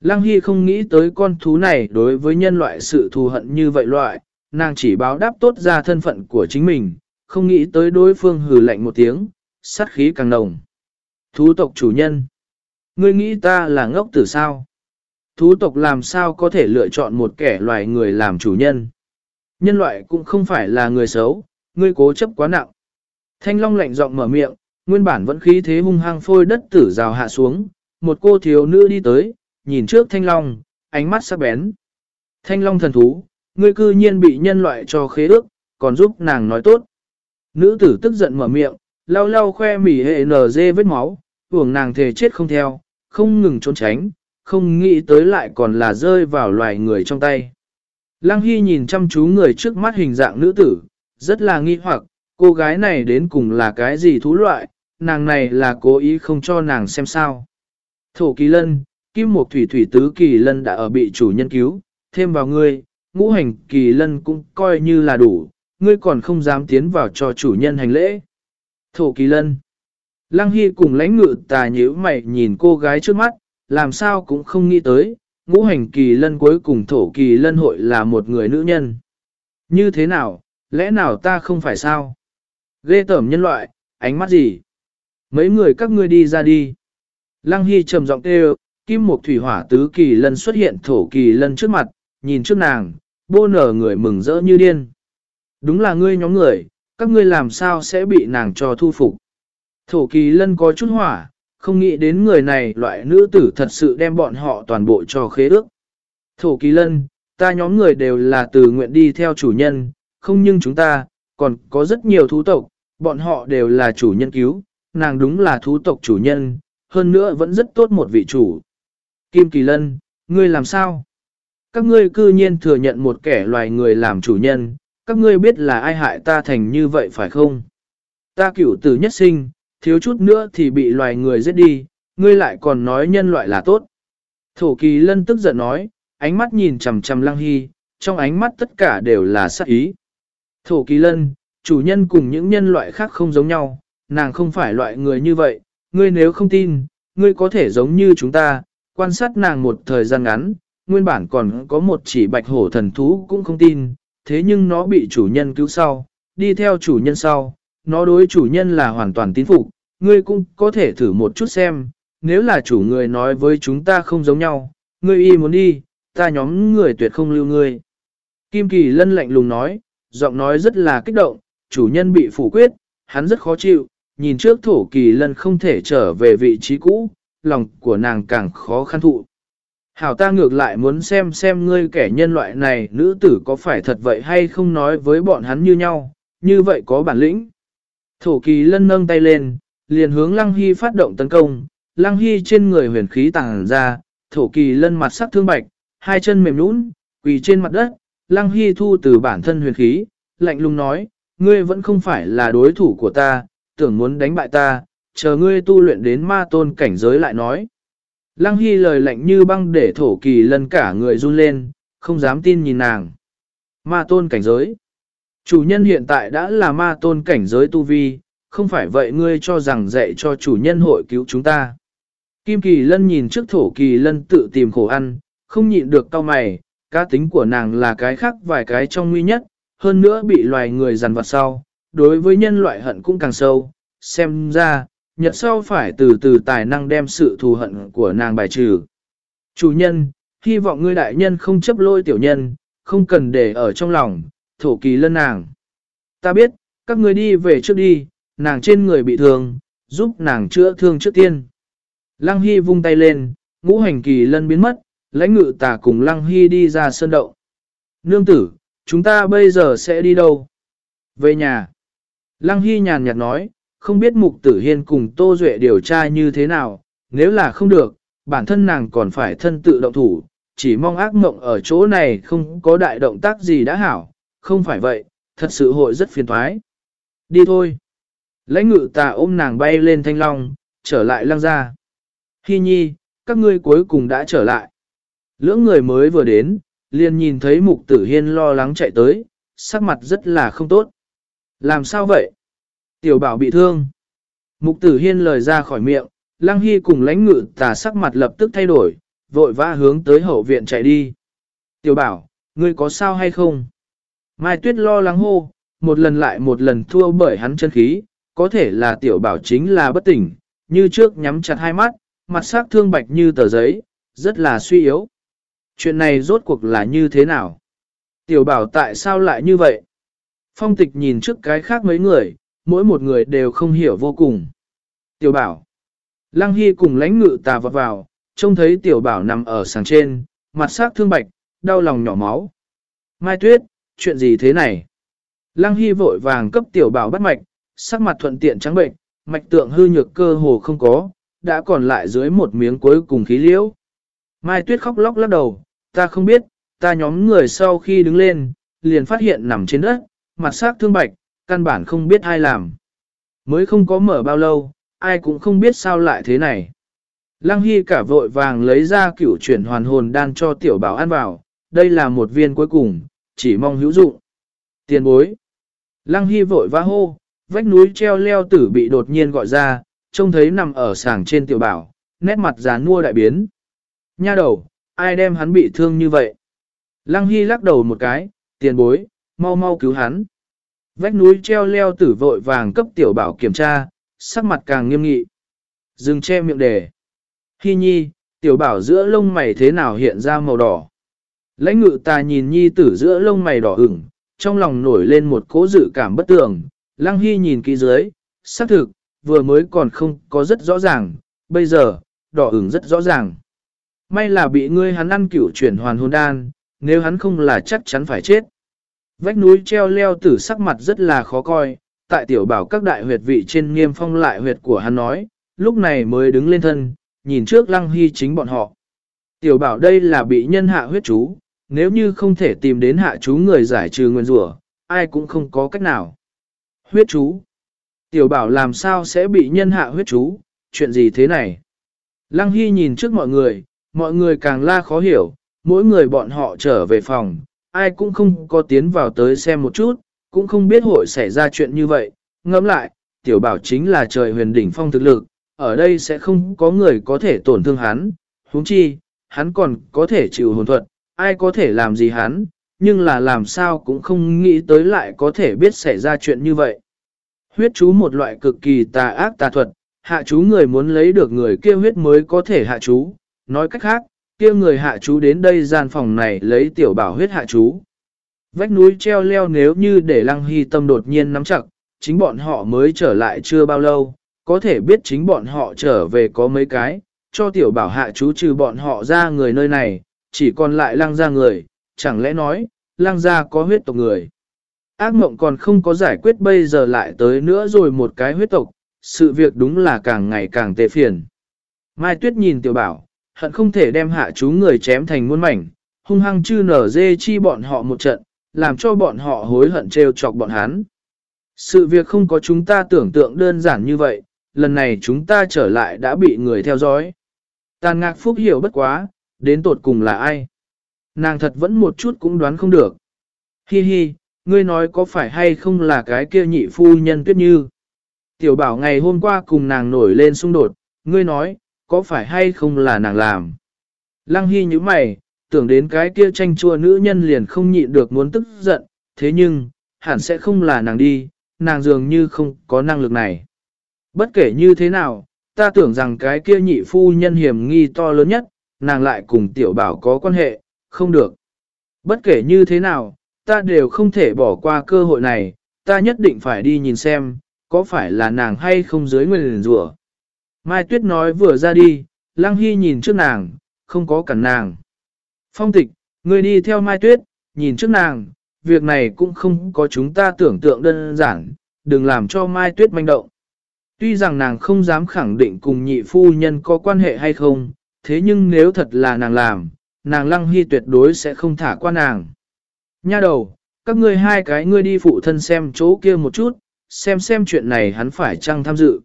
Lăng Hy không nghĩ tới con thú này đối với nhân loại sự thù hận như vậy loại, nàng chỉ báo đáp tốt ra thân phận của chính mình, không nghĩ tới đối phương hừ lạnh một tiếng, sát khí càng nồng. Thú tộc chủ nhân. Ngươi nghĩ ta là ngốc tử sao? Thú tộc làm sao có thể lựa chọn một kẻ loài người làm chủ nhân? Nhân loại cũng không phải là người xấu, ngươi cố chấp quá nặng. Thanh Long lạnh giọng mở miệng, nguyên bản vẫn khí thế hung hăng phôi đất tử rào hạ xuống, một cô thiếu nữ đi tới, nhìn trước Thanh Long, ánh mắt sắc bén. Thanh Long thần thú, ngươi cư nhiên bị nhân loại cho khế ước, còn giúp nàng nói tốt. Nữ tử tức giận mở miệng, lau lau khoe mỉ hệ nở dê vết máu, hưởng nàng thề chết không theo, không ngừng trốn tránh, không nghĩ tới lại còn là rơi vào loài người trong tay. Lăng Hy nhìn chăm chú người trước mắt hình dạng nữ tử, rất là nghi hoặc, cô gái này đến cùng là cái gì thú loại, nàng này là cố ý không cho nàng xem sao. Thổ kỳ lân, kim một thủy thủy tứ kỳ lân đã ở bị chủ nhân cứu, thêm vào ngươi, ngũ hành kỳ lân cũng coi như là đủ, ngươi còn không dám tiến vào cho chủ nhân hành lễ. Thổ kỳ lân. Lăng Hy cùng lãnh ngự tà nhíu mày nhìn cô gái trước mắt, làm sao cũng không nghĩ tới, ngũ hành kỳ lân cuối cùng thổ kỳ lân hội là một người nữ nhân. Như thế nào, lẽ nào ta không phải sao? Ghê tởm nhân loại, ánh mắt gì? Mấy người các ngươi đi ra đi. Lăng Hy trầm giọng kêu, kim một thủy hỏa tứ kỳ lân xuất hiện thổ kỳ lân trước mặt, nhìn trước nàng, bô nở người mừng rỡ như điên. Đúng là ngươi nhóm người, các ngươi làm sao sẽ bị nàng cho thu phục. Thổ kỳ lân có chút hỏa, không nghĩ đến người này loại nữ tử thật sự đem bọn họ toàn bộ cho khế ước. Thổ kỳ lân, ta nhóm người đều là từ nguyện đi theo chủ nhân, không nhưng chúng ta, còn có rất nhiều thú tộc, bọn họ đều là chủ nhân cứu, nàng đúng là thú tộc chủ nhân, hơn nữa vẫn rất tốt một vị chủ. Kim Kỳ Lân, ngươi làm sao? Các ngươi cư nhiên thừa nhận một kẻ loài người làm chủ nhân, các ngươi biết là ai hại ta thành như vậy phải không? Ta cửu tử nhất sinh, thiếu chút nữa thì bị loài người giết đi, ngươi lại còn nói nhân loại là tốt. Thổ kỳ lân tức giận nói, ánh mắt nhìn chằm chằm lăng hy, trong ánh mắt tất cả đều là sát ý. Thổ kỳ lân, chủ nhân cùng những nhân loại khác không giống nhau, nàng không phải loại người như vậy, ngươi nếu không tin, ngươi có thể giống như chúng ta, quan sát nàng một thời gian ngắn, nguyên bản còn có một chỉ bạch hổ thần thú cũng không tin, thế nhưng nó bị chủ nhân cứu sau, đi theo chủ nhân sau, nó đối chủ nhân là hoàn toàn tín phục, ngươi cũng có thể thử một chút xem, nếu là chủ người nói với chúng ta không giống nhau, ngươi y muốn đi, ta nhóm người tuyệt không lưu ngươi. Kim Kỳ lân lạnh lùng nói, giọng nói rất là kích động, chủ nhân bị phủ quyết, hắn rất khó chịu, nhìn trước thổ kỳ lân không thể trở về vị trí cũ, lòng của nàng càng khó khăn thụ. Hảo ta ngược lại muốn xem xem ngươi kẻ nhân loại này nữ tử có phải thật vậy hay không nói với bọn hắn như nhau, như vậy có bản lĩnh. Thổ kỳ lân nâng tay lên, liền hướng Lăng Hy phát động tấn công, Lăng Hy trên người huyền khí tàng ra, thổ kỳ lân mặt sắc thương bạch, hai chân mềm nhũn, quỳ trên mặt đất, Lăng Hy thu từ bản thân huyền khí, lạnh lùng nói, ngươi vẫn không phải là đối thủ của ta, tưởng muốn đánh bại ta, chờ ngươi tu luyện đến ma tôn cảnh giới lại nói. Lăng Hy lời lạnh như băng để thổ kỳ lân cả người run lên, không dám tin nhìn nàng. Ma tôn cảnh giới. Chủ nhân hiện tại đã là ma tôn cảnh giới tu vi, không phải vậy ngươi cho rằng dạy cho chủ nhân hội cứu chúng ta. Kim kỳ lân nhìn trước thổ kỳ lân tự tìm khổ ăn, không nhịn được cau mày, cá tính của nàng là cái khác vài cái trong nguy nhất, hơn nữa bị loài người dằn vặt sau, đối với nhân loại hận cũng càng sâu, xem ra, nhật sau phải từ từ tài năng đem sự thù hận của nàng bài trừ. Chủ nhân, hy vọng ngươi đại nhân không chấp lôi tiểu nhân, không cần để ở trong lòng, thổ kỳ lân nàng. Ta biết, các ngươi đi về trước đi, nàng trên người bị thương, giúp nàng chữa thương trước tiên. Lăng Hy vung tay lên, ngũ hành kỳ lân biến mất, lãnh ngự tà cùng Lăng Hy đi ra sơn động. Nương tử, chúng ta bây giờ sẽ đi đâu? Về nhà. Lăng Hy nhàn nhạt nói, không biết mục tử hiên cùng Tô Duệ điều tra như thế nào, nếu là không được, bản thân nàng còn phải thân tự động thủ, chỉ mong ác mộng ở chỗ này không có đại động tác gì đã hảo, không phải vậy, thật sự hội rất phiền thoái. Đi thôi. Lãnh ngự tà ôm nàng bay lên thanh long, trở lại lăng ra. Hi nhi, các ngươi cuối cùng đã trở lại. Lưỡng người mới vừa đến, liền nhìn thấy mục tử hiên lo lắng chạy tới, sắc mặt rất là không tốt. Làm sao vậy? Tiểu bảo bị thương. Mục tử hiên lời ra khỏi miệng, lăng hy cùng lãnh ngự tà sắc mặt lập tức thay đổi, vội vã hướng tới hậu viện chạy đi. Tiểu bảo, ngươi có sao hay không? Mai Tuyết lo lắng hô, một lần lại một lần thua bởi hắn chân khí, có thể là tiểu bảo chính là bất tỉnh, như trước nhắm chặt hai mắt, mặt sắc thương bạch như tờ giấy, rất là suy yếu. Chuyện này rốt cuộc là như thế nào? Tiểu bảo tại sao lại như vậy? Phong tịch nhìn trước cái khác mấy người, mỗi một người đều không hiểu vô cùng. Tiểu bảo. Lăng Hy cùng lãnh ngự tà vọt vào, trông thấy tiểu bảo nằm ở sàng trên, mặt sắc thương bạch, đau lòng nhỏ máu. Mai Tuyết, chuyện gì thế này? Lăng Hy vội vàng cấp tiểu bảo bắt mạch, sắc mặt thuận tiện trắng bệnh, mạch tượng hư nhược cơ hồ không có, đã còn lại dưới một miếng cuối cùng khí liễu. Mai Tuyết khóc lóc lắc đầu, ta không biết, ta nhóm người sau khi đứng lên, liền phát hiện nằm trên đất, mặt sắc thương bạch, căn bản không biết ai làm. Mới không có mở bao lâu, ai cũng không biết sao lại thế này. Lăng Hy cả vội vàng lấy ra cửu chuyển hoàn hồn đan cho tiểu bảo ăn vào, đây là một viên cuối cùng, chỉ mong hữu dụng. Tiền bối. Lăng Hy vội vã hô, vách núi treo leo tử bị đột nhiên gọi ra, trông thấy nằm ở sàng trên tiểu bảo, nét mặt già nua đại biến. Nha đầu, ai đem hắn bị thương như vậy? Lăng Hy lắc đầu một cái, tiền bối, mau mau cứu hắn. Vách núi treo leo tử vội vàng cấp tiểu bảo kiểm tra, sắc mặt càng nghiêm nghị. Dừng che miệng đề. hi nhi, tiểu bảo giữa lông mày thế nào hiện ra màu đỏ. Lãnh ngự ta nhìn nhi tử giữa lông mày đỏ ửng, trong lòng nổi lên một cố dự cảm bất tường. Lăng Hy nhìn kỹ dưới, xác thực, vừa mới còn không có rất rõ ràng, bây giờ, đỏ ửng rất rõ ràng. May là bị ngươi hắn ăn cửu chuyển hoàn hồn đan, nếu hắn không là chắc chắn phải chết. Vách núi treo leo tử sắc mặt rất là khó coi, tại tiểu bảo các đại huyệt vị trên nghiêm phong lại huyệt của hắn nói, lúc này mới đứng lên thân, nhìn trước lăng hy chính bọn họ. Tiểu bảo đây là bị nhân hạ huyết chú, nếu như không thể tìm đến hạ chú người giải trừ nguyên rủa, ai cũng không có cách nào. Huyết chú. Tiểu bảo làm sao sẽ bị nhân hạ huyết chú, chuyện gì thế này? Lăng Hy nhìn trước mọi người, mọi người càng la khó hiểu, mỗi người bọn họ trở về phòng, ai cũng không có tiến vào tới xem một chút, cũng không biết hội xảy ra chuyện như vậy. Ngẫm lại, tiểu bảo chính là trời huyền đỉnh phong thực lực, ở đây sẽ không có người có thể tổn thương hắn, huống chi, hắn còn có thể chịu hồn thuật, ai có thể làm gì hắn, nhưng là làm sao cũng không nghĩ tới lại có thể biết xảy ra chuyện như vậy. Huyết chú một loại cực kỳ tà ác tà thuật, hạ chú người muốn lấy được người kia huyết mới có thể hạ chú, nói cách khác, kia người hạ chú đến đây gian phòng này lấy tiểu bảo huyết hạ chú. Vách núi treo leo nếu như để lăng hy tâm đột nhiên nắm chặt, chính bọn họ mới trở lại chưa bao lâu, có thể biết chính bọn họ trở về có mấy cái, cho tiểu bảo hạ chú trừ bọn họ ra người nơi này, chỉ còn lại lăng ra người, chẳng lẽ nói, lăng ra có huyết tộc người. Ác mộng còn không có giải quyết bây giờ lại tới nữa rồi một cái huyết tộc, sự việc đúng là càng ngày càng tệ phiền. Mai Tuyết nhìn tiểu bảo, hận không thể đem hạ chú người chém thành muôn mảnh, hung hăng chư nở dê chi bọn họ một trận, làm cho bọn họ hối hận trêu chọc bọn hắn. Sự việc không có chúng ta tưởng tượng đơn giản như vậy, lần này chúng ta trở lại đã bị người theo dõi. Tàn ngạc phúc hiểu bất quá, đến tột cùng là ai? Nàng thật vẫn một chút cũng đoán không được. Hi hi, ngươi nói có phải hay không là cái kia nhị phu nhân tuyết như? Tiểu bảo ngày hôm qua cùng nàng nổi lên xung đột, ngươi nói, có phải hay không là nàng làm? Lăng Hy như mày, tưởng đến cái kia tranh chua nữ nhân liền không nhịn được muốn tức giận, thế nhưng, hẳn sẽ không là nàng đi, nàng dường như không có năng lực này. Bất kể như thế nào, ta tưởng rằng cái kia nhị phu nhân hiểm nghi to lớn nhất, nàng lại cùng tiểu bảo có quan hệ, không được. Bất kể như thế nào, ta đều không thể bỏ qua cơ hội này, ta nhất định phải đi nhìn xem, có phải là nàng hay không dưới nguyên rủa. Mai Tuyết nói vừa ra đi, Lăng Hy nhìn trước nàng, không có cản nàng. Phong tịch, người đi theo Mai Tuyết, nhìn trước nàng, việc này cũng không có chúng ta tưởng tượng đơn giản, đừng làm cho Mai Tuyết manh động. Tuy rằng nàng không dám khẳng định cùng nhị phu nhân có quan hệ hay không, thế nhưng nếu thật là nàng làm, nàng Lăng Hy tuyệt đối sẽ không thả qua nàng. Nha đầu, các ngươi hai cái ngươi đi phụ thân xem chỗ kia một chút, xem xem chuyện này hắn phải chăng tham dự.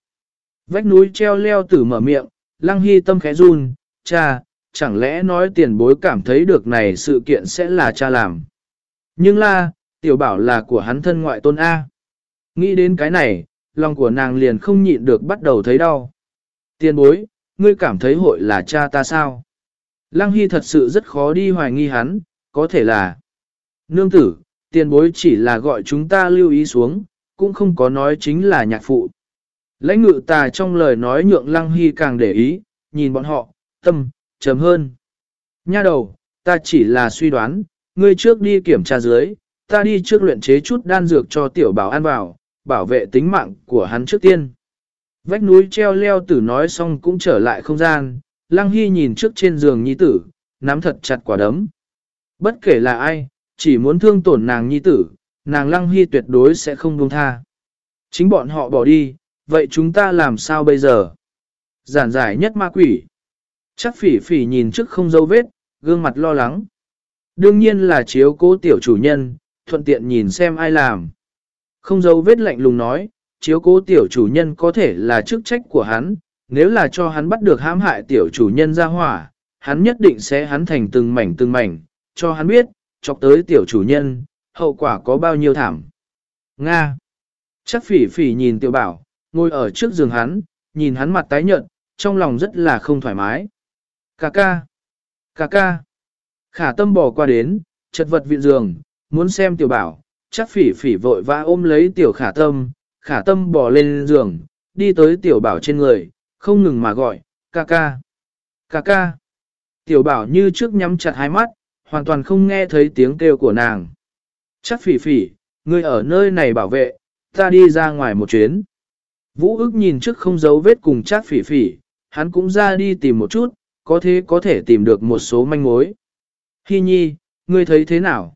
Vách núi treo leo tử mở miệng, Lăng Hy tâm khẽ run, cha, chẳng lẽ nói tiền bối cảm thấy được này sự kiện sẽ là cha làm. Nhưng là, tiểu bảo là của hắn thân ngoại tôn A. Nghĩ đến cái này, lòng của nàng liền không nhịn được bắt đầu thấy đau. Tiền bối, ngươi cảm thấy hội là cha ta sao? Lăng Hy thật sự rất khó đi hoài nghi hắn, có thể là Nương tử, tiền bối chỉ là gọi chúng ta lưu ý xuống, cũng không có nói chính là nhạc phụ. Lãnh ngự tà trong lời nói nhượng Lăng Hy càng để ý, nhìn bọn họ, tâm, chấm hơn. Nha đầu, ta chỉ là suy đoán, ngươi trước đi kiểm tra dưới, ta đi trước luyện chế chút đan dược cho tiểu bảo an vào, bảo vệ tính mạng của hắn trước tiên. Vách núi treo leo tử nói xong cũng trở lại không gian, Lăng Hy nhìn trước trên giường nhi tử, nắm thật chặt quả đấm. Bất kể là ai, chỉ muốn thương tổn nàng nhi tử, nàng Lăng Hy tuyệt đối sẽ không buông tha. Chính bọn họ bỏ đi, vậy chúng ta làm sao bây giờ? Giản giải nhất ma quỷ. Chắc phỉ phỉ nhìn trước không dấu vết, gương mặt lo lắng. Đương nhiên là chiếu cố tiểu chủ nhân, thuận tiện nhìn xem ai làm. Không dấu vết lạnh lùng nói, chiếu cố tiểu chủ nhân có thể là chức trách của hắn, nếu là cho hắn bắt được hãm hại tiểu chủ nhân ra hỏa, hắn nhất định sẽ hắn thành từng mảnh từng mảnh, cho hắn biết, chọc tới tiểu chủ nhân, hậu quả có bao nhiêu thảm. Nga. Chắc phỉ phỉ nhìn tiểu bảo, ngồi ở trước giường hắn, nhìn hắn mặt tái nhợt, trong lòng rất là không thoải mái. Cà ca. Cà ca. Khả tâm bỏ qua đến, chật vật viện giường, muốn xem tiểu bảo, chắc phỉ phỉ vội vã ôm lấy tiểu khả tâm, khả tâm bỏ lên giường, đi tới tiểu bảo trên người, không ngừng mà gọi, ca ca, ca ca. Tiểu bảo như trước nhắm chặt hai mắt, hoàn toàn không nghe thấy tiếng kêu của nàng. Chắc phỉ phỉ, ngươi ở nơi này bảo vệ, ta đi ra ngoài một chuyến. Vũ ức nhìn trước không giấu vết cùng chát phỉ phỉ, hắn cũng ra đi tìm một chút, có thế có thể tìm được một số manh mối. Hi nhi, ngươi thấy thế nào?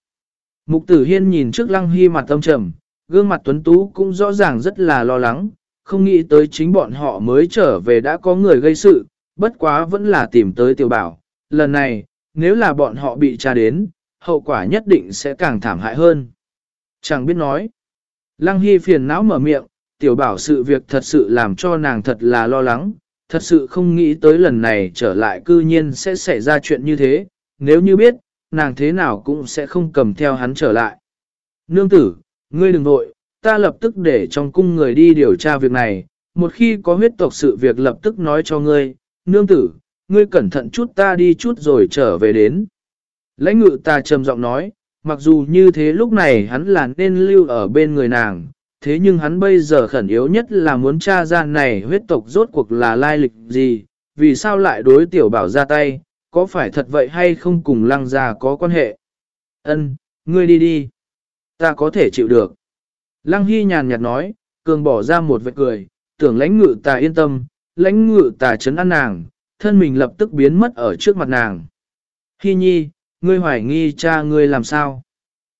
Mục tử hiên nhìn trước lăng hy mặt tâm trầm, gương mặt tuấn tú cũng rõ ràng rất là lo lắng, không nghĩ tới chính bọn họ mới trở về đã có người gây sự, bất quá vẫn là tìm tới tiểu bảo. Lần này, nếu là bọn họ bị tra đến, hậu quả nhất định sẽ càng thảm hại hơn. Chẳng biết nói. Lăng Hy phiền não mở miệng, tiểu bảo sự việc thật sự làm cho nàng thật là lo lắng, thật sự không nghĩ tới lần này trở lại cư nhiên sẽ xảy ra chuyện như thế, nếu như biết, nàng thế nào cũng sẽ không cầm theo hắn trở lại. Nương tử, ngươi đừng vội, ta lập tức để trong cung người đi điều tra việc này, một khi có huyết tộc sự việc lập tức nói cho ngươi, nương tử, ngươi cẩn thận chút ta đi chút rồi trở về đến. Lãnh ngự ta trầm giọng nói, mặc dù như thế lúc này hắn là nên lưu ở bên người nàng, thế nhưng hắn bây giờ khẩn yếu nhất là muốn tra ra này huyết tộc rốt cuộc là lai lịch gì, vì sao lại đối tiểu bảo ra tay, có phải thật vậy hay không cùng lăng gia có quan hệ? Ân, ngươi đi đi. Ta có thể chịu được. Lăng Hy nhàn nhạt nói, cường bỏ ra một vệt cười, tưởng lãnh ngự ta yên tâm, lãnh ngự ta chấn an nàng, thân mình lập tức biến mất ở trước mặt nàng. Hy nhi, ngươi hoài nghi cha ngươi làm sao?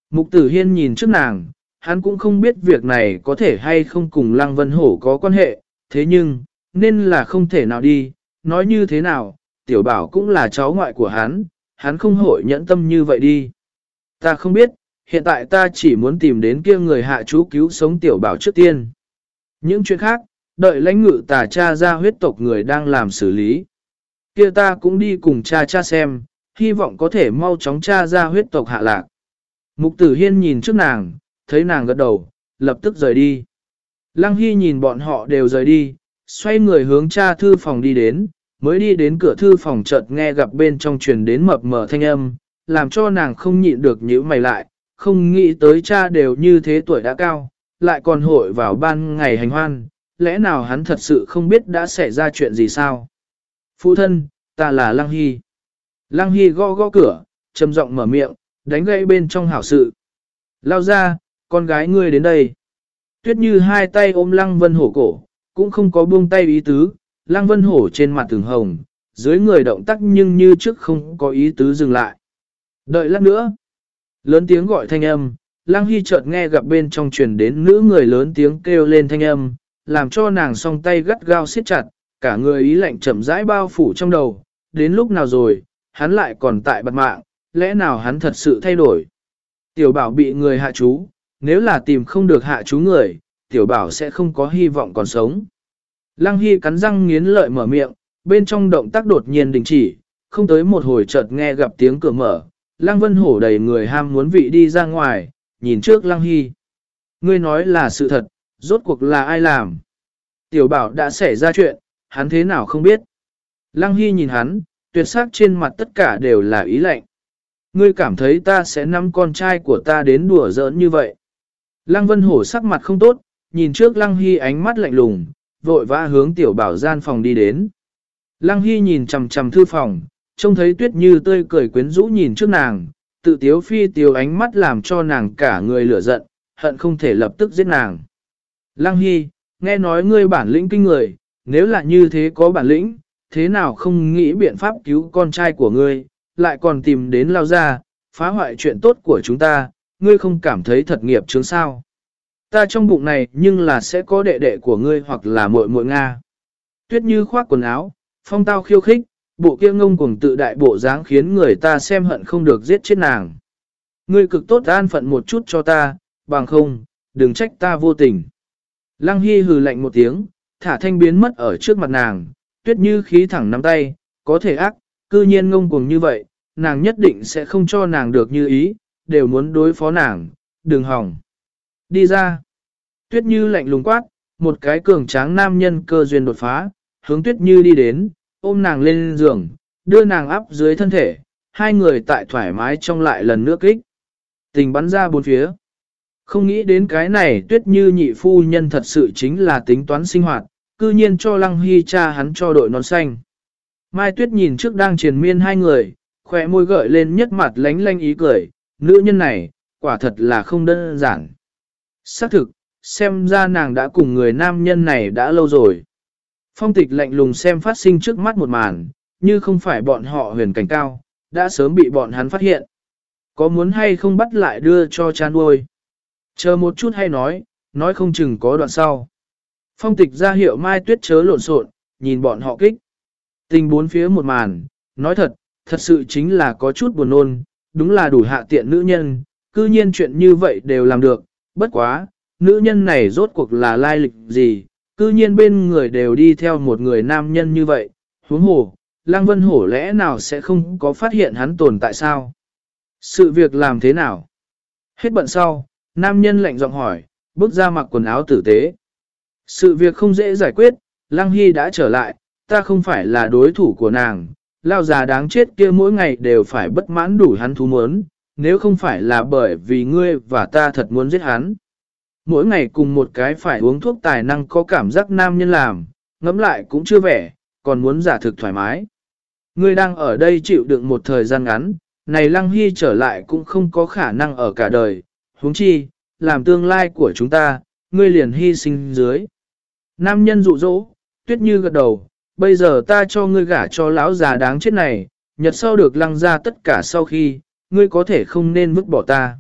Mục tử hiên nhìn trước nàng, hắn cũng không biết việc này có thể hay không cùng Lăng Vân Hổ có quan hệ, thế nhưng, nên là không thể nào đi, nói như thế nào, tiểu bảo cũng là cháu ngoại của hắn, hắn không hội nhẫn tâm như vậy đi. Ta không biết, hiện tại ta chỉ muốn tìm đến kia người hạ chú cứu sống tiểu bảo trước tiên. Những chuyện khác, đợi lãnh ngự tà cha ra huyết tộc người đang làm xử lý. Kia ta cũng đi cùng cha cha xem, hy vọng có thể mau chóng cha ra huyết tộc hạ lạc. Mục tử hiên nhìn trước nàng, thấy nàng gật đầu, lập tức rời đi. Lăng Hy nhìn bọn họ đều rời đi, xoay người hướng cha thư phòng đi đến, mới đi đến cửa thư phòng chợt nghe gặp bên trong truyền đến mập mờ thanh âm, làm cho nàng không nhịn được nhíu mày lại, không nghĩ tới cha đều như thế tuổi đã cao, lại còn hội vào ban ngày hành hoan, lẽ nào hắn thật sự không biết đã xảy ra chuyện gì sao? Phụ thân, ta là Lăng Hy. Lăng Hy gõ gõ cửa, trầm giọng mở miệng, đánh gãy bên trong hảo sự. Lao ra, con gái ngươi đến đây. Tuyết như hai tay ôm Lăng Vân Hổ cổ, cũng không có buông tay ý tứ, Lăng Vân Hổ trên mặt thường hồng, dưới người động tác nhưng như trước không có ý tứ dừng lại. Đợi lát nữa. Lớn tiếng gọi thanh âm, Lăng Hy chợt nghe gặp bên trong truyền đến nữ người lớn tiếng kêu lên thanh âm, làm cho nàng song tay gắt gao siết chặt, cả người ý lạnh chậm rãi bao phủ trong đầu, đến lúc nào rồi, hắn lại còn tại bật mạng, lẽ nào hắn thật sự thay đổi. Tiểu bảo bị người hạ chú, nếu là tìm không được hạ chú người, tiểu bảo sẽ không có hy vọng còn sống. Lăng Hy cắn răng nghiến lợi mở miệng, bên trong động tác đột nhiên đình chỉ, không tới một hồi chợt nghe gặp tiếng cửa mở, Lăng Vân Hổ đầy người ham muốn vị đi ra ngoài, nhìn trước Lăng Hy. Ngươi nói là sự thật, rốt cuộc là ai làm? Tiểu bảo đã xảy ra chuyện, hắn thế nào không biết? Lăng Hy nhìn hắn, tuyệt sắc trên mặt tất cả đều là ý lạnh. Ngươi cảm thấy ta sẽ nắm con trai của ta đến đùa giỡn như vậy. Lăng Vân Hổ sắc mặt không tốt, nhìn trước Lăng Hy ánh mắt lạnh lùng, vội vã hướng tiểu bảo gian phòng đi đến. Lăng Hy nhìn chằm chằm thư phòng, trông thấy tuyết như tươi cười quyến rũ nhìn trước nàng, tự tiếu phi tiếu ánh mắt làm cho nàng cả người lửa giận, hận không thể lập tức giết nàng. Lăng Hy, nghe nói ngươi bản lĩnh kinh người, nếu là như thế có bản lĩnh, thế nào không nghĩ biện pháp cứu con trai của ngươi, lại còn tìm đến lao ra, phá hoại chuyện tốt của chúng ta, ngươi không cảm thấy thật nghiệp chướng sao. Ta trong bụng này nhưng là sẽ có đệ đệ của ngươi hoặc là muội muội Nga. Tuyết như khoác quần áo, phong tao khiêu khích, bộ kia ngông cuồng tự đại bộ dáng khiến người ta xem hận không được giết chết nàng. Ngươi cực tốt an phận một chút cho ta, bằng không, đừng trách ta vô tình. Lăng Hy hừ lạnh một tiếng, thả thanh biến mất ở trước mặt nàng, tuyết như khí thẳng nắm tay, có thể ác, cư nhiên ngông cuồng như vậy, nàng nhất định sẽ không cho nàng được như ý, đều muốn đối phó nàng, đừng hỏng. Đi ra. Tuyết như lạnh lùng quát, một cái cường tráng nam nhân cơ duyên đột phá, hướng tuyết như đi đến, ôm nàng lên giường, đưa nàng áp dưới thân thể, hai người tại thoải mái trong lại lần nữa kích. Tình bắn ra bốn phía. Không nghĩ đến cái này tuyết như nhị phu nhân thật sự chính là tính toán sinh hoạt, cư nhiên cho lăng hy cha hắn cho đội nón xanh. Mai tuyết nhìn trước đang triền miên hai người, khỏe môi gợi lên nhất mặt lánh lanh ý cười, nữ nhân này, quả thật là không đơn giản. Xác thực, xem ra nàng đã cùng người nam nhân này đã lâu rồi. Phong tịch lạnh lùng xem phát sinh trước mắt một màn, như không phải bọn họ huyền cảnh cao, đã sớm bị bọn hắn phát hiện. Có muốn hay không bắt lại đưa cho chan nuôi? Chờ một chút hay nói, nói không chừng có đoạn sau. Phong tịch ra hiệu mai tuyết chớ lộn xộn, nhìn bọn họ kích. Tình bốn phía một màn, nói thật, thật sự chính là có chút buồn nôn, đúng là đủ hạ tiện nữ nhân, cư nhiên chuyện như vậy đều làm được, bất quá, nữ nhân này rốt cuộc là lai lịch gì, cư nhiên bên người đều đi theo một người nam nhân như vậy, huống hồ, Lăng Vân Hổ lẽ nào sẽ không có phát hiện hắn tồn tại sao? Sự việc làm thế nào? Hết bận sau, nam nhân lạnh giọng hỏi, bước ra mặc quần áo tử tế. Sự việc không dễ giải quyết, Lăng Hy đã trở lại, ta không phải là đối thủ của nàng, lao già đáng chết kia mỗi ngày đều phải bất mãn đủ hắn thú muốn, nếu không phải là bởi vì ngươi và ta thật muốn giết hắn. Mỗi ngày cùng một cái phải uống thuốc tài năng có cảm giác nam nhân làm, ngẫm lại cũng chưa vẻ, còn muốn giả thực thoải mái. Ngươi đang ở đây chịu đựng một thời gian ngắn, này Lăng Hy trở lại cũng không có khả năng ở cả đời, huống chi, làm tương lai của chúng ta, ngươi liền hy sinh dưới. Nam nhân dụ dỗ, tuyết như gật đầu, bây giờ ta cho ngươi gả cho lão già đáng chết này, nhật sau được lăng ra tất cả sau khi, ngươi có thể không nên vứt bỏ ta.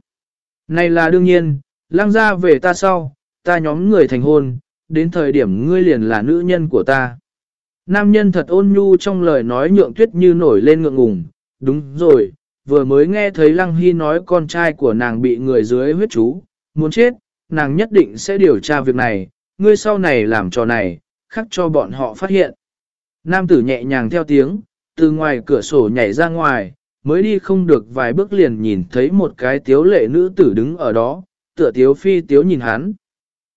Này là đương nhiên, lăng ra về ta sau, ta nhóm người thành hôn, đến thời điểm ngươi liền là nữ nhân của ta. Nam nhân thật ôn nhu trong lời nói nhượng tuyết như nổi lên ngượng ngùng, đúng rồi, vừa mới nghe thấy Lăng Hy nói con trai của nàng bị người dưới huyết chú, muốn chết, nàng nhất định sẽ điều tra việc này, ngươi sau này làm trò này, khắc cho bọn họ phát hiện. Nam tử nhẹ nhàng theo tiếng, từ ngoài cửa sổ nhảy ra ngoài, mới đi không được vài bước liền nhìn thấy một cái tiếu lệ nữ tử đứng ở đó, tựa tiếu phi tiếu nhìn hắn.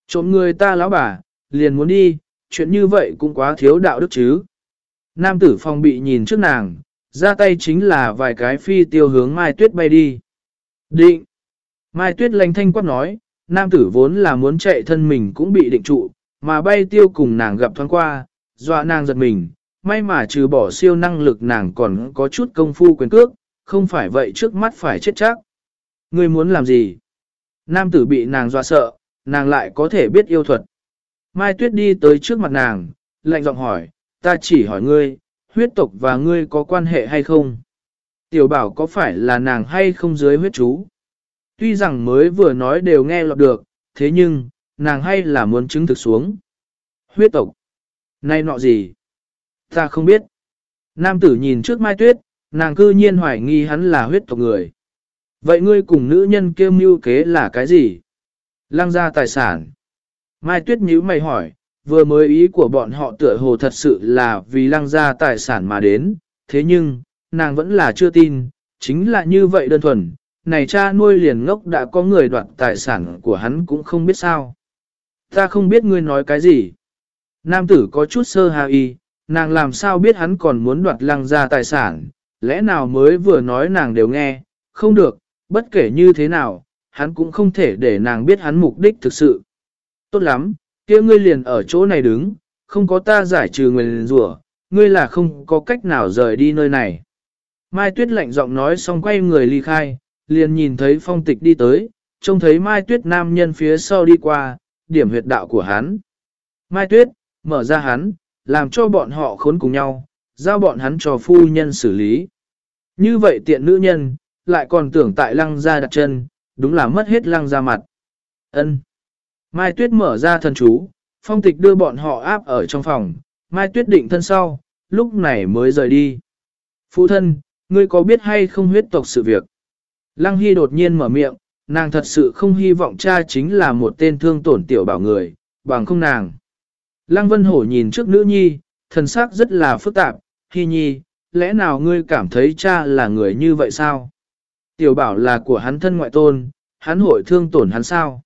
Trộm người ta lão bà, liền muốn đi, chuyện như vậy cũng quá thiếu đạo đức chứ. Nam tử phong bị nhìn trước nàng, ra tay chính là vài cái phi tiêu hướng Mai Tuyết bay đi. Định! Mai Tuyết lành thanh quát nói, nam tử vốn là muốn chạy thân mình cũng bị định trụ, mà bay tiêu cùng nàng gặp thoáng qua, dọa nàng giật mình, may mà trừ bỏ siêu năng lực nàng còn có chút công phu quyền cước, không phải vậy trước mắt phải chết chắc. Ngươi muốn làm gì? Nam tử bị nàng dọa sợ, nàng lại có thể biết yêu thuật. Mai Tuyết đi tới trước mặt nàng, lạnh giọng hỏi, ta chỉ hỏi ngươi, huyết tộc và ngươi có quan hệ hay không? Tiểu bảo có phải là nàng hay không dưới huyết chú? Tuy rằng mới vừa nói đều nghe lọt được, thế nhưng, nàng hay là muốn chứng thực xuống. Huyết tộc. Này nọ gì? Ta không biết. Nam tử nhìn trước Mai Tuyết, nàng cư nhiên hoài nghi hắn là huyết tộc người. Vậy ngươi cùng nữ nhân kêu mưu kế là cái gì? Lăng ra tài sản. Mai Tuyết nhíu mày hỏi, vừa mới ý của bọn họ tựa hồ thật sự là vì lăng ra tài sản mà đến, thế nhưng, nàng vẫn là chưa tin, chính là như vậy đơn thuần, này cha nuôi liền ngốc đã có người đoạt tài sản của hắn cũng không biết sao. Ta không biết ngươi nói cái gì. Nam tử có chút sơ hà y, nàng làm sao biết hắn còn muốn đoạt lăng ra tài sản, lẽ nào mới vừa nói nàng đều nghe, không được, bất kể như thế nào, hắn cũng không thể để nàng biết hắn mục đích thực sự. Tốt lắm, kia ngươi liền ở chỗ này đứng, không có ta giải trừ người liền rủa, ngươi là không có cách nào rời đi nơi này. Mai Tuyết lạnh giọng nói xong quay người ly khai, liền nhìn thấy phong tịch đi tới, trông thấy Mai Tuyết nam nhân phía sau đi qua, điểm huyệt đạo của hắn. Mai Tuyết, mở ra hắn, làm cho bọn họ khốn cùng nhau, giao bọn hắn cho phu nhân xử lý. Như vậy tiện nữ nhân, lại còn tưởng tại lăng ra đặt chân, đúng là mất hết lăng ra mặt. ân Mai Tuyết mở ra thần chú, phong tịch đưa bọn họ áp ở trong phòng, Mai Tuyết định thân sau, lúc này mới rời đi. Phụ thân, ngươi có biết hay không huyết tộc sự việc? Lăng Hy đột nhiên mở miệng, nàng thật sự không hy vọng cha chính là một tên thương tổn tiểu bảo người, bằng không nàng. Lăng Vân Hổ nhìn trước nữ nhi, thần sắc rất là phức tạp, Hi nhi, lẽ nào ngươi cảm thấy cha là người như vậy sao? Tiểu bảo là của hắn thân ngoại tôn, hắn hội thương tổn hắn sao?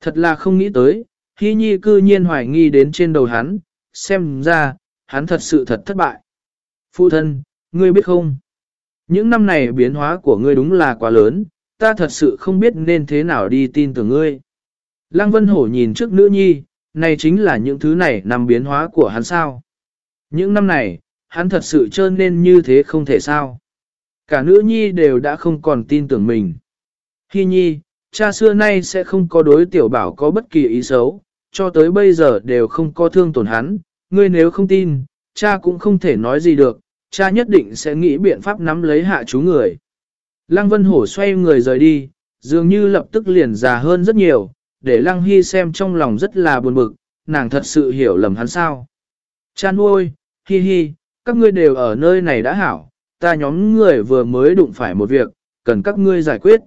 Thật là không nghĩ tới, Hi nhi cư nhiên hoài nghi đến trên đầu hắn, xem ra, hắn thật sự thật thất bại. Phụ thân, ngươi biết không? Những năm này biến hóa của ngươi đúng là quá lớn, ta thật sự không biết nên thế nào đi tin tưởng ngươi. Lăng Vân Hổ nhìn trước nữ nhi, này chính là những thứ này nằm biến hóa của hắn sao. Những năm này, hắn thật sự trơn nên như thế không thể sao. Cả nữ nhi đều đã không còn tin tưởng mình. Hi nhi, cha xưa nay sẽ không có đối tiểu bảo có bất kỳ ý xấu, cho tới bây giờ đều không có thương tổn hắn. Ngươi nếu không tin, cha cũng không thể nói gì được, cha nhất định sẽ nghĩ biện pháp nắm lấy hạ chú người. Lăng Vân Hổ xoay người rời đi, dường như lập tức liền già hơn rất nhiều, để Lăng Hy xem trong lòng rất là buồn bực, nàng thật sự hiểu lầm hắn sao. Chan nuôi, hi hi, các ngươi đều ở nơi này đã hảo, ta nhóm người vừa mới đụng phải một việc, cần các ngươi giải quyết.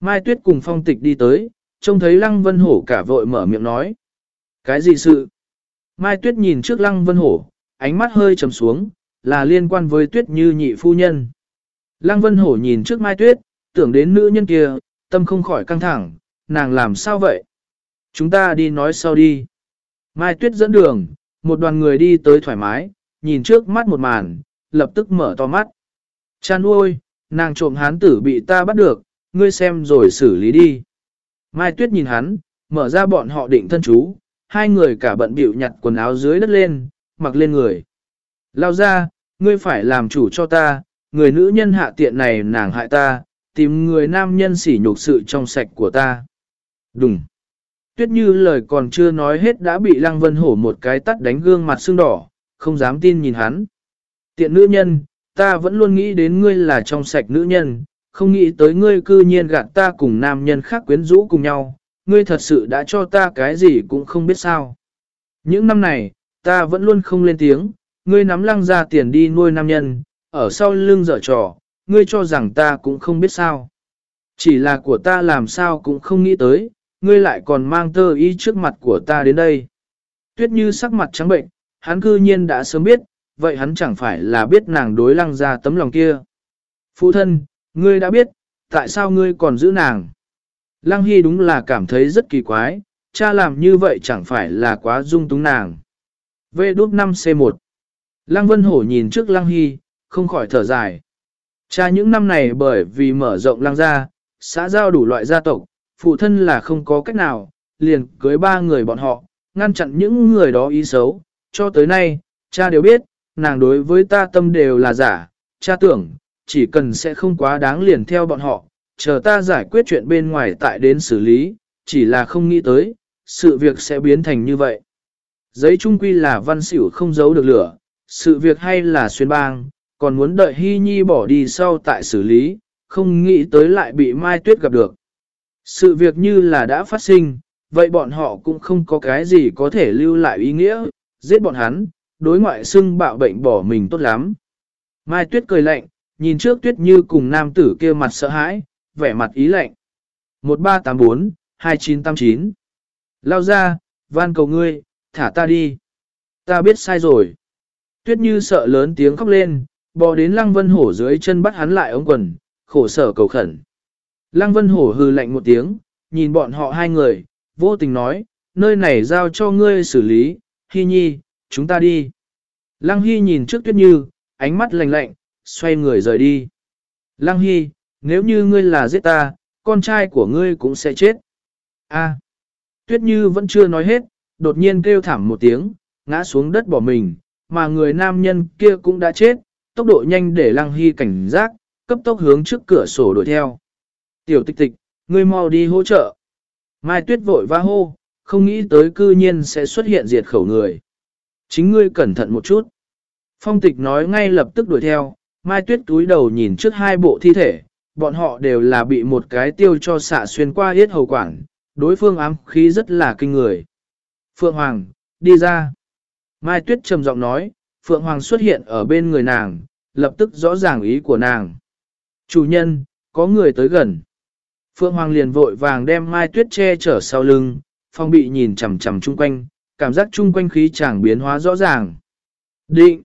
Mai Tuyết cùng phong tịch đi tới, trông thấy Lăng Vân Hổ cả vội mở miệng nói. Cái gì sự? Mai Tuyết nhìn trước Lăng Vân Hổ, ánh mắt hơi trầm xuống, là liên quan với Tuyết như nhị phu nhân. Lăng Vân Hổ nhìn trước Mai Tuyết, tưởng đến nữ nhân kia, tâm không khỏi căng thẳng, nàng làm sao vậy? Chúng ta đi nói sau đi. Mai Tuyết dẫn đường, một đoàn người đi tới thoải mái, nhìn trước mắt một màn, lập tức mở to mắt. Chan ôi, nàng trộm hán tử bị ta bắt được, ngươi xem rồi xử lý đi. Mai Tuyết nhìn hắn, mở ra bọn họ định thân chú, hai người cả bận bịu nhặt quần áo dưới đất lên, mặc lên người. Lao ra, ngươi phải làm chủ cho ta, người nữ nhân hạ tiện này nàng hại ta, tìm người nam nhân sỉ nhục sự trong sạch của ta. Đúng. Tuyết như lời còn chưa nói hết đã bị Lăng Vân Hổ một cái tắt đánh gương mặt sưng đỏ, không dám tin nhìn hắn. Tiện nữ nhân, ta vẫn luôn nghĩ đến ngươi là trong sạch nữ nhân, không nghĩ tới ngươi cư nhiên gạt ta cùng nam nhân khác quyến rũ cùng nhau, ngươi thật sự đã cho ta cái gì cũng không biết sao. Những năm này, ta vẫn luôn không lên tiếng, ngươi nắm lăng ra tiền đi nuôi nam nhân, ở sau lưng dở trò, ngươi cho rằng ta cũng không biết sao. Chỉ là của ta làm sao cũng không nghĩ tới, ngươi lại còn mang tơ y trước mặt của ta đến đây. Tuyết như sắc mặt trắng bệnh, hắn cư nhiên đã sớm biết, vậy hắn chẳng phải là biết nàng đối lăng ra tấm lòng kia. Phụ thân, ngươi đã biết, tại sao ngươi còn giữ nàng? Lăng Hy đúng là cảm thấy rất kỳ quái, cha làm như vậy chẳng phải là quá dung túng nàng. V đốt 5C1 Lăng Vân Hổ nhìn trước Lăng Hy, không khỏi thở dài. Cha những năm này bởi vì mở rộng lăng gia, xã giao đủ loại gia tộc, phụ thân là không có cách nào, liền cưới ba người bọn họ, ngăn chặn những người đó ý xấu. Cho tới nay, cha đều biết, nàng đối với ta tâm đều là giả, cha tưởng, chỉ cần sẽ không quá đáng liền theo bọn họ, chờ ta giải quyết chuyện bên ngoài tại đến xử lý, chỉ là không nghĩ tới, sự việc sẽ biến thành như vậy. Giấy trung quy là văn xỉu không giấu được lửa, sự việc hay là xuyên bang, còn muốn đợi Hy Nhi bỏ đi sau tại xử lý, không nghĩ tới lại bị Mai Tuyết gặp được. Sự việc như là đã phát sinh, vậy bọn họ cũng không có cái gì có thể lưu lại ý nghĩa, giết bọn hắn, đối ngoại xưng bạo bệnh bỏ mình tốt lắm. Mai Tuyết cười lạnh, nhìn trước Tuyết như cùng nam tử kia mặt sợ hãi, vẻ mặt ý lạnh. 1384-2989 Lao ra, van cầu ngươi, thả ta đi. Ta biết sai rồi. Tuyết như sợ lớn tiếng khóc lên, bò đến Lăng Vân Hổ dưới chân bắt hắn lại ống quần, khổ sở cầu khẩn. Lăng Vân Hổ hừ lạnh một tiếng, nhìn bọn họ hai người, vô tình nói, nơi này giao cho ngươi xử lý, Hi Nhi, chúng ta đi. Lăng Hy nhìn trước tuyết như, ánh mắt lạnh lạnh, xoay người rời đi. Lăng Hy, nếu như ngươi là giết ta, con trai của ngươi cũng sẽ chết. A. tuyết như vẫn chưa nói hết, đột nhiên kêu thảm một tiếng, ngã xuống đất bỏ mình, mà người nam nhân kia cũng đã chết, tốc độ nhanh để Lăng Hy cảnh giác, cấp tốc hướng trước cửa sổ đuổi theo. Tiểu tịch tịch, ngươi mau đi hỗ trợ. Mai tuyết vội va hô, không nghĩ tới cư nhiên sẽ xuất hiện diệt khẩu người. Chính ngươi cẩn thận một chút. Phong tịch nói ngay lập tức đuổi theo, Mai tuyết túi đầu nhìn trước hai bộ thi thể, bọn họ đều là bị một cái tiêu cho xạ xuyên qua yết hầu quản, đối phương ám khí rất là kinh người. Phượng Hoàng, đi ra. Mai tuyết trầm giọng nói, Phượng Hoàng xuất hiện ở bên người nàng, lập tức rõ ràng ý của nàng. Chủ nhân, có người tới gần. Phượng Hoàng liền vội vàng đem Mai Tuyết che chở sau lưng, phong bị nhìn chằm chằm chung quanh, cảm giác chung quanh khí chẳng biến hóa rõ ràng. Định!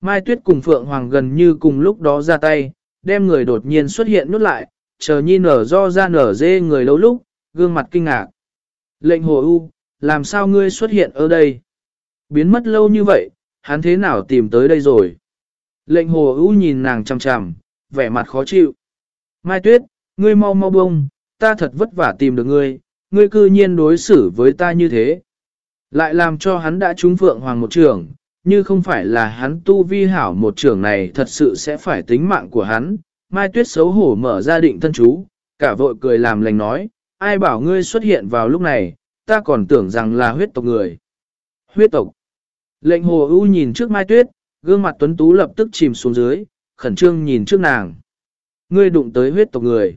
Mai Tuyết cùng Phượng Hoàng gần như cùng lúc đó ra tay, đem người đột nhiên xuất hiện nút lại, chờ nhi nở do ra nở dê người lâu lúc, gương mặt kinh ngạc. Lệnh hồ u, làm sao ngươi xuất hiện ở đây? Biến mất lâu như vậy, hắn thế nào tìm tới đây rồi? Lệnh hồ u nhìn nàng chằm chằm, vẻ mặt khó chịu. Mai Tuyết, ngươi mau mau bông, ta thật vất vả tìm được ngươi, ngươi cư nhiên đối xử với ta như thế. Lại làm cho hắn đã trúng phượng hoàng một trường, như không phải là hắn tu vi hảo một trường này thật sự sẽ phải tính mạng của hắn. Mai Tuyết xấu hổ mở ra định thân chú, cả vội cười làm lành nói, ai bảo ngươi xuất hiện vào lúc này, ta còn tưởng rằng là huyết tộc người. Huyết tộc. Lệnh hồ ưu nhìn trước Mai Tuyết, gương mặt tuấn tú lập tức chìm xuống dưới, khẩn trương nhìn trước nàng. Ngươi đụng tới huyết tộc người.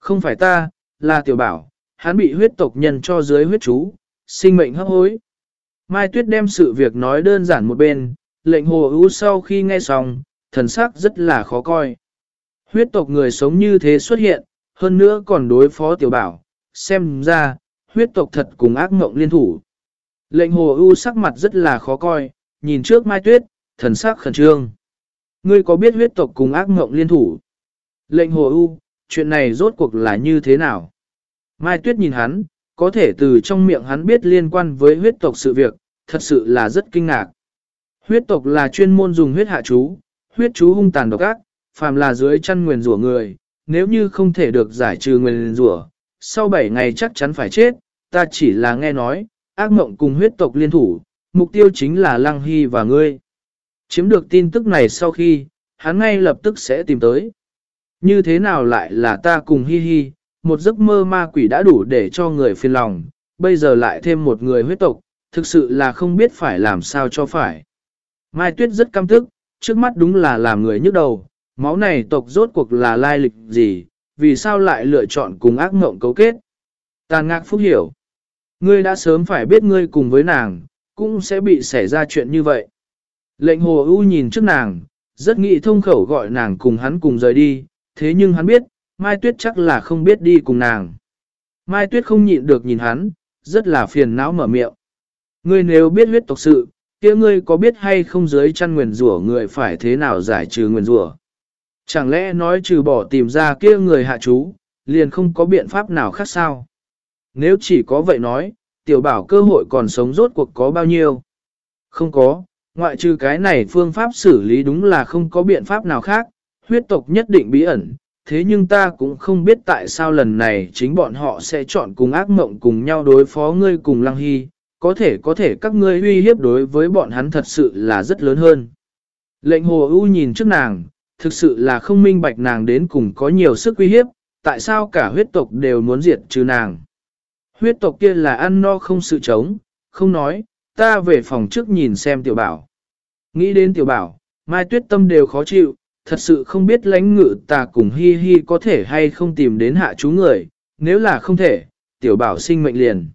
Không phải ta, là tiểu bảo, hắn bị huyết tộc nhân cho dưới huyết chú, sinh mệnh hấp hối. Mai Tuyết đem sự việc nói đơn giản một bên, lệnh hồ ưu sau khi nghe xong, thần sắc rất là khó coi. Huyết tộc người sống như thế xuất hiện, hơn nữa còn đối phó tiểu bảo, xem ra, huyết tộc thật cùng ác mộng liên thủ. Lệnh hồ ưu sắc mặt rất là khó coi, nhìn trước Mai Tuyết, thần sắc khẩn trương. Ngươi có biết huyết tộc cùng ác mộng liên thủ? Lệnh hồ ưu, chuyện này rốt cuộc là như thế nào? Mai Tuyết nhìn hắn, có thể từ trong miệng hắn biết liên quan với huyết tộc sự việc, thật sự là rất kinh ngạc. Huyết tộc là chuyên môn dùng huyết hạ chú, huyết chú hung tàn độc ác, phàm là dưới chân nguyền rủa người, nếu như không thể được giải trừ nguyền rủa, sau 7 ngày chắc chắn phải chết, ta chỉ là nghe nói, ác mộng cùng huyết tộc liên thủ, mục tiêu chính là Lăng Hy và ngươi. Chiếm được tin tức này sau khi, hắn ngay lập tức sẽ tìm tới. Như thế nào lại là ta cùng Hi Hi, một giấc mơ ma quỷ đã đủ để cho người phiền lòng, bây giờ lại thêm một người huyết tộc, thực sự là không biết phải làm sao cho phải. Mai Tuyết rất căm tức, trước mắt đúng là làm người nhức đầu, máu này tộc rốt cuộc là lai lịch gì, vì sao lại lựa chọn cùng ác mộng cấu kết. Tàn ngạc phúc hiểu. Ngươi đã sớm phải biết ngươi cùng với nàng, cũng sẽ bị xảy ra chuyện như vậy. Lệnh hồ ưu nhìn trước nàng, rất nghĩ thông khẩu gọi nàng cùng hắn cùng rời đi, thế nhưng hắn biết, Mai Tuyết chắc là không biết đi cùng nàng. Mai Tuyết không nhịn được nhìn hắn, rất là phiền não mở miệng. Ngươi nếu biết huyết tộc sự, kia ngươi có biết hay không dưới chăn nguyền rủa người phải thế nào giải trừ nguyền rủa? Chẳng lẽ nói trừ bỏ tìm ra kia người hạ chú, liền không có biện pháp nào khác sao? Nếu chỉ có vậy nói, tiểu bảo cơ hội còn sống rốt cuộc có bao nhiêu? Không có, ngoại trừ cái này phương pháp xử lý đúng là không có biện pháp nào khác, huyết tộc nhất định bí ẩn, thế nhưng ta cũng không biết tại sao lần này chính bọn họ sẽ chọn cùng ác mộng cùng nhau đối phó ngươi cùng Lăng Hy, có thể có thể các ngươi uy hiếp đối với bọn hắn thật sự là rất lớn hơn. Lệnh hồ ưu nhìn trước nàng, thực sự là không minh bạch nàng đến cùng có nhiều sức uy hiếp, tại sao cả huyết tộc đều muốn diệt trừ nàng. Huyết tộc kia là ăn no không sự chống, không nói, ta về phòng trước nhìn xem tiểu bảo. Nghĩ đến tiểu bảo, mai tuyết tâm đều khó chịu, thật sự không biết lãnh ngự ta cùng hi hi có thể hay không tìm đến hạ chú người, nếu là không thể, tiểu bảo sinh mệnh liền.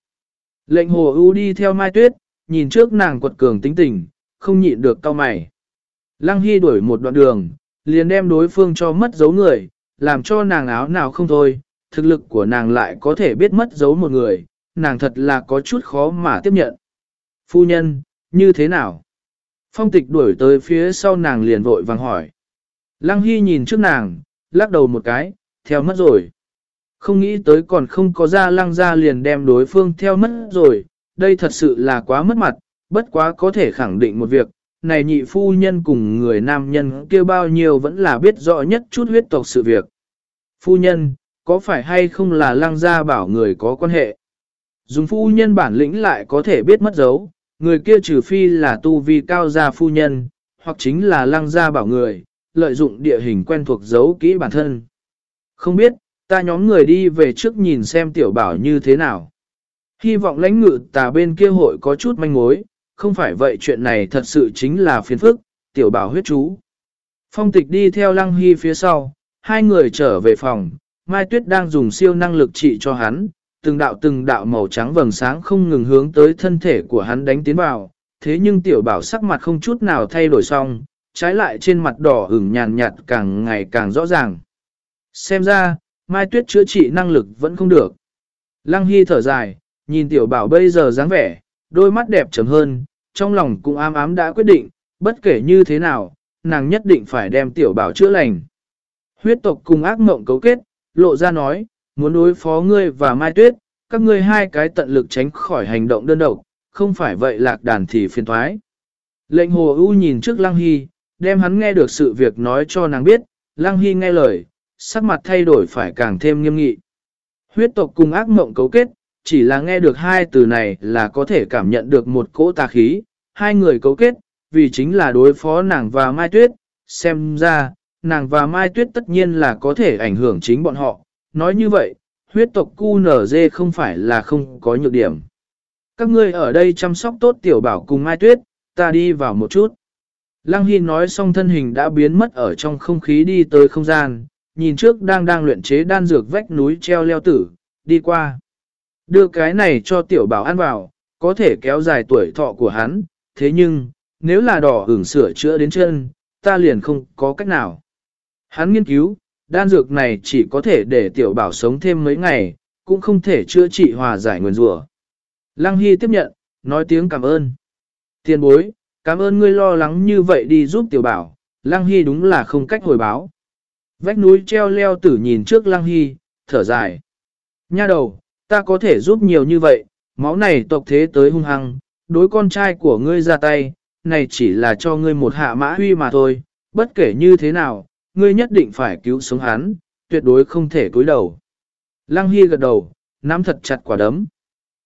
Lệnh hồ ưu đi theo mai tuyết, nhìn trước nàng quật cường tính tình, không nhịn được cao mày. Lăng Hy đuổi một đoạn đường, liền đem đối phương cho mất dấu người, làm cho nàng áo nào không thôi, thực lực của nàng lại có thể biết mất dấu một người, nàng thật là có chút khó mà tiếp nhận. Phu nhân, như thế nào? Phong tịch đuổi tới phía sau nàng liền vội vàng hỏi. Lăng Hy nhìn trước nàng, lắc đầu một cái, theo mất rồi. Không nghĩ tới còn không có ra lăng ra liền đem đối phương theo mất rồi, đây thật sự là quá mất mặt, bất quá có thể khẳng định một việc, này nhị phu nhân cùng người nam nhân kia bao nhiêu vẫn là biết rõ nhất chút huyết tộc sự việc. Phu nhân, có phải hay không là lăng gia bảo người có quan hệ? Dùng phu nhân bản lĩnh lại có thể biết mất dấu, người kia trừ phi là tu vi cao gia phu nhân, hoặc chính là lăng gia bảo người, lợi dụng địa hình quen thuộc giấu kỹ bản thân. Không biết, ta nhóm người đi về trước nhìn xem tiểu bảo như thế nào. Hy vọng lãnh ngự tà bên kia hội có chút manh mối, không phải vậy chuyện này thật sự chính là phiền phức, tiểu bảo huyết chú. Phong tịch đi theo lăng hy phía sau, hai người trở về phòng, Mai Tuyết đang dùng siêu năng lực trị cho hắn, từng đạo từng đạo màu trắng vầng sáng không ngừng hướng tới thân thể của hắn đánh tiến vào, thế nhưng tiểu bảo sắc mặt không chút nào thay đổi xong, trái lại trên mặt đỏ hửng nhàn nhạt càng ngày càng rõ ràng. Xem ra, Mai Tuyết chữa trị năng lực vẫn không được. Lăng Hy thở dài, nhìn tiểu bảo bây giờ dáng vẻ, đôi mắt đẹp trầm hơn, trong lòng cũng ám ám đã quyết định, bất kể như thế nào, nàng nhất định phải đem tiểu bảo chữa lành. Huyết tộc cùng ác mộng cấu kết, lộ ra nói, muốn đối phó ngươi và Mai Tuyết, các ngươi hai cái tận lực tránh khỏi hành động đơn độc, không phải vậy lạc đàn thì phiền thoái. Lệnh hồ ưu nhìn trước Lăng Hy, đem hắn nghe được sự việc nói cho nàng biết, Lăng Hy nghe lời, sắc mặt thay đổi phải càng thêm nghiêm nghị. Huyết tộc cùng ác mộng cấu kết, chỉ là nghe được hai từ này là có thể cảm nhận được một cỗ tà khí, hai người cấu kết, vì chính là đối phó nàng và Mai Tuyết, xem ra, nàng và Mai Tuyết tất nhiên là có thể ảnh hưởng chính bọn họ, nói như vậy, huyết tộc cu không phải là không có nhược điểm. Các ngươi ở đây chăm sóc tốt tiểu bảo cùng Mai Tuyết, ta đi vào một chút. Lăng Hy nói xong thân hình đã biến mất ở trong không khí đi tới không gian, nhìn trước đang đang luyện chế đan dược vách núi treo leo tử, đi qua. Đưa cái này cho tiểu bảo ăn vào, có thể kéo dài tuổi thọ của hắn, thế nhưng, nếu là đỏ hưởng sửa chữa đến chân, ta liền không có cách nào. Hắn nghiên cứu, đan dược này chỉ có thể để tiểu bảo sống thêm mấy ngày, cũng không thể chữa trị hòa giải nguyên rủa. Lăng Hy tiếp nhận, nói tiếng cảm ơn. Tiền bối, cảm ơn ngươi lo lắng như vậy đi giúp tiểu bảo, Lăng Hy đúng là không cách hồi báo. Vách núi treo leo tử nhìn trước Lăng Hy, thở dài. Nha đầu, ta có thể giúp nhiều như vậy, máu này tộc thế tới hung hăng, đối con trai của ngươi ra tay, này chỉ là cho ngươi một hạ mã huy mà thôi, bất kể như thế nào, ngươi nhất định phải cứu sống hắn, tuyệt đối không thể cúi đầu. Lăng Hy gật đầu, nắm thật chặt quả đấm.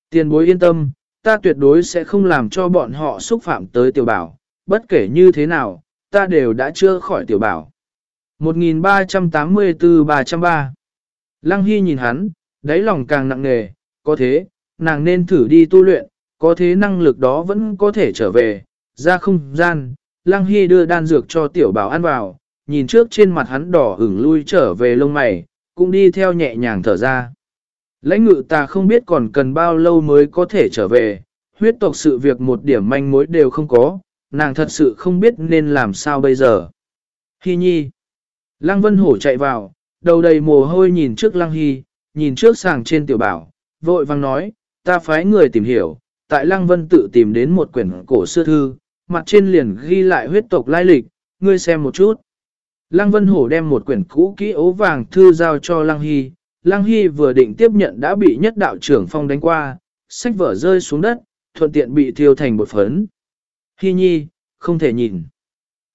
Tiền bối yên tâm, ta tuyệt đối sẽ không làm cho bọn họ xúc phạm tới tiểu bảo, bất kể như thế nào, ta đều đã chưa khỏi tiểu bảo. 1384-303 Lăng Hy nhìn hắn, đáy lòng càng nặng nề, có thế, nàng nên thử đi tu luyện, có thế năng lực đó vẫn có thể trở về, ra không gian. Lăng Hy đưa đan dược cho tiểu bảo ăn vào, nhìn trước trên mặt hắn đỏ ửng lui trở về lông mày, cũng đi theo nhẹ nhàng thở ra. Lãnh ngự ta không biết còn cần bao lâu mới có thể trở về, huyết tộc sự việc một điểm manh mối đều không có, nàng thật sự không biết nên làm sao bây giờ. Hy nhi. Lăng Vân Hổ chạy vào, đầu đầy mồ hôi nhìn trước Lăng Hy, nhìn trước sàng trên tiểu bảo, vội vang nói, ta phái người tìm hiểu, tại Lăng Vân tự tìm đến một quyển cổ xưa thư, mặt trên liền ghi lại huyết tộc lai lịch, ngươi xem một chút. Lăng Vân Hổ đem một quyển cũ kỹ ố vàng thư giao cho Lăng Hy, Lăng Hy vừa định tiếp nhận đã bị nhất đạo trưởng phong đánh qua, sách vở rơi xuống đất, thuận tiện bị thiêu thành bột phấn. Hy nhi, không thể nhìn.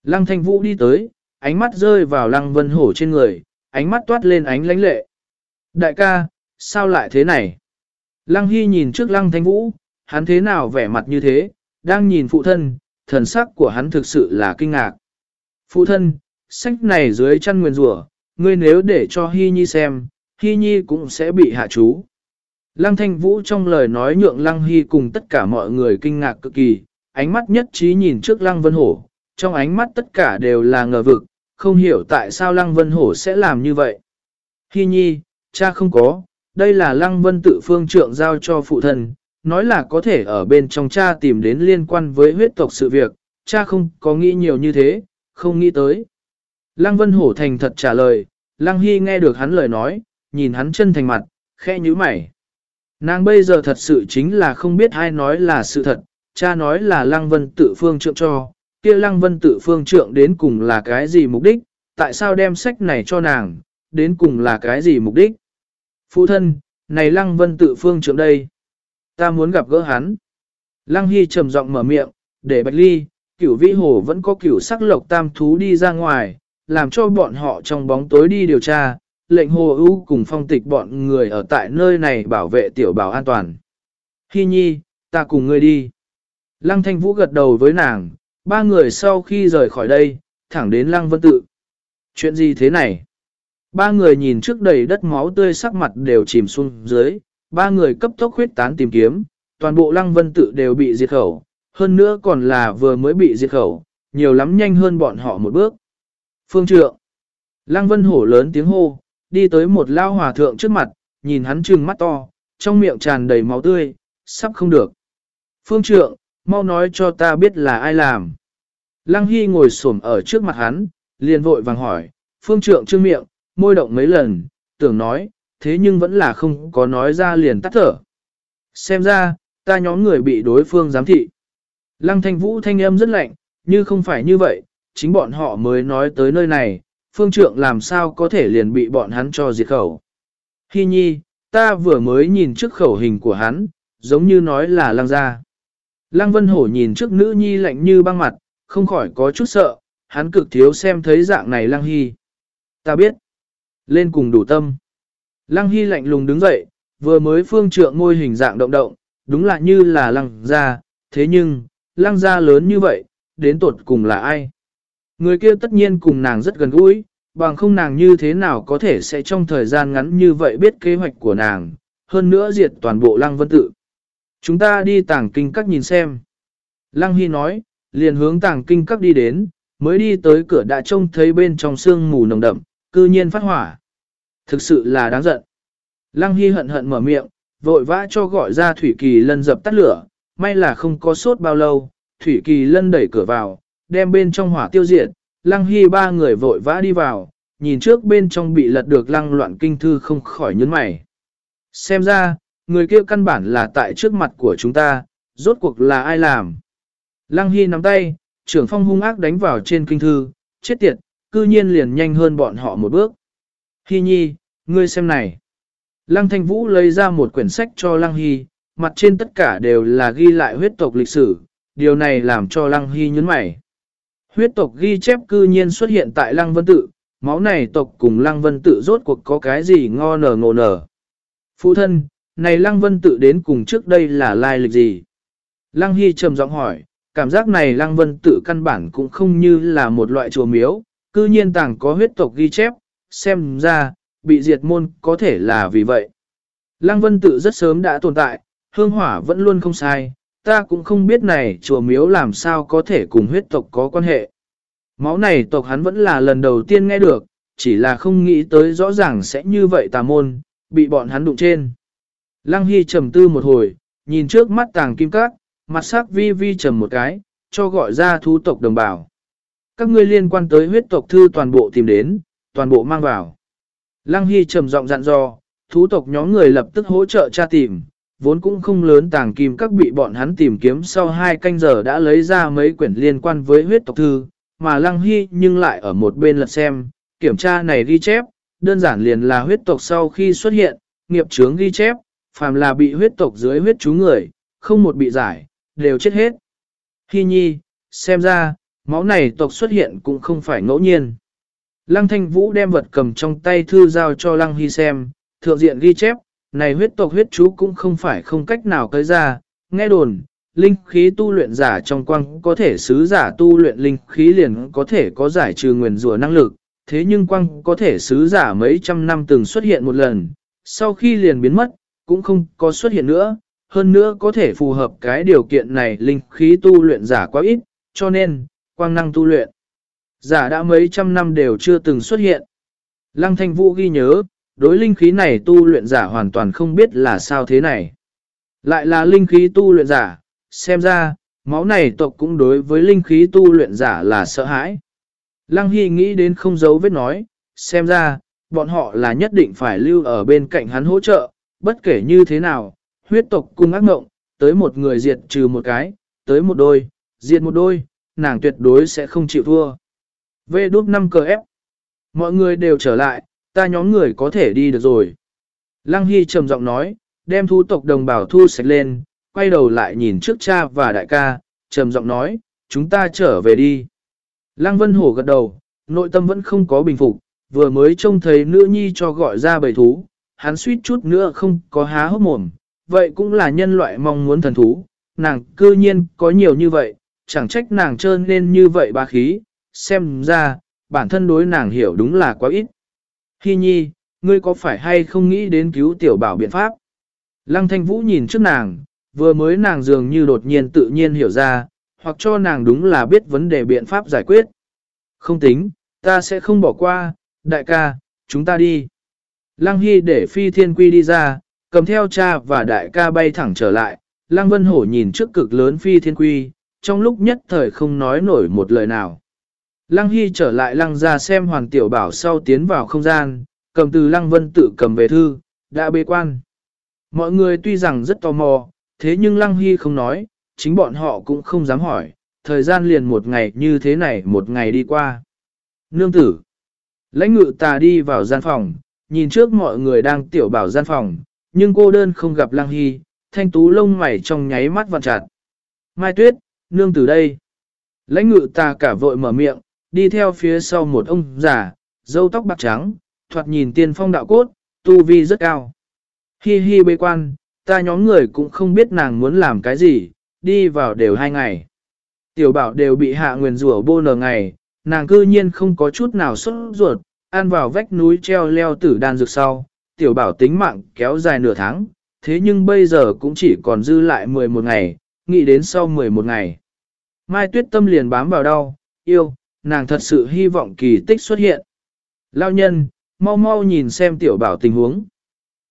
Lăng Thanh Vũ đi tới, ánh mắt rơi vào Lăng Vân Hổ trên người, ánh mắt toát lên ánh lánh lệ. Đại ca, sao lại thế này? Lăng Hy nhìn trước Lăng Thanh Vũ, hắn thế nào vẻ mặt như thế, đang nhìn phụ thân, thần sắc của hắn thực sự là kinh ngạc. Phụ thân, sách này dưới chân nguyên rủa, ngươi nếu để cho Hy Nhi xem, Hy Nhi cũng sẽ bị hạ chú. Lăng Thanh Vũ trong lời nói nhượng Lăng Hy cùng tất cả mọi người kinh ngạc cực kỳ, ánh mắt nhất trí nhìn trước Lăng Vân Hổ, trong ánh mắt tất cả đều là ngờ vực, không hiểu tại sao Lăng Vân Hổ sẽ làm như vậy. Hy Nhi, cha không có, đây là Lăng Vân tự phương trượng giao cho phụ thân, nói là có thể ở bên trong cha tìm đến liên quan với huyết tộc sự việc, cha không có nghĩ nhiều như thế, không nghĩ tới. Lăng Vân Hổ thành thật trả lời, Lăng Hy nghe được hắn lời nói, nhìn hắn chân thành mặt, khẽ nhíu mày. Nàng bây giờ thật sự chính là không biết ai nói là sự thật, cha nói là Lăng Vân tự phương trượng cho, kia Lăng Vân tự phương trượng đến cùng là cái gì mục đích, tại sao đem sách này cho nàng, đến cùng là cái gì mục đích. Phụ thân, này Lăng Vân tự phương trượng đây, ta muốn gặp gỡ hắn. Lăng Hy trầm giọng mở miệng, để Bạch Ly, cửu vĩ hồ vẫn có cửu sắc lộc tam thú đi ra ngoài, làm cho bọn họ trong bóng tối đi điều tra, lệnh hồ ưu cùng phong tịch bọn người ở tại nơi này bảo vệ tiểu bảo an toàn. Hi nhi, ta cùng ngươi đi. Lăng thanh vũ gật đầu với nàng, ba người sau khi rời khỏi đây, thẳng đến lăng vân tự. Chuyện gì thế này? Ba người nhìn trước đầy đất máu tươi sắc mặt đều chìm xuống dưới, ba người cấp tốc huyết tán tìm kiếm, toàn bộ lăng vân tự đều bị diệt khẩu, hơn nữa còn là vừa mới bị diệt khẩu, nhiều lắm nhanh hơn bọn họ một bước. Phương trượng, lăng vân hổ lớn tiếng hô, đi tới một lao hòa thượng trước mặt, nhìn hắn trừng mắt to, trong miệng tràn đầy máu tươi, sắp không được. Phương trượng, mau nói cho ta biết là ai làm. Lăng Hy ngồi xổm ở trước mặt hắn, liền vội vàng hỏi, phương trượng trương miệng, môi động mấy lần, tưởng nói, thế nhưng vẫn là không có nói ra liền tắt thở. Xem ra, ta nhóm người bị đối phương giám thị. Lăng thanh vũ thanh âm rất lạnh, như không phải như vậy, chính bọn họ mới nói tới nơi này, phương trượng làm sao có thể liền bị bọn hắn cho diệt khẩu. Hi nhi, ta vừa mới nhìn trước khẩu hình của hắn, giống như nói là lăng gia. Lăng vân hổ nhìn trước nữ nhi lạnh như băng mặt, không khỏi có chút sợ, hắn cực thiếu xem thấy dạng này lăng hy. Ta biết. Lên cùng đủ tâm. Lăng hy lạnh lùng đứng dậy, vừa mới phương trượng ngôi hình dạng động động, đúng là như là lăng gia, thế nhưng, lăng gia lớn như vậy, đến tột cùng là ai? Người kia tất nhiên cùng nàng rất gần gũi, bằng không nàng như thế nào có thể sẽ trong thời gian ngắn như vậy biết kế hoạch của nàng, hơn nữa diệt toàn bộ lăng vân tự. Chúng ta đi tàng kinh các nhìn xem. Lăng Hy nói, liền hướng tàng kinh các đi đến, mới đi tới cửa đã trông thấy bên trong sương mù nồng đậm, cư nhiên phát hỏa. Thực sự là đáng giận. Lăng Hy hận hận mở miệng, vội vã cho gọi ra Thủy Kỳ Lân dập tắt lửa, may là không có sốt bao lâu, Thủy Kỳ Lân đẩy cửa vào, đem bên trong hỏa tiêu diệt, Lăng Hy ba người vội vã đi vào, nhìn trước bên trong bị lật được lăng loạn kinh thư không khỏi nhấn mày. Xem ra, người kia căn bản là tại trước mặt của chúng ta, rốt cuộc là ai làm. Lăng Hy nắm tay, trưởng phong hung ác đánh vào trên kinh thư, chết tiệt, cư nhiên liền nhanh hơn bọn họ một bước. Hy nhi, ngươi xem này. Lăng Thanh Vũ lấy ra một quyển sách cho Lăng Hy, mặt trên tất cả đều là ghi lại huyết tộc lịch sử, điều này làm cho Lăng Hy nhấn mày. Huyết tộc ghi chép cư nhiên xuất hiện tại Lăng Vân Tự, máu này tộc cùng Lăng Vân Tự rốt cuộc có cái gì ngo nở ngộ nở. Phụ thân, này Lăng Vân Tự đến cùng trước đây là lai lịch gì? Lăng Hy trầm giọng hỏi, cảm giác này Lăng Vân Tự căn bản cũng không như là một loại chùa miếu, cư nhiên tàng có huyết tộc ghi chép, xem ra, bị diệt môn có thể là vì vậy. Lăng Vân Tự rất sớm đã tồn tại, hương hỏa vẫn luôn không sai, ta cũng không biết này chùa miếu làm sao có thể cùng huyết tộc có quan hệ. Máu này tộc hắn vẫn là lần đầu tiên nghe được, chỉ là không nghĩ tới rõ ràng sẽ như vậy tà môn, bị bọn hắn đụng trên. Lăng Hy trầm tư một hồi, nhìn trước mắt tàng kim cát, mặt sắc vi vi trầm một cái, cho gọi ra thú tộc đồng bào. Các ngươi liên quan tới huyết tộc thư toàn bộ tìm đến, toàn bộ mang vào. Lăng Hy trầm giọng dặn dò, thú tộc nhóm người lập tức hỗ trợ tra tìm, vốn cũng không lớn tàng kim các bị bọn hắn tìm kiếm sau hai canh giờ đã lấy ra mấy quyển liên quan với huyết tộc thư, mà Lăng Hy nhưng lại ở một bên lật xem, kiểm tra này ghi chép, đơn giản liền là huyết tộc sau khi xuất hiện, nghiệp chướng ghi chép, phàm là bị huyết tộc dưới huyết chú người, không một bị giải, đều chết hết. Hy nhi, xem ra, máu này tộc xuất hiện cũng không phải ngẫu nhiên. Lăng thanh vũ đem vật cầm trong tay thư giao cho lăng hy xem, thượng diện ghi chép, này huyết tộc huyết chú cũng không phải không cách nào cấy ra, nghe đồn, linh khí tu luyện giả trong quang có thể sứ giả tu luyện linh khí liền có thể có giải trừ nguyền rủa năng lực, thế nhưng quang có thể sứ giả mấy trăm năm từng xuất hiện một lần, sau khi liền biến mất, cũng không có xuất hiện nữa, hơn nữa có thể phù hợp cái điều kiện này linh khí tu luyện giả quá ít, cho nên, quang năng tu luyện. Giả đã mấy trăm năm đều chưa từng xuất hiện. Lăng thanh vũ ghi nhớ, đối linh khí này tu luyện giả hoàn toàn không biết là sao thế này. Lại là linh khí tu luyện giả, xem ra, máu này tộc cũng đối với linh khí tu luyện giả là sợ hãi. Lăng Hy nghĩ đến không giấu vết nói, xem ra, bọn họ là nhất định phải lưu ở bên cạnh hắn hỗ trợ, bất kể như thế nào, huyết tộc cung ác mộng, tới một người diệt trừ một cái, tới một đôi, diệt một đôi, nàng tuyệt đối sẽ không chịu thua. V đút 5 cờ ép. Mọi người đều trở lại, ta nhóm người có thể đi được rồi. Lăng Hy trầm giọng nói, đem thu tộc đồng bào thu sạch lên, quay đầu lại nhìn trước cha và đại ca, trầm giọng nói, chúng ta trở về đi. Lăng Vân Hổ gật đầu, nội tâm vẫn không có bình phục, vừa mới trông thấy nữ nhi cho gọi ra bầy thú, hắn suýt chút nữa không có há hốc mồm, vậy cũng là nhân loại mong muốn thần thú, nàng cư nhiên có nhiều như vậy, chẳng trách nàng trơn nên như vậy ba khí, xem ra, bản thân đối nàng hiểu đúng là quá ít. Hi nhi, ngươi có phải hay không nghĩ đến cứu tiểu bảo biện pháp? Lăng thanh vũ nhìn trước nàng, vừa mới nàng dường như đột nhiên tự nhiên hiểu ra, hoặc cho nàng đúng là biết vấn đề biện pháp giải quyết. Không tính, ta sẽ không bỏ qua, đại ca, chúng ta đi. Lăng Hy để phi thiên quy đi ra, cầm theo cha và đại ca bay thẳng trở lại, Lăng Vân Hổ nhìn trước cực lớn phi thiên quy, trong lúc nhất thời không nói nổi một lời nào. Lăng Hy trở lại lăng ra xem Hoàng Tiểu Bảo sau tiến vào không gian, cầm từ Lăng Vân tự cầm về thư, đã bế quan. Mọi người tuy rằng rất tò mò, thế nhưng Lăng Hy không nói, chính bọn họ cũng không dám hỏi, thời gian liền một ngày như thế này một ngày đi qua. Nương tử. Lãnh ngự tà đi vào gian phòng, nhìn trước mọi người đang tiểu bảo gian phòng, nhưng cô đơn không gặp Lăng Hy, thanh tú lông mày trong nháy mắt vặn chặt. Mai Tuyết, nương tử đây. Lãnh ngự tà cả vội mở miệng, đi theo phía sau một ông già, dâu tóc bạc trắng, thoạt nhìn tiên phong đạo cốt, tu vi rất cao. Hi hi bê quan, ta nhóm người cũng không biết nàng muốn làm cái gì, đi vào đều hai ngày. Tiểu bảo đều bị hạ nguyền rủa bô nở ngày, nàng cư nhiên không có chút nào xuất ruột, ăn vào vách núi treo leo tử đan dược sau, tiểu bảo tính mạng kéo dài nửa tháng, thế nhưng bây giờ cũng chỉ còn dư lại 11 ngày, nghĩ đến sau 11 ngày. Mai tuyết tâm liền bám vào đau, yêu, nàng thật sự hy vọng kỳ tích xuất hiện. Lao nhân, mau mau nhìn xem tiểu bảo tình huống.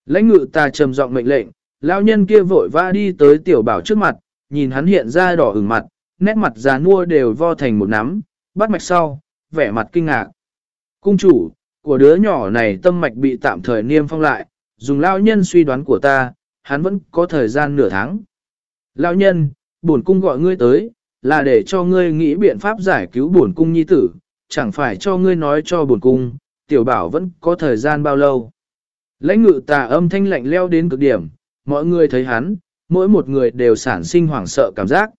Lãnh ngự ta trầm giọng mệnh lệnh, lao nhân kia vội vã đi tới tiểu bảo trước mặt, nhìn hắn hiện ra đỏ ửng mặt, nét mặt già nua đều vo thành một nắm, bắt mạch sau, vẻ mặt kinh ngạc. Cung chủ, của đứa nhỏ này tâm mạch bị tạm thời niêm phong lại, dùng lao nhân suy đoán của ta, hắn vẫn có thời gian nửa tháng. Lao nhân, bổn cung gọi ngươi tới, là để cho ngươi nghĩ biện pháp giải cứu bổn cung nhi tử, chẳng phải cho ngươi nói cho bổn cung, tiểu bảo vẫn có thời gian bao lâu. Lãnh ngự tà âm thanh lạnh leo đến cực điểm, mọi người thấy hắn, mỗi một người đều sản sinh hoảng sợ cảm giác.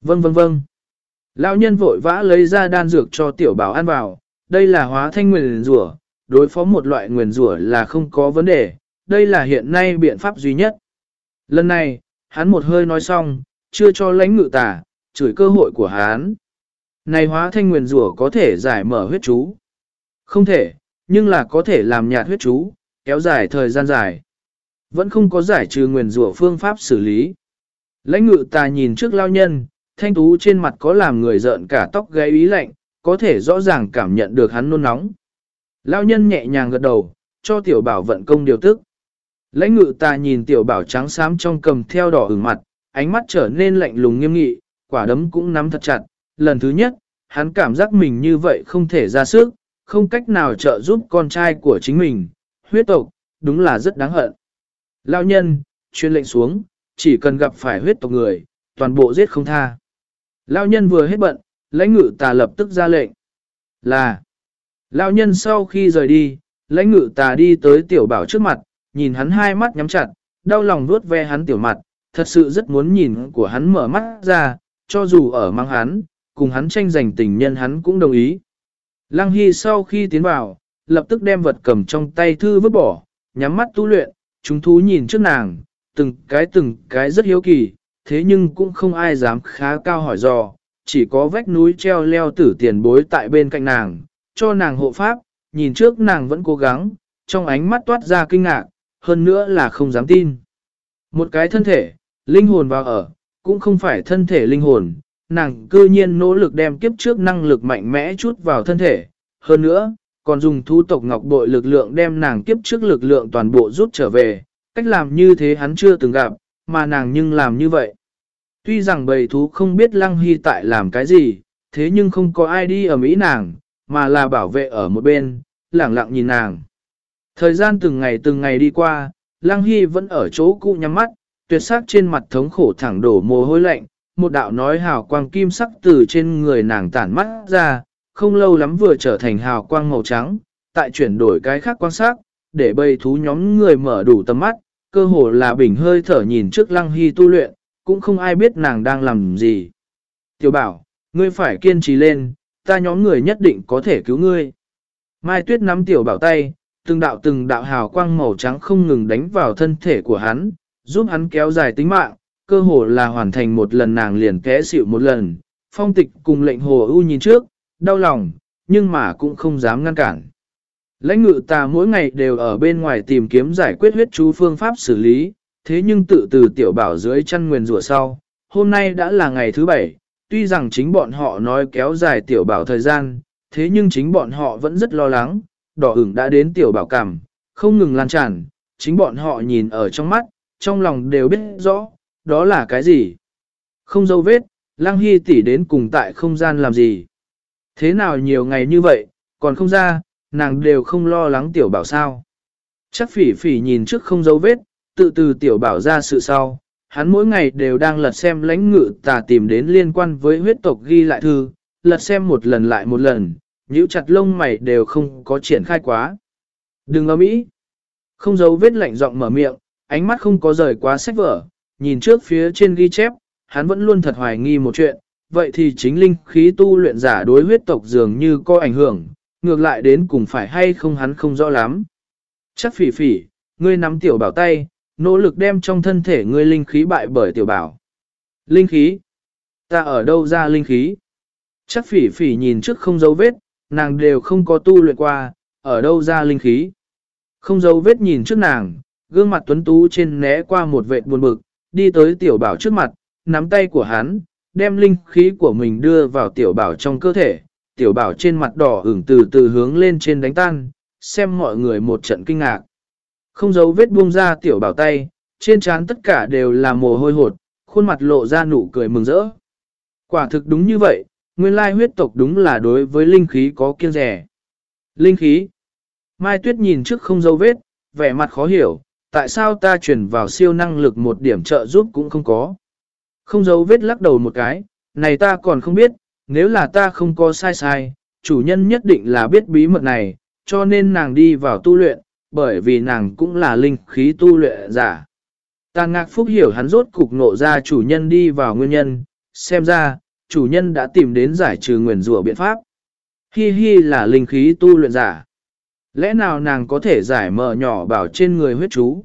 Vâng vâng vâng. Lão nhân vội vã lấy ra đan dược cho tiểu bảo ăn vào, đây là hóa thanh nguyền rủa, đối phó một loại nguyền rủa là không có vấn đề, đây là hiện nay biện pháp duy nhất. Lần này, hắn một hơi nói xong, chưa cho lãnh ngự tà, chửi cơ hội của hắn. Này hóa thanh nguyền rủa có thể giải mở huyết chú. Không thể, nhưng là có thể làm nhạt huyết chú, kéo dài thời gian dài. Vẫn không có giải trừ nguyền rủa phương pháp xử lý. Lãnh ngự tà nhìn trước lao nhân, thanh tú trên mặt có làm người giận cả tóc gáy ý lạnh, có thể rõ ràng cảm nhận được hắn nôn nóng. Lao nhân nhẹ nhàng gật đầu, cho tiểu bảo vận công điều tức. Lãnh ngự tà nhìn tiểu bảo trắng xám trong cầm theo đỏ ửng mặt, ánh mắt trở nên lạnh lùng nghiêm nghị, quả đấm cũng nắm thật chặt. Lần thứ nhất, hắn cảm giác mình như vậy không thể ra sức, không cách nào trợ giúp con trai của chính mình. Huyết tộc, đúng là rất đáng hận. Lao nhân, chuyên lệnh xuống, chỉ cần gặp phải huyết tộc người, toàn bộ giết không tha. Lao nhân vừa hết bận, lãnh ngự tà lập tức ra lệnh. Là, Lao nhân sau khi rời đi, lãnh ngự tà đi tới tiểu bảo trước mặt, nhìn hắn hai mắt nhắm chặt, đau lòng vuốt ve hắn tiểu mặt, thật sự rất muốn nhìn của hắn mở mắt ra, cho dù ở mang hắn, cùng hắn tranh giành tình nhân hắn cũng đồng ý. Lăng Hy sau khi tiến vào, lập tức đem vật cầm trong tay thư vứt bỏ, nhắm mắt tu luyện, chúng thú nhìn trước nàng, từng cái từng cái rất hiếu kỳ, thế nhưng cũng không ai dám khá cao hỏi dò, chỉ có vách núi treo leo tử tiền bối tại bên cạnh nàng, cho nàng hộ pháp, nhìn trước nàng vẫn cố gắng, trong ánh mắt toát ra kinh ngạc, hơn nữa là không dám tin. Một cái thân thể, linh hồn vào ở, cũng không phải thân thể linh hồn, nàng cư nhiên nỗ lực đem kiếp trước năng lực mạnh mẽ chút vào thân thể. Hơn nữa, còn dùng thu tộc ngọc bội lực lượng đem nàng kiếp trước lực lượng toàn bộ rút trở về, cách làm như thế hắn chưa từng gặp, mà nàng nhưng làm như vậy. Tuy rằng bầy thú không biết lăng hy tại làm cái gì, thế nhưng không có ai đi ở Mỹ nàng, mà là bảo vệ ở một bên, lẳng lặng nhìn nàng. Thời gian từng ngày từng ngày đi qua, lăng hy vẫn ở chỗ cũ nhắm mắt, tuyệt sắc trên mặt thống khổ thẳng đổ mồ hôi lạnh, một đạo nói hào quang kim sắc từ trên người nàng tản mắt ra, không lâu lắm vừa trở thành hào quang màu trắng, tại chuyển đổi cái khác quan sát, để bầy thú nhóm người mở đủ tầm mắt, cơ hồ là bình hơi thở nhìn trước lăng hy tu luyện, cũng không ai biết nàng đang làm gì. Tiểu bảo, Ngươi phải kiên trì lên, ta nhóm người nhất định có thể cứu ngươi. Mai Tuyết nắm tiểu bảo tay, từng đạo từng đạo hào quang màu trắng không ngừng đánh vào thân thể của hắn, giúp hắn kéo dài tính mạng, cơ hồ là hoàn thành một lần nàng liền té xịu một lần. Phong tịch cùng lệnh hồ ưu nhìn trước, đau lòng, nhưng mà cũng không dám ngăn cản. Lãnh ngự ta mỗi ngày đều ở bên ngoài tìm kiếm giải quyết huyết chú phương pháp xử lý, thế nhưng tự từ tiểu bảo dưới chăn nguyền rủa sau, hôm nay đã là ngày thứ bảy, tuy rằng chính bọn họ nói kéo dài tiểu bảo thời gian, thế nhưng chính bọn họ vẫn rất lo lắng, đỏ ửng đã đến tiểu bảo cảm, không ngừng lan tràn, chính bọn họ nhìn ở trong mắt, trong lòng đều biết rõ, đó là cái gì. Không dấu vết, Lăng Hy tỷ đến cùng tại không gian làm gì. Thế nào nhiều ngày như vậy, còn không ra, nàng đều không lo lắng tiểu bảo sao. Chắc phỉ phỉ nhìn trước không dấu vết, tự từ tiểu bảo ra sự sau, hắn mỗi ngày đều đang lật xem lãnh ngự tà tìm đến liên quan với huyết tộc ghi lại thư, lật xem một lần lại một lần, nhíu chặt lông mày đều không có triển khai quá. Đừng ấm ý. Không giấu vết lạnh giọng mở miệng, ánh mắt không có rời quá sách vở, nhìn trước phía trên ghi chép, hắn vẫn luôn thật hoài nghi một chuyện, vậy thì chính linh khí tu luyện giả đối huyết tộc dường như có ảnh hưởng, ngược lại đến cùng phải hay không hắn không rõ lắm. Chắc phỉ phỉ, ngươi nắm tiểu bảo tay, nỗ lực đem trong thân thể ngươi linh khí bại bởi tiểu bảo. Linh khí? Ta ở đâu ra linh khí? Chắc phỉ phỉ nhìn trước không dấu vết, nàng đều không có tu luyện qua, ở đâu ra linh khí? Không dấu vết nhìn trước nàng, gương mặt tuấn tú trên né qua một vệt buồn bực, đi tới tiểu bảo trước mặt, nắm tay của hắn, đem linh khí của mình đưa vào tiểu bảo trong cơ thể. Tiểu bảo trên mặt đỏ ửng từ từ hướng lên trên đánh tan, xem mọi người một trận kinh ngạc. Không giấu vết buông ra tiểu bảo tay, trên trán tất cả đều là mồ hôi hột, khuôn mặt lộ ra nụ cười mừng rỡ. Quả thực đúng như vậy, nguyên lai huyết tộc đúng là đối với linh khí có kiêng rẻ. Linh khí. Mai Tuyết nhìn trước không dấu vết, vẻ mặt khó hiểu, tại sao ta chuyển vào siêu năng lực một điểm trợ giúp cũng không có. Không giấu vết lắc đầu một cái, này ta còn không biết, nếu là ta không có sai sai, chủ nhân nhất định là biết bí mật này, cho nên nàng đi vào tu luyện, bởi vì nàng cũng là linh khí tu luyện giả. Tàn ngạc phúc hiểu hắn rốt cục nộ ra chủ nhân đi vào nguyên nhân, xem ra, chủ nhân đã tìm đến giải trừ nguyền rủa biện pháp. Hi hi là linh khí tu luyện giả. Lẽ nào nàng có thể giải mở nhỏ bảo trên người huyết chú?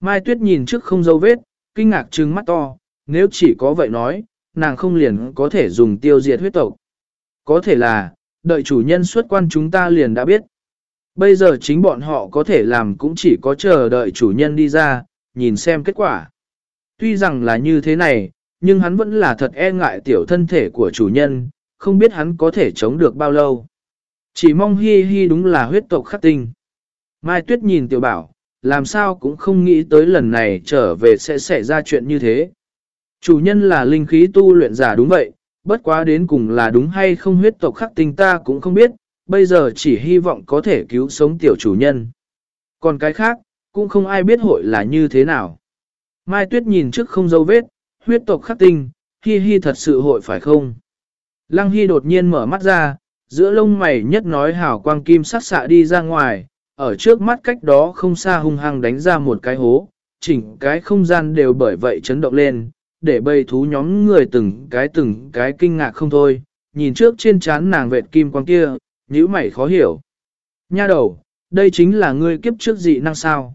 Mai Tuyết nhìn trước không dấu vết, kinh ngạc trừng mắt to, nếu chỉ có vậy nói, nàng không liền có thể dùng tiêu diệt huyết tộc. Có thể là, đợi chủ nhân xuất quan chúng ta liền đã biết. Bây giờ chính bọn họ có thể làm cũng chỉ có chờ đợi chủ nhân đi ra, nhìn xem kết quả. Tuy rằng là như thế này, nhưng hắn vẫn là thật e ngại tiểu thân thể của chủ nhân, không biết hắn có thể chống được bao lâu. Chỉ mong hi hi đúng là huyết tộc khắc tinh. Mai Tuyết nhìn tiểu bảo, làm sao cũng không nghĩ tới lần này trở về sẽ xảy ra chuyện như thế. Chủ nhân là linh khí tu luyện giả đúng vậy, bất quá đến cùng là đúng hay không huyết tộc khắc tinh ta cũng không biết, bây giờ chỉ hy vọng có thể cứu sống tiểu chủ nhân. Còn cái khác, cũng không ai biết hội là như thế nào. Mai Tuyết nhìn trước không dấu vết, huyết tộc khắc tinh, hi hi thật sự hội phải không? Lăng Hy đột nhiên mở mắt ra, giữa lông mày nhất nói hào quang kim sắc xạ đi ra ngoài, ở trước mắt cách đó không xa hung hăng đánh ra một cái hố, chỉnh cái không gian đều bởi vậy chấn động lên, để bầy thú nhóm người từng cái từng cái kinh ngạc không thôi, nhìn trước trên trán nàng vệt kim quang kia, nhíu mày khó hiểu. Nha đầu, đây chính là ngươi kiếp trước dị năng sao.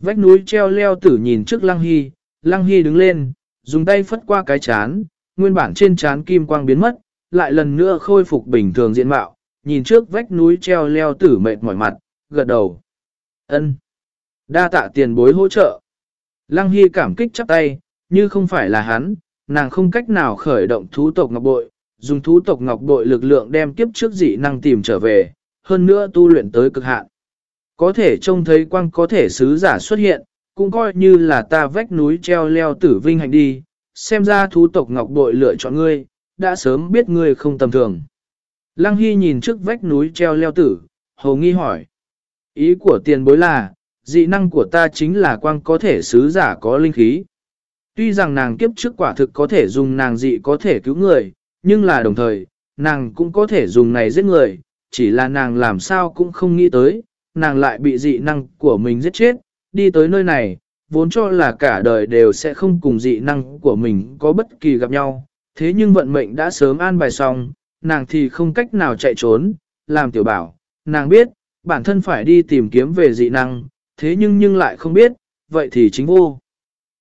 Vách núi treo leo tử nhìn trước Lăng Hy, Lăng Hy đứng lên, dùng tay phất qua cái chán, nguyên bản trên chán kim quang biến mất, lại lần nữa khôi phục bình thường diện mạo, nhìn trước vách núi treo leo tử mệt mỏi mặt, gật đầu. ân Đa tạ tiền bối hỗ trợ. Lăng Hy cảm kích chắp tay, như không phải là hắn, nàng không cách nào khởi động thú tộc ngọc bội, dùng thú tộc ngọc bội lực lượng đem kiếp trước dị năng tìm trở về, hơn nữa tu luyện tới cực hạn. Có thể trông thấy quang có thể sứ giả xuất hiện, cũng coi như là ta vách núi treo leo tử vinh hành đi, xem ra thú tộc ngọc bội lựa chọn ngươi, đã sớm biết ngươi không tầm thường. Lăng Hy nhìn trước vách núi treo leo tử, hầu nghi hỏi. Ý của tiền bối là, dị năng của ta chính là quang có thể sứ giả có linh khí. Tuy rằng nàng kiếp trước quả thực có thể dùng nàng dị có thể cứu người, nhưng là đồng thời, nàng cũng có thể dùng này giết người, chỉ là nàng làm sao cũng không nghĩ tới, nàng lại bị dị năng của mình giết chết, đi tới nơi này, vốn cho là cả đời đều sẽ không cùng dị năng của mình có bất kỳ gặp nhau, Thế nhưng vận mệnh đã sớm an bài xong, nàng thì không cách nào chạy trốn, làm tiểu bảo, nàng biết, bản thân phải đi tìm kiếm về dị năng, thế nhưng nhưng lại không biết, vậy thì chính vô.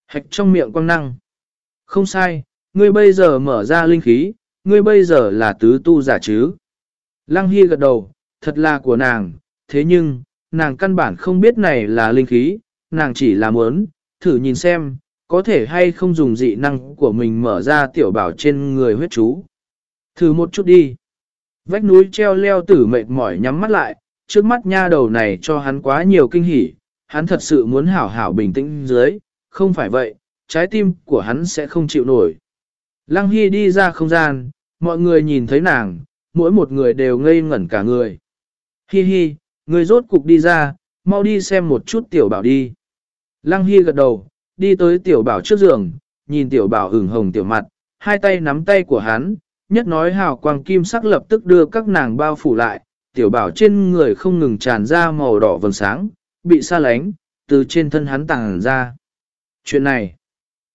Hạch trong miệng quang năng. Không sai, ngươi bây giờ mở ra linh khí, ngươi bây giờ là tứ tu giả chứ. Lăng Hy gật đầu, thật là của nàng, thế nhưng, nàng căn bản không biết này là linh khí, nàng chỉ là muốn, thử nhìn xem, có thể hay không dùng dị năng của mình mở ra tiểu bảo trên người huyết chú. Thử một chút đi. Vách núi treo leo tử mệt mỏi nhắm mắt lại, trước mắt nha đầu này cho hắn quá nhiều kinh hỉ, hắn thật sự muốn hảo hảo bình tĩnh dưới, không phải vậy, trái tim của hắn sẽ không chịu nổi. Lăng Hy đi ra không gian, mọi người nhìn thấy nàng, mỗi một người đều ngây ngẩn cả người. Hi hi, người rốt cục đi ra, mau đi xem một chút tiểu bảo đi. Lăng Hy gật đầu, đi tới tiểu bảo trước giường, nhìn tiểu bảo hửng hồng tiểu mặt, hai tay nắm tay của hắn, nhất nói hào quang kim sắc lập tức đưa các nàng bao phủ lại, tiểu bảo trên người không ngừng tràn ra màu đỏ vầng sáng, bị xa lánh, từ trên thân hắn tàng ra. Chuyện này,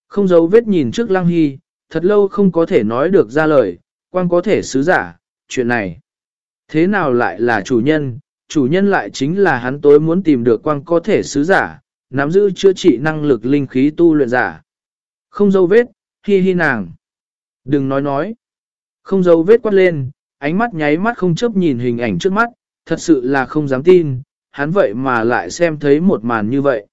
không giấu vết nhìn trước lăng hy, thật lâu không có thể nói được ra lời, quang có thể sứ giả, chuyện này. Thế nào lại là chủ nhân, chủ nhân lại chính là hắn tối muốn tìm được quang có thể sứ giả, nắm giữ chữa trị năng lực linh khí tu luyện giả. Không dấu vết, hi hi nàng. Đừng nói nói. Không dấu vết quát lên, ánh mắt nháy mắt không chấp nhìn hình ảnh trước mắt, thật sự là không dám tin, hắn vậy mà lại xem thấy một màn như vậy.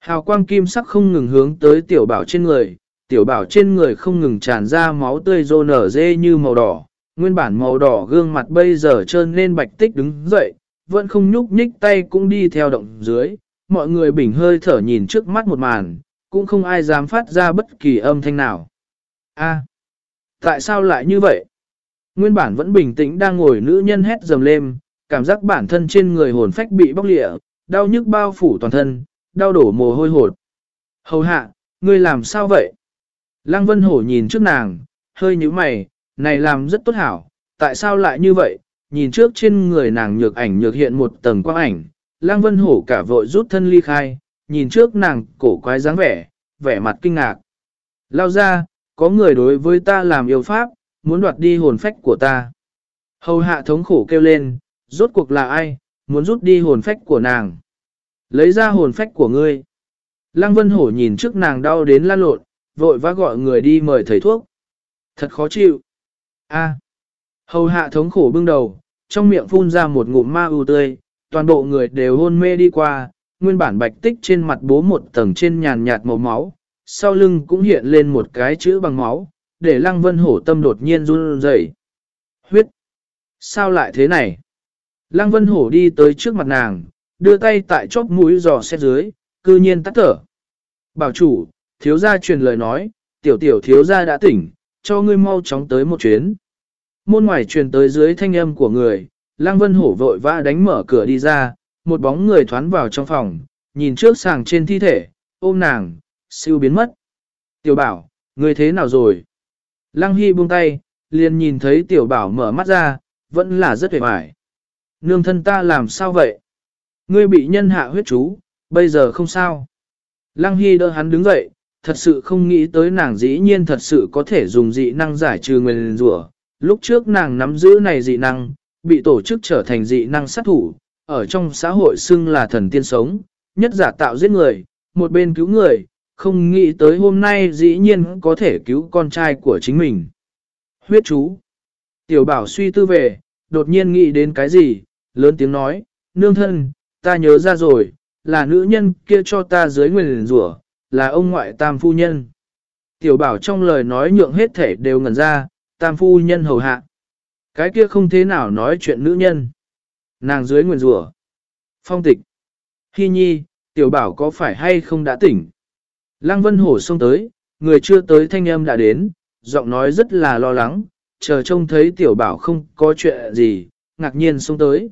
Hào quang kim sắc không ngừng hướng tới tiểu bảo trên người, tiểu bảo trên người không ngừng tràn ra máu tươi rô nở dê như màu đỏ, nguyên bản màu đỏ gương mặt bây giờ trơn lên bạch tích đứng dậy, vẫn không nhúc nhích tay cũng đi theo động dưới, mọi người bình hơi thở nhìn trước mắt một màn, cũng không ai dám phát ra bất kỳ âm thanh nào. A, tại sao lại như vậy? Nguyên bản vẫn bình tĩnh đang ngồi nữ nhân hét dầm lên, cảm giác bản thân trên người hồn phách bị bóc lịa, đau nhức bao phủ toàn thân, đau đổ mồ hôi hột. Hầu hạ, ngươi làm sao vậy? Lăng Vân Hổ nhìn trước nàng, hơi như mày, này làm rất tốt hảo, tại sao lại như vậy? Nhìn trước trên người nàng nhược ảnh nhược hiện một tầng quang ảnh, Lăng Vân Hổ cả vội rút thân ly khai, nhìn trước nàng cổ quái dáng vẻ, vẻ mặt kinh ngạc. Lao ra, có người đối với ta làm yêu pháp, muốn đoạt đi hồn phách của ta. Hầu hạ thống khổ kêu lên, rốt cuộc là ai, muốn rút đi hồn phách của nàng. Lấy ra hồn phách của ngươi. Lăng Vân Hổ nhìn trước nàng đau đến lan lộn, vội vã gọi người đi mời thầy thuốc. Thật khó chịu. A. Hầu hạ thống khổ bưng đầu, trong miệng phun ra một ngụm ma ưu tươi, toàn bộ người đều hôn mê đi qua, nguyên bản bạch tích trên mặt bố một tầng trên nhàn nhạt màu máu, sau lưng cũng hiện lên một cái chữ bằng máu, để lăng vân hổ tâm đột nhiên run rẩy. Huyết! Sao lại thế này? Lăng vân hổ đi tới trước mặt nàng, đưa tay tại chóp mũi giò xét dưới, cư nhiên tắt thở. Bảo chủ, thiếu gia truyền lời nói, tiểu tiểu thiếu gia đã tỉnh, cho ngươi mau chóng tới một chuyến. Môn ngoài truyền tới dưới thanh âm của người, Lăng Vân Hổ vội vã đánh mở cửa đi ra, một bóng người thoán vào trong phòng, nhìn trước sàng trên thi thể, ôm nàng, siêu biến mất. Tiểu bảo, người thế nào rồi? Lăng Hy buông tay, liền nhìn thấy tiểu bảo mở mắt ra, vẫn là rất vẻ vải. Nương thân ta làm sao vậy? Ngươi bị nhân hạ huyết chú, bây giờ không sao. Lăng Hy đỡ hắn đứng dậy, thật sự không nghĩ tới nàng dĩ nhiên thật sự có thể dùng dị năng giải trừ nguyên rủa. Lúc trước nàng nắm giữ này dị năng, bị tổ chức trở thành dị năng sát thủ, ở trong xã hội xưng là thần tiên sống, nhất giả tạo giết người, một bên cứu người, không nghĩ tới hôm nay dĩ nhiên có thể cứu con trai của chính mình. Huyết chú. Tiểu bảo suy tư về, đột nhiên nghĩ đến cái gì, lớn tiếng nói, nương thân, ta nhớ ra rồi, là nữ nhân kia cho ta dưới nguyền rủa là ông ngoại tam phu nhân. Tiểu bảo trong lời nói nhượng hết thể đều ngẩn ra, tam phu nhân hầu hạ. Cái kia không thế nào nói chuyện nữ nhân. Nàng dưới nguyền rủa Phong tịch. Hy nhi, tiểu bảo có phải hay không đã tỉnh? Lăng Vân Hổ xông tới, người chưa tới thanh âm đã đến, giọng nói rất là lo lắng, chờ trông thấy tiểu bảo không có chuyện gì, ngạc nhiên xông tới.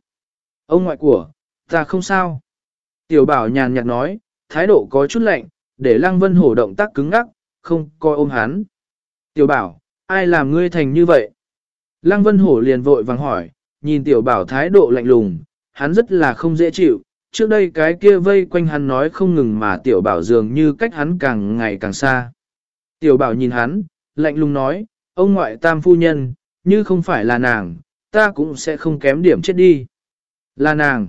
Ông ngoại của, ta không sao. Tiểu bảo nhàn nhạt nói, thái độ có chút lạnh, để Lăng Vân Hổ động tác cứng ngắc, không coi ôm hắn. Tiểu bảo, ai làm ngươi thành như vậy? Lăng Vân Hổ liền vội vàng hỏi, nhìn tiểu bảo thái độ lạnh lùng, hắn rất là không dễ chịu, trước đây cái kia vây quanh hắn nói không ngừng mà tiểu bảo dường như cách hắn càng ngày càng xa. Tiểu bảo nhìn hắn, lạnh lùng nói, ông ngoại tam phu nhân, như không phải là nàng, ta cũng sẽ không kém điểm chết đi. Là nàng.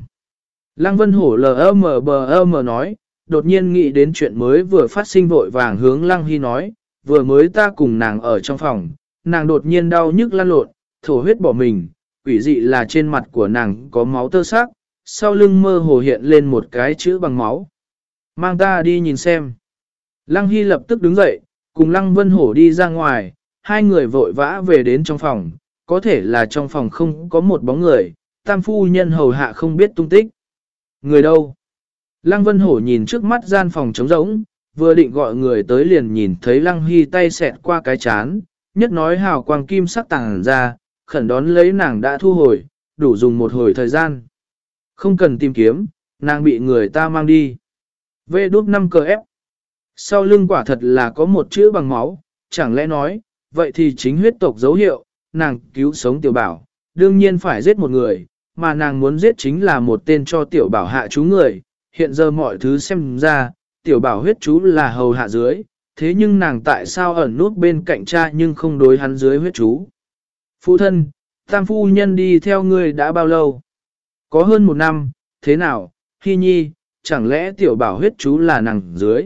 Lăng Vân Hổ LMBM nói, đột nhiên nghĩ đến chuyện mới vừa phát sinh vội vàng hướng Lăng Hy nói, vừa mới ta cùng nàng ở trong phòng, nàng đột nhiên đau nhức lan lộn, thổ huyết bỏ mình, quỷ dị là trên mặt của nàng có máu tơ xác, sau lưng mơ hồ hiện lên một cái chữ bằng máu. Mang ta đi nhìn xem. Lăng Hy lập tức đứng dậy, cùng Lăng Vân Hổ đi ra ngoài, hai người vội vã về đến trong phòng, có thể là trong phòng không có một bóng người, tam phu nhân hầu hạ không biết tung tích. Người đâu? Lăng Vân Hổ nhìn trước mắt gian phòng trống rỗng, vừa định gọi người tới liền nhìn thấy Lăng Hy tay xẹt qua cái chán, nhất nói hào quang kim sắc tàng ra, khẩn đón lấy nàng đã thu hồi, đủ dùng một hồi thời gian. Không cần tìm kiếm, nàng bị người ta mang đi. Vê đút 5 cờ ép. Sau lưng quả thật là có một chữ bằng máu, chẳng lẽ nói, vậy thì chính huyết tộc dấu hiệu, nàng cứu sống tiểu bảo, đương nhiên phải giết một người, mà nàng muốn giết chính là một tên cho tiểu bảo hạ chú người. Hiện giờ mọi thứ xem ra, tiểu bảo huyết chú là hầu hạ dưới, thế nhưng nàng tại sao ẩn nút bên cạnh cha nhưng không đối hắn dưới huyết chú. Phụ thân, tam phu nhân đi theo ngươi đã bao lâu? Có hơn một năm, thế nào, Hy Nhi, chẳng lẽ tiểu bảo huyết chú là nàng dưới?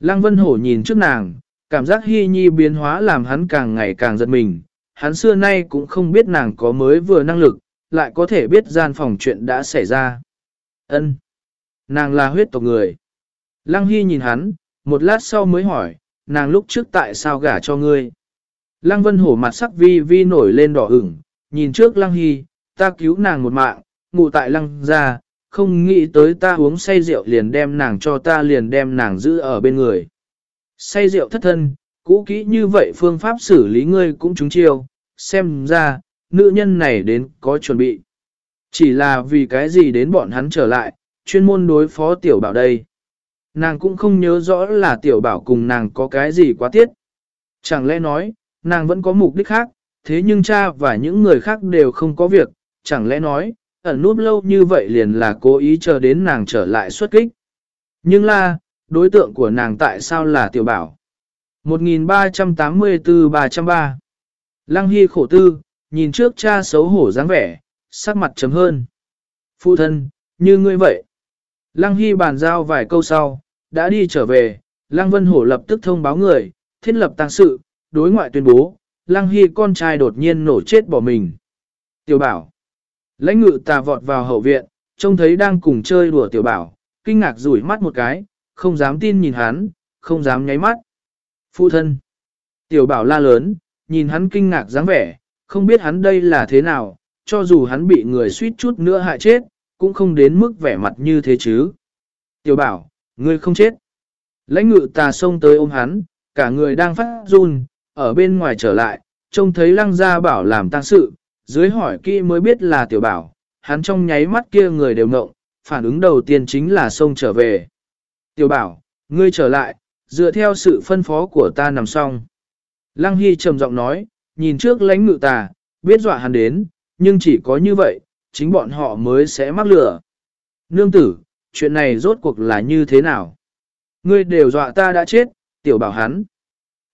Lăng Vân Hổ nhìn trước nàng, cảm giác Hy Nhi biến hóa làm hắn càng ngày càng giật mình. Hắn xưa nay cũng không biết nàng có mới vừa năng lực, lại có thể biết gian phòng chuyện đã xảy ra. Ân, Nàng là huyết tộc người. Lăng Hy nhìn hắn, một lát sau mới hỏi, nàng lúc trước tại sao gả cho ngươi? Lăng Vân Hổ mặt sắc vi vi nổi lên đỏ ửng, nhìn trước Lăng Hy, ta cứu nàng một mạng, ngủ tại Lăng ra, không nghĩ tới ta uống say rượu liền đem nàng cho ta liền đem nàng giữ ở bên người. Say rượu thất thân, cũ kỹ như vậy phương pháp xử lý ngươi cũng trúng chiêu, xem ra, nữ nhân này đến có chuẩn bị. Chỉ là vì cái gì đến bọn hắn trở lại, chuyên môn đối phó tiểu bảo đây. Nàng cũng không nhớ rõ là tiểu bảo cùng nàng có cái gì quá tiết. Chẳng lẽ nói, nàng vẫn có mục đích khác, thế nhưng cha và những người khác đều không có việc, chẳng lẽ nói, ẩn núp lâu như vậy liền là cố ý chờ đến nàng trở lại xuất kích. Nhưng là, đối tượng của nàng tại sao là tiểu bảo? 1384-303 Lăng Hy khổ tư, nhìn trước cha xấu hổ dáng vẻ, sắc mặt chấm hơn. Phụ thân, như ngươi vậy. Lăng Hy bàn giao vài câu sau, đã đi trở về, Lăng Vân Hổ lập tức thông báo người, thiết lập tăng sự, đối ngoại tuyên bố, Lăng Hy con trai đột nhiên nổ chết bỏ mình. Tiểu bảo. Lãnh ngự tà vọt vào hậu viện, trông thấy đang cùng chơi đùa tiểu bảo, kinh ngạc rủi mắt một cái, không dám tin nhìn hắn, không dám nháy mắt. Phụ thân. Tiểu bảo la lớn, nhìn hắn kinh ngạc dáng vẻ, không biết hắn đây là thế nào, cho dù hắn bị người suýt chút nữa hại chết, cũng không đến mức vẻ mặt như thế chứ. Tiểu bảo, ngươi không chết. Lãnh ngự tà xông tới ôm hắn, cả người đang phát run, ở bên ngoài trở lại, trông thấy lăng gia bảo làm tăng sự, dưới hỏi kỹ mới biết là tiểu bảo, hắn trong nháy mắt kia người đều ngộng, phản ứng đầu tiên chính là xông trở về. Tiểu bảo, ngươi trở lại, dựa theo sự phân phó của ta nằm xong. Lăng Hy trầm giọng nói, nhìn trước lãnh ngự tà, biết dọa hắn đến, nhưng chỉ có như vậy, chính bọn họ mới sẽ mắc lửa. Nương tử, chuyện này rốt cuộc là như thế nào? Ngươi đều dọa ta đã chết, tiểu bảo hắn.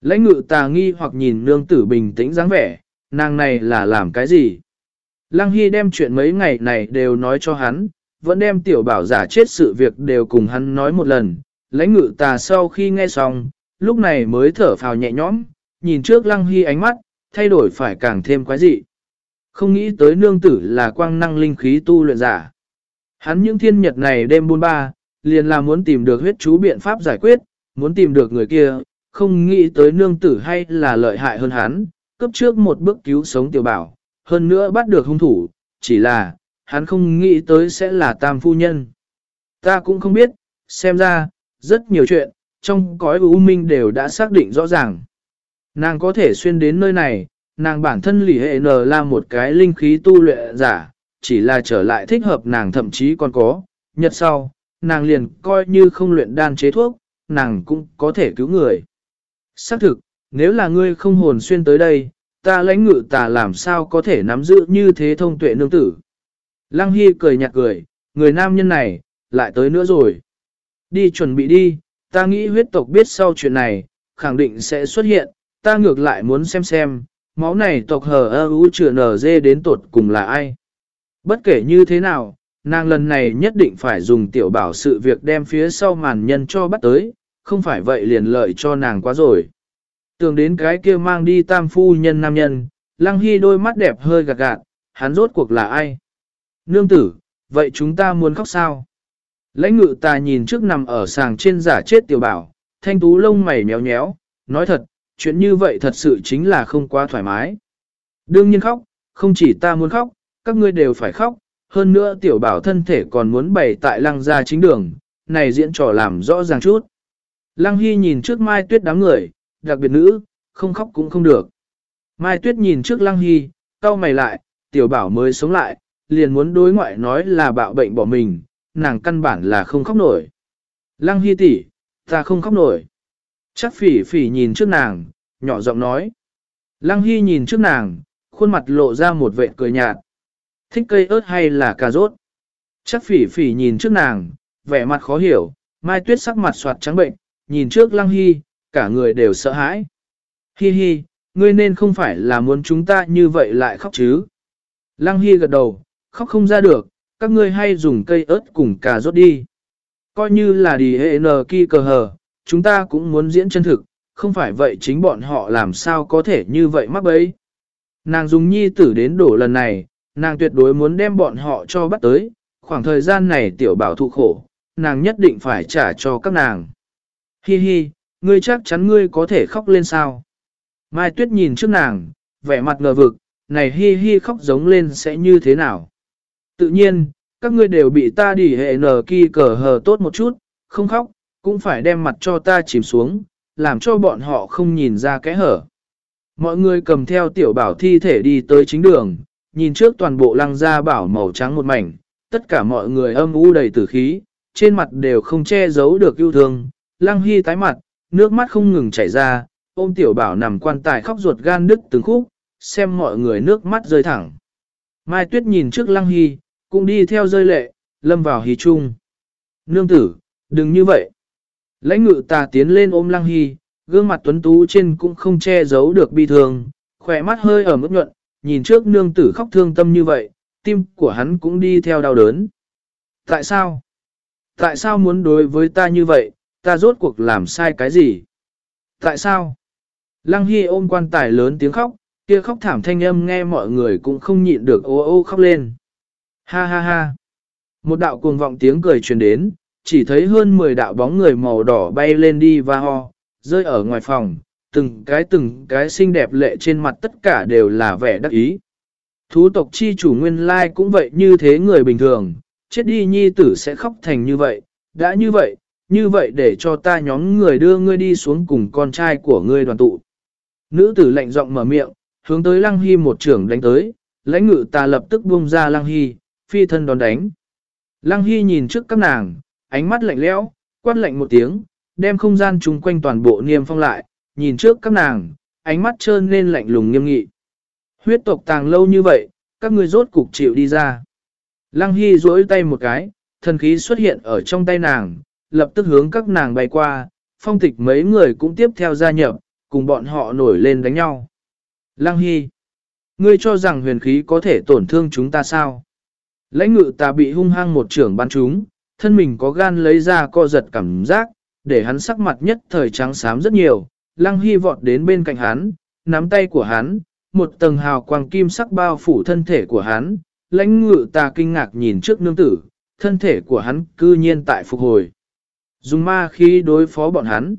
Lãnh ngự tà nghi hoặc nhìn nương tử bình tĩnh dáng vẻ, nàng này là làm cái gì? Lăng Hy đem chuyện mấy ngày này đều nói cho hắn, vẫn đem tiểu bảo giả chết sự việc đều cùng hắn nói một lần. Lãnh ngự tà sau khi nghe xong, lúc này mới thở phào nhẹ nhõm, nhìn trước Lăng Hy ánh mắt, thay đổi phải càng thêm quái dị. Không nghĩ tới nương tử là quang năng linh khí tu luyện giả. Hắn những thiên nhật này đêm buôn ba, liền là muốn tìm được huyết chú biện pháp giải quyết, muốn tìm được người kia, không nghĩ tới nương tử hay là lợi hại hơn hắn, cấp trước một bước cứu sống tiểu bảo, hơn nữa bắt được hung thủ, chỉ là, hắn không nghĩ tới sẽ là tam phu nhân. Ta cũng không biết, xem ra, rất nhiều chuyện, trong cõi u minh đều đã xác định rõ ràng. Nàng có thể xuyên đến nơi này, nàng bản thân lì hệ n là một cái linh khí tu luyện giả, chỉ là trở lại thích hợp nàng thậm chí còn có, nhật sau, nàng liền coi như không luyện đan chế thuốc, nàng cũng có thể cứu người. Xác thực, nếu là ngươi không hồn xuyên tới đây, ta lãnh ngự tà làm sao có thể nắm giữ như thế thông tuệ nương tử. Lăng Hy cười nhạt cười, người nam nhân này, lại tới nữa rồi. Đi chuẩn bị đi, ta nghĩ huyết tộc biết sau chuyện này, khẳng định sẽ xuất hiện, ta ngược lại muốn xem xem, máu này tộc hờ ơ ú chừa nở dê đến tột cùng là ai. Bất kể như thế nào, nàng lần này nhất định phải dùng tiểu bảo sự việc đem phía sau màn nhân cho bắt tới, không phải vậy liền lợi cho nàng quá rồi. Tưởng đến cái kia mang đi tam phu nhân nam nhân, lăng hy đôi mắt đẹp hơi gạt gạt, hắn rốt cuộc là ai? Nương tử, vậy chúng ta muốn khóc sao? Lãnh ngự ta nhìn trước nằm ở sàng trên giả chết tiểu bảo, thanh tú lông mày méo nhéo, nói thật, chuyện như vậy thật sự chính là không quá thoải mái. Đương nhiên khóc, không chỉ ta muốn khóc, các ngươi đều phải khóc, hơn nữa tiểu bảo thân thể còn muốn bày tại lăng gia chính đường, này diễn trò làm rõ ràng chút. Lăng Hy nhìn trước Mai Tuyết đám người, đặc biệt nữ, không khóc cũng không được. Mai Tuyết nhìn trước Lăng Hy, cau mày lại, tiểu bảo mới sống lại, liền muốn đối ngoại nói là bạo bệnh bỏ mình, nàng căn bản là không khóc nổi. Lăng Hy tỷ, ta không khóc nổi. Chắc phỉ phỉ nhìn trước nàng, nhỏ giọng nói. Lăng Hy nhìn trước nàng, khuôn mặt lộ ra một vệ cười nhạt. Thích cây ớt hay là cà rốt? Chắc phỉ phỉ nhìn trước nàng, vẻ mặt khó hiểu, Mai Tuyết sắc mặt soạt trắng bệnh, nhìn trước Lăng Hy, cả người đều sợ hãi. Hi hi, ngươi nên không phải là muốn chúng ta như vậy lại khóc chứ? Lăng Hy gật đầu, khóc không ra được, các ngươi hay dùng cây ớt cùng cà rốt đi. Coi như là đi hệ nờ kỳ cờ hờ, chúng ta cũng muốn diễn chân thực, không phải vậy chính bọn họ làm sao có thể như vậy mắc bấy. Nàng dùng nhi tử đến đổ lần này, nàng tuyệt đối muốn đem bọn họ cho bắt tới, khoảng thời gian này tiểu bảo thụ khổ, nàng nhất định phải trả cho các nàng. Hi hi, ngươi chắc chắn ngươi có thể khóc lên sao? Mai Tuyết nhìn trước nàng, vẻ mặt ngờ vực, này hi hi khóc giống lên sẽ như thế nào? Tự nhiên, các ngươi đều bị ta đỉ hệ nở kỳ cờ hờ tốt một chút, không khóc, cũng phải đem mặt cho ta chìm xuống, làm cho bọn họ không nhìn ra cái hở. Mọi người cầm theo tiểu bảo thi thể đi tới chính đường, nhìn trước toàn bộ lăng gia bảo màu trắng một mảnh, tất cả mọi người âm u đầy tử khí, trên mặt đều không che giấu được yêu thương, lăng hy tái mặt, nước mắt không ngừng chảy ra, ôm tiểu bảo nằm quan tài khóc ruột gan đứt từng khúc, xem mọi người nước mắt rơi thẳng. Mai Tuyết nhìn trước lăng hy, cũng đi theo rơi lệ, lâm vào hí chung. Nương tử, đừng như vậy. Lãnh ngự ta tiến lên ôm lăng hy, gương mặt tuấn tú trên cũng không che giấu được bi thương, khỏe mắt hơi ở mức nhuận, nhìn trước nương tử khóc thương tâm như vậy, tim của hắn cũng đi theo đau đớn. Tại sao? Tại sao muốn đối với ta như vậy, ta rốt cuộc làm sai cái gì? Tại sao? Lăng Hy ôm quan tài lớn tiếng khóc, kia khóc thảm thanh âm nghe mọi người cũng không nhịn được ô ô khóc lên. Ha ha ha! Một đạo cuồng vọng tiếng cười truyền đến, chỉ thấy hơn 10 đạo bóng người màu đỏ bay lên đi và ho, rơi ở ngoài phòng, từng cái từng cái xinh đẹp lệ trên mặt tất cả đều là vẻ đắc ý. Thú tộc chi chủ nguyên lai cũng vậy như thế người bình thường, chết đi nhi tử sẽ khóc thành như vậy, đã như vậy, như vậy để cho ta nhóm người đưa ngươi đi xuống cùng con trai của ngươi đoàn tụ. Nữ tử lạnh giọng mở miệng, hướng tới Lăng Hy một trưởng đánh tới, lãnh ngự ta lập tức buông ra Lăng Hy, phi thân đón đánh. Lăng Hy nhìn trước các nàng, ánh mắt lạnh lẽo, quát lạnh một tiếng, đem không gian chung quanh toàn bộ niêm phong lại, nhìn trước các nàng, ánh mắt trơn lên lạnh lùng nghiêm nghị. Huyết tộc tàng lâu như vậy, các ngươi rốt cục chịu đi ra. Lăng Hy duỗi tay một cái, thần khí xuất hiện ở trong tay nàng, lập tức hướng các nàng bay qua, phong tịch mấy người cũng tiếp theo gia nhập, cùng bọn họ nổi lên đánh nhau. Lăng Hy, ngươi cho rằng huyền khí có thể tổn thương chúng ta sao? Lãnh ngự ta bị hung hăng một trưởng bắn chúng, thân mình có gan lấy ra co giật cảm giác, để hắn sắc mặt nhất thời trắng xám rất nhiều. Lăng Hy vọt đến bên cạnh hắn, nắm tay của hắn, một tầng hào quang kim sắc bao phủ thân thể của hắn. Lãnh ngự ta kinh ngạc nhìn trước nương tử, thân thể của hắn cư nhiên tại phục hồi. Dùng ma khí đối phó bọn hắn.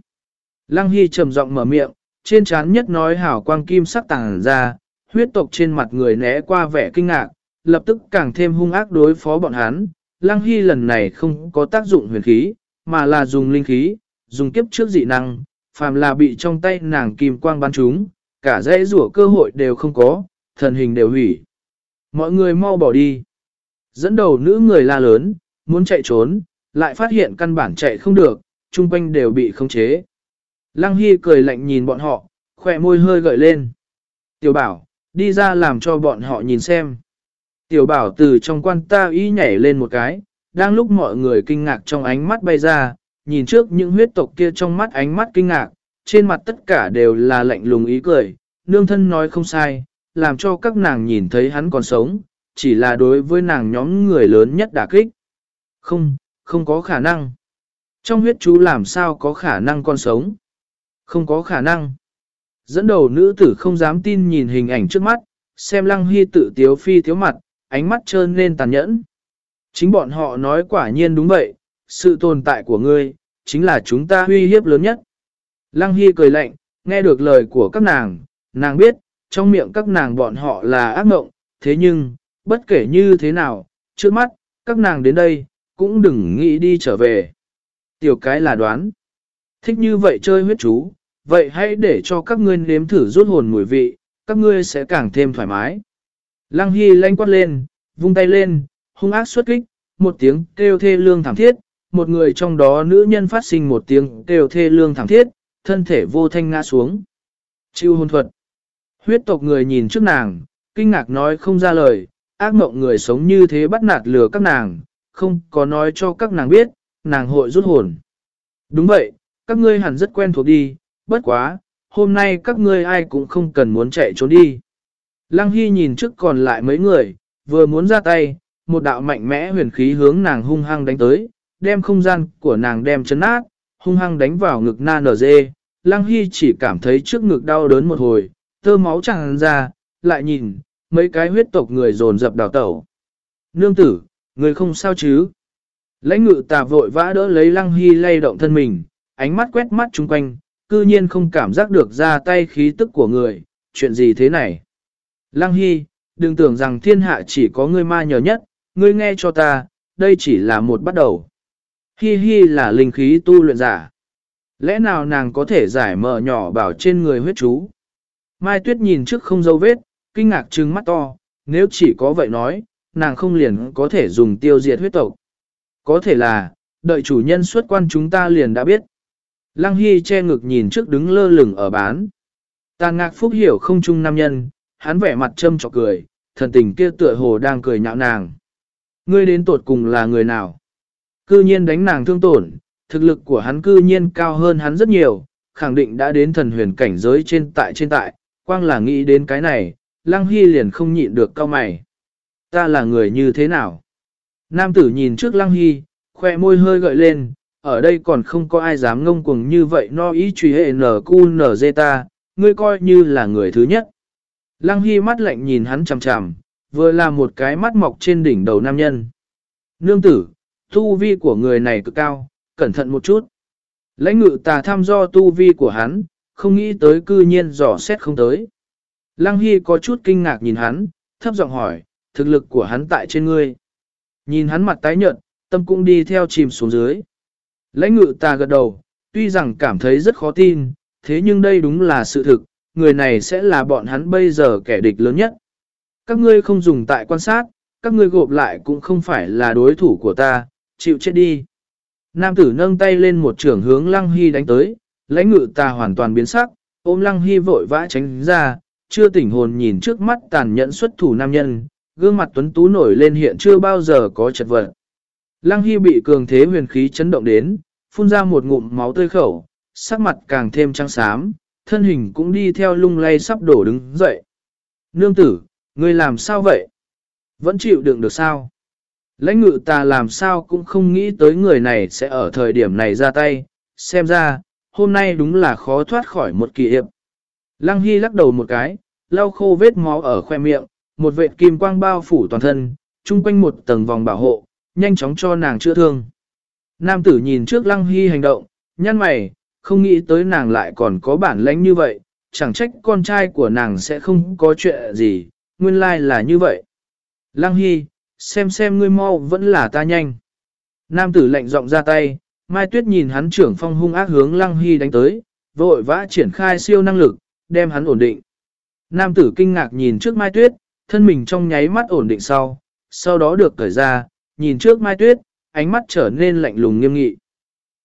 Lăng Hy trầm giọng mở miệng, trên trán nhất nói hào quang kim sắc tàng ra, huyết tộc trên mặt người né qua vẻ kinh ngạc, lập tức càng thêm hung ác đối phó bọn hắn. Lăng Hy lần này không có tác dụng huyền khí, mà là dùng linh khí, dùng kiếp trước dị năng, phàm là bị trong tay nàng kim quang bắn chúng, cả dãy rủa cơ hội đều không có, thần hình đều hủy. Mọi người mau bỏ đi. Dẫn đầu nữ người la lớn, muốn chạy trốn, lại phát hiện căn bản chạy không được, chung quanh đều bị khống chế. Lăng Hy cười lạnh nhìn bọn họ, khỏe môi hơi gợi lên. Tiểu bảo, đi ra làm cho bọn họ nhìn xem. Tiểu bảo từ trong quan ta ý nhảy lên một cái, đang lúc mọi người kinh ngạc trong ánh mắt bay ra, nhìn trước những huyết tộc kia trong mắt ánh mắt kinh ngạc, trên mặt tất cả đều là lạnh lùng ý cười, nương thân nói không sai, làm cho các nàng nhìn thấy hắn còn sống, chỉ là đối với nàng nhóm người lớn nhất đả kích. Không, không có khả năng. Trong huyết chú làm sao có khả năng con sống? Không có khả năng. Dẫn đầu nữ tử không dám tin nhìn hình ảnh trước mắt, xem lăng hy tự tiếu phi thiếu mặt, ánh mắt trơn lên tàn nhẫn. Chính bọn họ nói quả nhiên đúng vậy, sự tồn tại của ngươi, chính là chúng ta uy hiếp lớn nhất. Lăng Hy cười lạnh, nghe được lời của các nàng, nàng biết, trong miệng các nàng bọn họ là ác mộng, thế nhưng, bất kể như thế nào, trước mắt, các nàng đến đây, cũng đừng nghĩ đi trở về. Tiểu cái là đoán. Thích như vậy chơi huyết chú, vậy hãy để cho các ngươi nếm thử rút hồn mùi vị, các ngươi sẽ càng thêm thoải mái. Lăng Hy lanh quát lên, vung tay lên, hung ác xuất kích, một tiếng kêu thê lương thảm thiết, một người trong đó nữ nhân phát sinh một tiếng kêu thê lương thảm thiết, thân thể vô thanh ngã xuống. Chiêu hôn thuật. Huyết tộc người nhìn trước nàng, kinh ngạc nói không ra lời, ác mộng người sống như thế bắt nạt lừa các nàng, không có nói cho các nàng biết, nàng hội rút hồn. Đúng vậy, các ngươi hẳn rất quen thuộc đi, bất quá, hôm nay các ngươi ai cũng không cần muốn chạy trốn đi. Lăng Hy nhìn trước còn lại mấy người, vừa muốn ra tay, một đạo mạnh mẽ huyền khí hướng nàng hung hăng đánh tới, đem không gian của nàng đem chấn nát, hung hăng đánh vào ngực na nở dê. Lăng Hy chỉ cảm thấy trước ngực đau đớn một hồi, tơ máu tràn ra, lại nhìn, mấy cái huyết tộc người dồn dập đào tẩu. Nương tử, người không sao chứ? Lãnh ngự tà vội vã đỡ lấy Lăng Hy lay động thân mình, ánh mắt quét mắt chung quanh, cư nhiên không cảm giác được ra tay khí tức của người, chuyện gì thế này? Lăng Hy, đừng tưởng rằng thiên hạ chỉ có ngươi ma nhờ nhất, ngươi nghe cho ta, đây chỉ là một bắt đầu. Hi hi là linh khí tu luyện giả. Lẽ nào nàng có thể giải mở nhỏ bảo trên người huyết chú? Mai Tuyết nhìn trước không dấu vết, kinh ngạc trừng mắt to, nếu chỉ có vậy nói, nàng không liền có thể dùng tiêu diệt huyết tộc. Có thể là, đợi chủ nhân xuất quan chúng ta liền đã biết. Lăng Hy che ngực nhìn trước đứng lơ lửng ở bán. Tàn ngạc phúc hiểu không chung nam nhân, hắn vẻ mặt châm trọc cười, thần tình kia tựa hồ đang cười nhạo nàng. Ngươi đến tột cùng là người nào? Cư nhiên đánh nàng thương tổn, thực lực của hắn cư nhiên cao hơn hắn rất nhiều, khẳng định đã đến thần huyền cảnh giới trên tại trên tại, quang là nghĩ đến cái này, Lăng Hy liền không nhịn được cao mày. Ta là người như thế nào? Nam tử nhìn trước Lăng Hy, khoe môi hơi gợi lên, ở đây còn không có ai dám ngông cuồng như vậy no ý truy hệ nở cu nở dê ta, ngươi coi như là người thứ nhất. Lăng Hy mắt lạnh nhìn hắn chằm chằm, vừa là một cái mắt mọc trên đỉnh đầu nam nhân. Nương tử, tu vi của người này cực cao, cẩn thận một chút. Lãnh ngự tà tham do tu vi của hắn, không nghĩ tới cư nhiên dò xét không tới. Lăng Hy có chút kinh ngạc nhìn hắn, thấp giọng hỏi, thực lực của hắn tại trên ngươi. Nhìn hắn mặt tái nhợt, tâm cũng đi theo chìm xuống dưới. Lãnh ngự ta gật đầu, tuy rằng cảm thấy rất khó tin, thế nhưng đây đúng là sự thực, người này sẽ là bọn hắn bây giờ kẻ địch lớn nhất. Các ngươi không dùng tại quan sát, các ngươi gộp lại cũng không phải là đối thủ của ta, chịu chết đi. Nam tử nâng tay lên một trường hướng Lăng Hy đánh tới, lãnh ngự ta hoàn toàn biến sắc, ôm Lăng Hy vội vã tránh ra, chưa tỉnh hồn nhìn trước mắt tàn nhẫn xuất thủ nam nhân, gương mặt tuấn tú nổi lên hiện chưa bao giờ có chật vật. Lăng Hy bị cường thế huyền khí chấn động đến, phun ra một ngụm máu tươi khẩu, sắc mặt càng thêm trắng xám, thân hình cũng đi theo lung lay sắp đổ đứng dậy. Nương tử, ngươi làm sao vậy? Vẫn chịu đựng được sao? Lãnh ngự ta làm sao cũng không nghĩ tới người này sẽ ở thời điểm này ra tay, xem ra, hôm nay đúng là khó thoát khỏi một kỳ hiệp. Lăng Hy lắc đầu một cái, lau khô vết máu ở khoe miệng, một vệt kim quang bao phủ toàn thân, chung quanh một tầng vòng bảo hộ, nhanh chóng cho nàng chữa thương. Nam tử nhìn trước Lăng Hy hành động, nhăn mày, không nghĩ tới nàng lại còn có bản lãnh như vậy, chẳng trách con trai của nàng sẽ không có chuyện gì, nguyên lai là như vậy. Lăng Hy, xem xem ngươi mau vẫn là ta nhanh. Nam tử lạnh giọng ra tay, Mai Tuyết nhìn hắn trưởng phong hung ác hướng Lăng Hy đánh tới, vội vã triển khai siêu năng lực, đem hắn ổn định. Nam tử kinh ngạc nhìn trước Mai Tuyết, thân mình trong nháy mắt ổn định sau, sau đó được cởi ra, nhìn trước Mai Tuyết, ánh mắt trở nên lạnh lùng nghiêm nghị.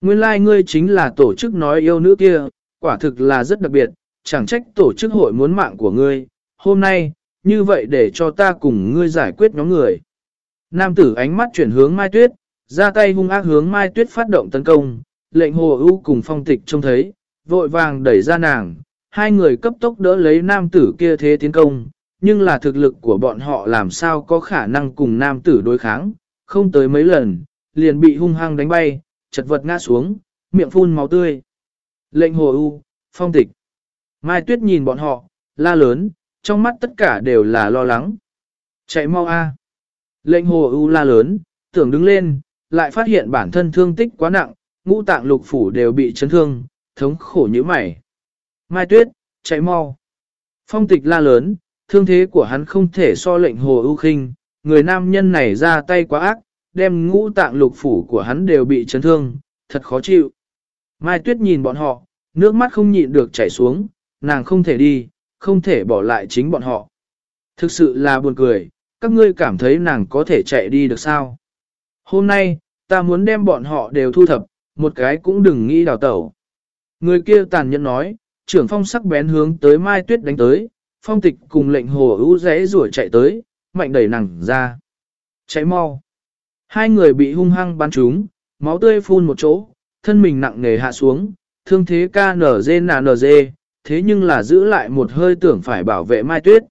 Nguyên lai like ngươi chính là tổ chức nói yêu nữ kia, quả thực là rất đặc biệt, chẳng trách tổ chức hội muốn mạng của ngươi. Hôm nay, như vậy để cho ta cùng ngươi giải quyết nhóm người. Nam tử ánh mắt chuyển hướng Mai Tuyết, ra tay hung ác hướng Mai Tuyết phát động tấn công, lệnh hồ ưu cùng phong tịch trông thấy, vội vàng đẩy ra nàng, hai người cấp tốc đỡ lấy nam tử kia thế tiến công, nhưng là thực lực của bọn họ làm sao có khả năng cùng nam tử đối kháng, không tới mấy lần, liền bị hung hăng đánh bay, chật vật ngã xuống, miệng phun máu tươi. Lệnh hồ u, phong tịch. Mai Tuyết nhìn bọn họ, la lớn, trong mắt tất cả đều là lo lắng. Chạy mau a. Lệnh hồ u la lớn, tưởng đứng lên, lại phát hiện bản thân thương tích quá nặng, ngũ tạng lục phủ đều bị chấn thương, thống khổ như mày. Mai Tuyết, chạy mau. Phong tịch la lớn, thương thế của hắn không thể so lệnh hồ ưu khinh, người nam nhân này ra tay quá ác, đem ngũ tạng lục phủ của hắn đều bị chấn thương, thật khó chịu. Mai Tuyết nhìn bọn họ, nước mắt không nhịn được chảy xuống, nàng không thể đi, không thể bỏ lại chính bọn họ. Thực sự là buồn cười, các ngươi cảm thấy nàng có thể chạy đi được sao? Hôm nay, ta muốn đem bọn họ đều thu thập, một cái cũng đừng nghĩ đào tẩu. Người kia tàn nhẫn nói, trưởng phong sắc bén hướng tới Mai Tuyết đánh tới, phong tịch cùng lệnh hồ ưu rẽ rủa chạy tới, mạnh đẩy nàng ra. Cháy mau. Hai người bị hung hăng bắn trúng, máu tươi phun một chỗ, thân mình nặng nề hạ xuống, thương thế KNG NG, thế nhưng là giữ lại một hơi tưởng phải bảo vệ Mai Tuyết.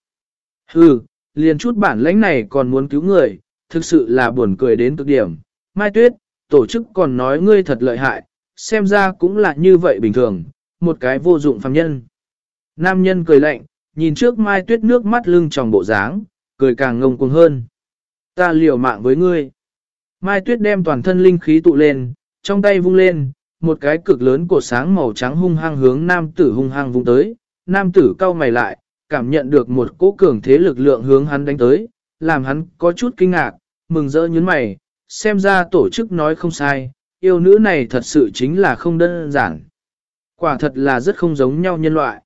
Hừ, liền chút bản lãnh này còn muốn cứu người, thực sự là buồn cười đến cực điểm. Mai Tuyết, tổ chức còn nói ngươi thật lợi hại, xem ra cũng là như vậy bình thường, một cái vô dụng phàm nhân. Nam nhân cười lạnh, nhìn trước Mai Tuyết nước mắt lưng tròng bộ dáng, cười càng ngông cuồng hơn. Ta liều mạng với ngươi. Mai Tuyết đem toàn thân linh khí tụ lên, trong tay vung lên, một cái cực lớn cột sáng màu trắng hung hăng hướng nam tử hung hăng vung tới. Nam tử cau mày lại, cảm nhận được một cỗ cường thế lực lượng hướng hắn đánh tới, làm hắn có chút kinh ngạc, mừng rỡ nhấn mày, xem ra tổ chức nói không sai, yêu nữ này thật sự chính là không đơn giản. Quả thật là rất không giống nhau nhân loại.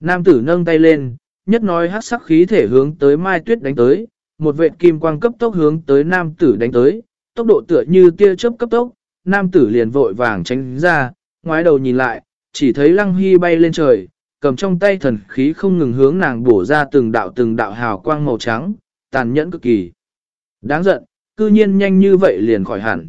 Nam tử nâng tay lên, nhất nói hát sắc khí thể hướng tới Mai Tuyết đánh tới, một vệt kim quang cấp tốc hướng tới nam tử đánh tới, tốc độ tựa như tia chớp cấp tốc, nam tử liền vội vàng tránh ra, ngoái đầu nhìn lại, chỉ thấy lăng hy bay lên trời, cầm trong tay thần khí không ngừng hướng nàng bổ ra từng đạo từng đạo hào quang màu trắng, tàn nhẫn cực kỳ. Đáng giận, cư nhiên nhanh như vậy liền khỏi hẳn.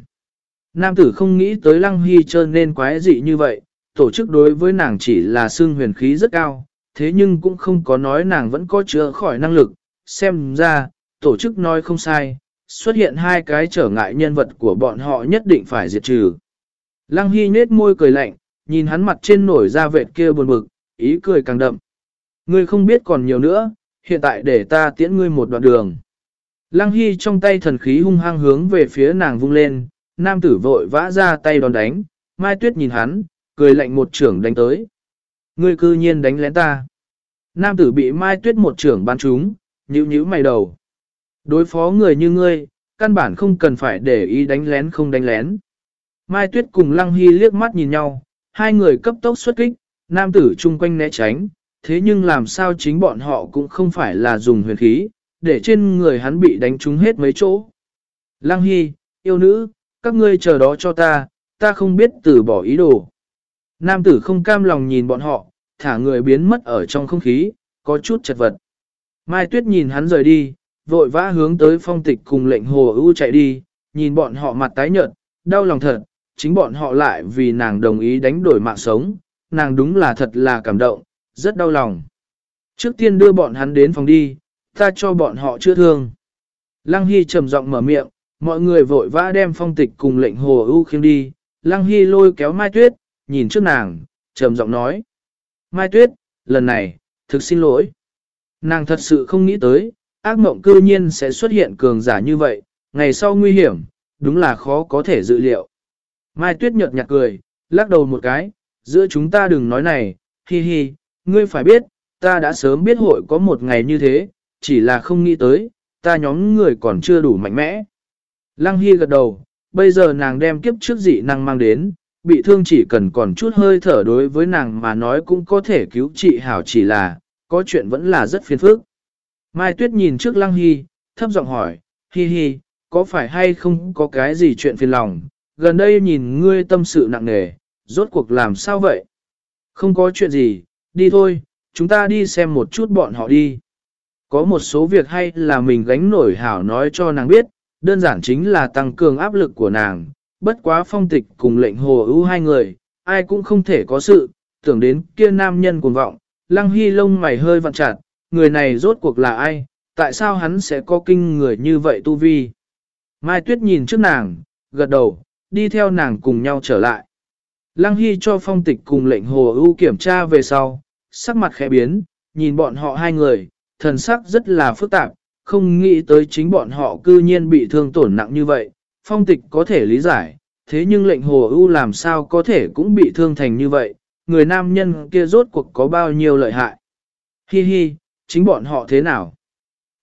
Nam tử không nghĩ tới lăng hy trơn nên quái dị như vậy, tổ chức đối với nàng chỉ là xương huyền khí rất cao, thế nhưng cũng không có nói nàng vẫn có chữa khỏi năng lực, xem ra, tổ chức nói không sai, xuất hiện hai cái trở ngại nhân vật của bọn họ nhất định phải diệt trừ. Lăng Hy nết môi cười lạnh, nhìn hắn mặt trên nổi ra vệt kia buồn bực, ý cười càng đậm. Ngươi không biết còn nhiều nữa, hiện tại để ta tiễn ngươi một đoạn đường. Lăng Hy trong tay thần khí hung hăng hướng về phía nàng vung lên, nam tử vội vã ra tay đòn đánh, Mai Tuyết nhìn hắn, cười lạnh một trưởng đánh tới. Ngươi cư nhiên đánh lén ta. Nam tử bị Mai Tuyết một trưởng bắn trúng, nhíu nhíu mày đầu. Đối phó người như ngươi, căn bản không cần phải để ý đánh lén không đánh lén. Mai Tuyết cùng Lăng Hy liếc mắt nhìn nhau, hai người cấp tốc xuất kích, nam tử chung quanh né tránh, thế nhưng làm sao chính bọn họ cũng không phải là dùng huyền khí, để trên người hắn bị đánh trúng hết mấy chỗ. Lăng Hy, yêu nữ, các ngươi chờ đó cho ta, ta không biết từ bỏ ý đồ. Nam tử không cam lòng nhìn bọn họ, thả người biến mất ở trong không khí, có chút chật vật. Mai Tuyết nhìn hắn rời đi, vội vã hướng tới phong tịch cùng lệnh hồ ưu chạy đi, nhìn bọn họ mặt tái nhợt, đau lòng thật, chính bọn họ lại vì nàng đồng ý đánh đổi mạng sống, nàng đúng là thật là cảm động, rất đau lòng. Trước tiên đưa bọn hắn đến phòng đi, ta cho bọn họ chữa thương. Lăng Hy trầm giọng mở miệng, mọi người vội vã đem phong tịch cùng lệnh hồ ưu khiêng đi. Lăng Hy lôi kéo Mai Tuyết, nhìn trước nàng, trầm giọng nói. Mai Tuyết, lần này, thực xin lỗi. Nàng thật sự không nghĩ tới, ác mộng cư nhiên sẽ xuất hiện cường giả như vậy, ngày sau nguy hiểm, đúng là khó có thể dự liệu. Mai Tuyết nhợt nhạt cười, lắc đầu một cái, giữa chúng ta đừng nói này, hi hi, ngươi phải biết, ta đã sớm biết hội có một ngày như thế, chỉ là không nghĩ tới, ta nhóm người còn chưa đủ mạnh mẽ. Lăng Hy gật đầu, bây giờ nàng đem kiếp trước dị năng mang đến, bị thương chỉ cần còn chút hơi thở đối với nàng mà nói cũng có thể cứu trị hảo chỉ là, có chuyện vẫn là rất phiền phức. Mai Tuyết nhìn trước Lăng Hy, thấp giọng hỏi, Hi Hi, có phải hay không có cái gì chuyện phiền lòng, gần đây nhìn ngươi tâm sự nặng nề, rốt cuộc làm sao vậy? Không có chuyện gì, đi thôi, chúng ta đi xem một chút bọn họ đi. Có một số việc hay là mình gánh nổi hảo nói cho nàng biết, đơn giản chính là tăng cường áp lực của nàng, bất quá phong tịch cùng lệnh hồ ưu hai người, ai cũng không thể có sự, tưởng đến kia nam nhân cuồng vọng, lăng hy lông mày hơi vặn chặt, người này rốt cuộc là ai, tại sao hắn sẽ có kinh người như vậy tu vi. Mai Tuyết nhìn trước nàng, gật đầu, đi theo nàng cùng nhau trở lại. Lăng Hy cho phong tịch cùng lệnh hồ ưu kiểm tra về sau, sắc mặt khẽ biến, nhìn bọn họ hai người, thần sắc rất là phức tạp, không nghĩ tới chính bọn họ cư nhiên bị thương tổn nặng như vậy. Phong tịch có thể lý giải, thế nhưng lệnh hồ ưu làm sao có thể cũng bị thương thành như vậy, người nam nhân kia rốt cuộc có bao nhiêu lợi hại. Hi hi, chính bọn họ thế nào?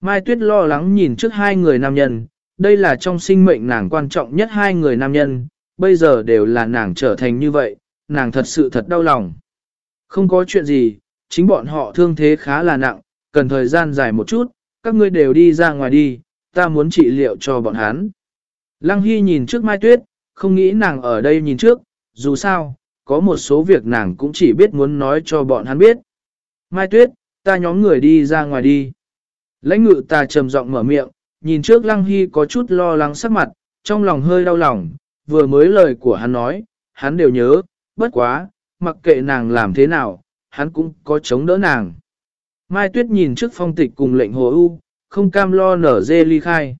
Mai Tuyết lo lắng nhìn trước hai người nam nhân, đây là trong sinh mệnh nàng quan trọng nhất hai người nam nhân, bây giờ đều là nàng trở thành như vậy, nàng thật sự thật đau lòng. Không có chuyện gì, chính bọn họ thương thế khá là nặng, cần thời gian dài một chút, các ngươi đều đi ra ngoài đi, ta muốn trị liệu cho bọn hắn. Lăng Hy nhìn trước Mai Tuyết, không nghĩ nàng ở đây nhìn trước, dù sao, có một số việc nàng cũng chỉ biết muốn nói cho bọn hắn biết. Mai Tuyết, ta nhóm người đi ra ngoài đi. Lãnh ngự ta trầm giọng mở miệng, nhìn trước Lăng Hy có chút lo lắng sắc mặt, trong lòng hơi đau lòng, vừa mới lời của hắn nói, hắn đều nhớ, bất quá, mặc kệ nàng làm thế nào, hắn cũng có chống đỡ nàng. Mai Tuyết nhìn trước phong tịch cùng lệnh hồ U không cam lo nở dê ly khai.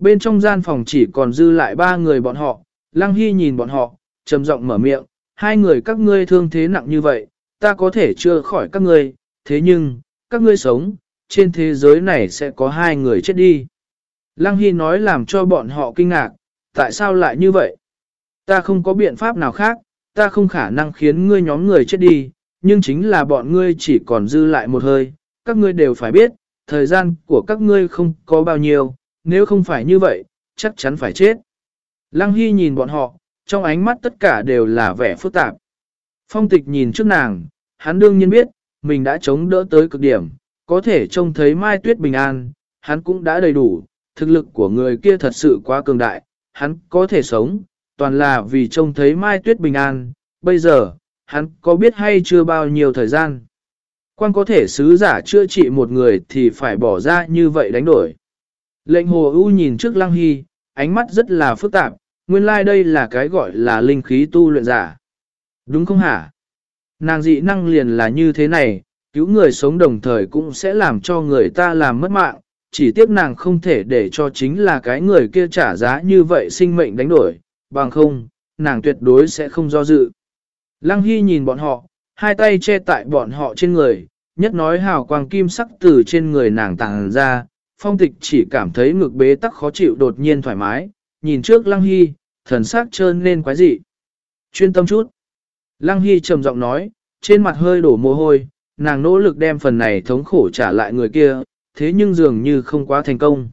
Bên trong gian phòng chỉ còn dư lại ba người bọn họ, Lăng Hy nhìn bọn họ, trầm giọng mở miệng, hai người các ngươi thương thế nặng như vậy, ta có thể chưa khỏi các ngươi, thế nhưng, các ngươi sống, trên thế giới này sẽ có hai người chết đi. Lăng Hy nói làm cho bọn họ kinh ngạc, tại sao lại như vậy? Ta không có biện pháp nào khác, ta không khả năng khiến ngươi nhóm người chết đi, nhưng chính là bọn ngươi chỉ còn dư lại một hơi, các ngươi đều phải biết, thời gian của các ngươi không có bao nhiêu, nếu không phải như vậy, chắc chắn phải chết. Lăng Hy nhìn bọn họ, trong ánh mắt tất cả đều là vẻ phức tạp. Phong tịch nhìn trước nàng, hắn đương nhiên biết, mình đã chống đỡ tới cực điểm, có thể trông thấy Mai Tuyết bình an, hắn cũng đã đầy đủ, thực lực của người kia thật sự quá cường đại, hắn có thể sống, toàn là vì trông thấy Mai Tuyết bình an, bây giờ, hắn có biết hay chưa bao nhiêu thời gian. Quan có thể sứ giả chữa trị một người thì phải bỏ ra như vậy đánh đổi. Lệnh hồ ưu nhìn trước lăng hy, ánh mắt rất là phức tạp, nguyên lai like đây là cái gọi là linh khí tu luyện giả. Đúng không hả? Nàng dị năng liền là như thế này, cứu người sống đồng thời cũng sẽ làm cho người ta làm mất mạng, chỉ tiếc nàng không thể để cho chính là cái người kia trả giá như vậy sinh mệnh đánh đổi, bằng không, nàng tuyệt đối sẽ không do dự. Lăng Hy nhìn bọn họ, hai tay che tại bọn họ trên người, nhất nói hào quang kim sắc từ trên người nàng tàng ra, phong tịch chỉ cảm thấy ngực bế tắc khó chịu đột nhiên thoải mái, nhìn trước Lăng Hy, thần sắc trơn lên quái dị. Chuyên tâm chút. Lăng Hy trầm giọng nói, trên mặt hơi đổ mồ hôi, nàng nỗ lực đem phần này thống khổ trả lại người kia, thế nhưng dường như không quá thành công.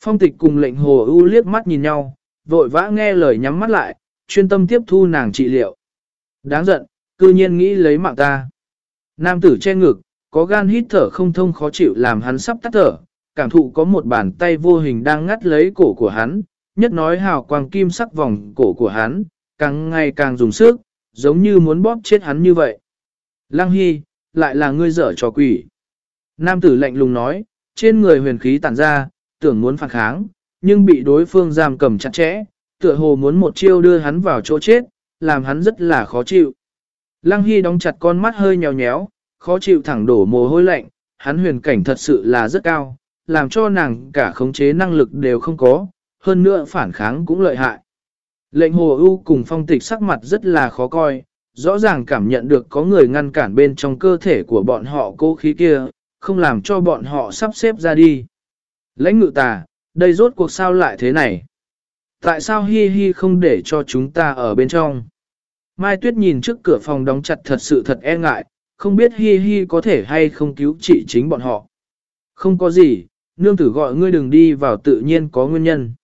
Phong tịch cùng lệnh hồ ưu liếc mắt nhìn nhau, vội vã nghe lời nhắm mắt lại, chuyên tâm tiếp thu nàng trị liệu. Đáng giận, cư nhiên nghĩ lấy mạng ta. Nam tử che ngực, có gan hít thở không thông khó chịu làm hắn sắp tắt thở, cảm thụ có một bàn tay vô hình đang ngắt lấy cổ của hắn, nhất nói hào quang kim sắc vòng cổ của hắn, càng ngày càng dùng sức, giống như muốn bóp chết hắn như vậy. Lăng Hy, lại là ngươi dở trò quỷ. Nam tử lạnh lùng nói, trên người huyền khí tản ra, tưởng muốn phản kháng, nhưng bị đối phương giam cầm chặt chẽ, tựa hồ muốn một chiêu đưa hắn vào chỗ chết, làm hắn rất là khó chịu. Lăng Hy đóng chặt con mắt hơi nhèo nhéo, khó chịu thẳng đổ mồ hôi lạnh, hắn huyền cảnh thật sự là rất cao, làm cho nàng cả khống chế năng lực đều không có, hơn nữa phản kháng cũng lợi hại. Lệnh hồ ưu cùng phong tịch sắc mặt rất là khó coi, rõ ràng cảm nhận được có người ngăn cản bên trong cơ thể của bọn họ cố khí kia, không làm cho bọn họ sắp xếp ra đi. Lãnh ngự tà, đây rốt cuộc sao lại thế này? Tại sao Hi Hi không để cho chúng ta ở bên trong? Mai Tuyết nhìn trước cửa phòng đóng chặt thật sự thật e ngại, không biết Hi Hi có thể hay không cứu trị chính bọn họ. Không có gì, nương tử gọi ngươi đừng đi vào tự nhiên có nguyên nhân.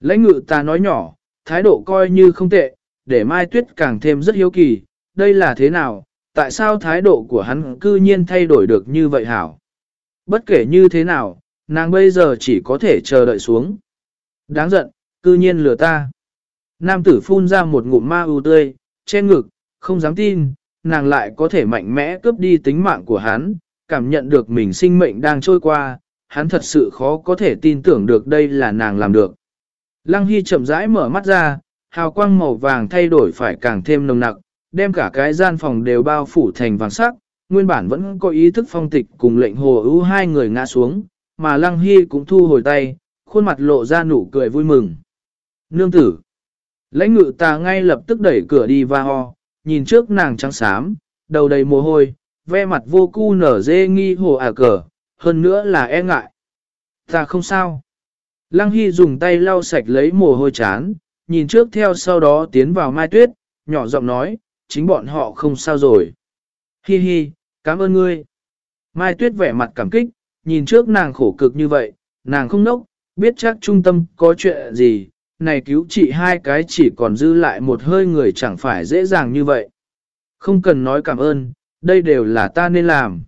Lãnh ngự ta nói nhỏ, thái độ coi như không tệ, để Mai Tuyết càng thêm rất hiếu kỳ, đây là thế nào, tại sao thái độ của hắn cư nhiên thay đổi được như vậy hảo? Bất kể như thế nào, nàng bây giờ chỉ có thể chờ đợi xuống. Đáng giận, cư nhiên lừa ta. Nam tử phun ra một ngụm ma ưu tươi, che ngực, không dám tin, nàng lại có thể mạnh mẽ cướp đi tính mạng của hắn, cảm nhận được mình sinh mệnh đang trôi qua, hắn thật sự khó có thể tin tưởng được đây là nàng làm được. Lăng Hy chậm rãi mở mắt ra, hào quang màu vàng thay đổi phải càng thêm nồng nặc, đem cả cái gian phòng đều bao phủ thành vàng sắc, nguyên bản vẫn có ý thức phong tịch cùng lệnh hồ ưu hai người ngã xuống, mà Lăng Hy cũng thu hồi tay, khuôn mặt lộ ra nụ cười vui mừng. Nương tử! Lãnh ngự ta ngay lập tức đẩy cửa đi va ho, nhìn trước nàng trắng xám, đầu đầy mồ hôi, ve mặt vô cu nở dê nghi hồ ả cờ, hơn nữa là e ngại. Ta không sao. Lăng Hy dùng tay lau sạch lấy mồ hôi chán, nhìn trước theo sau đó tiến vào mai tuyết, nhỏ giọng nói, chính bọn họ không sao rồi. Hi hi, cảm ơn ngươi. Mai tuyết vẻ mặt cảm kích, nhìn trước nàng khổ cực như vậy, nàng không nốc, biết chắc trung tâm có chuyện gì, này cứu chị hai cái chỉ còn dư lại một hơi người chẳng phải dễ dàng như vậy. Không cần nói cảm ơn, đây đều là ta nên làm.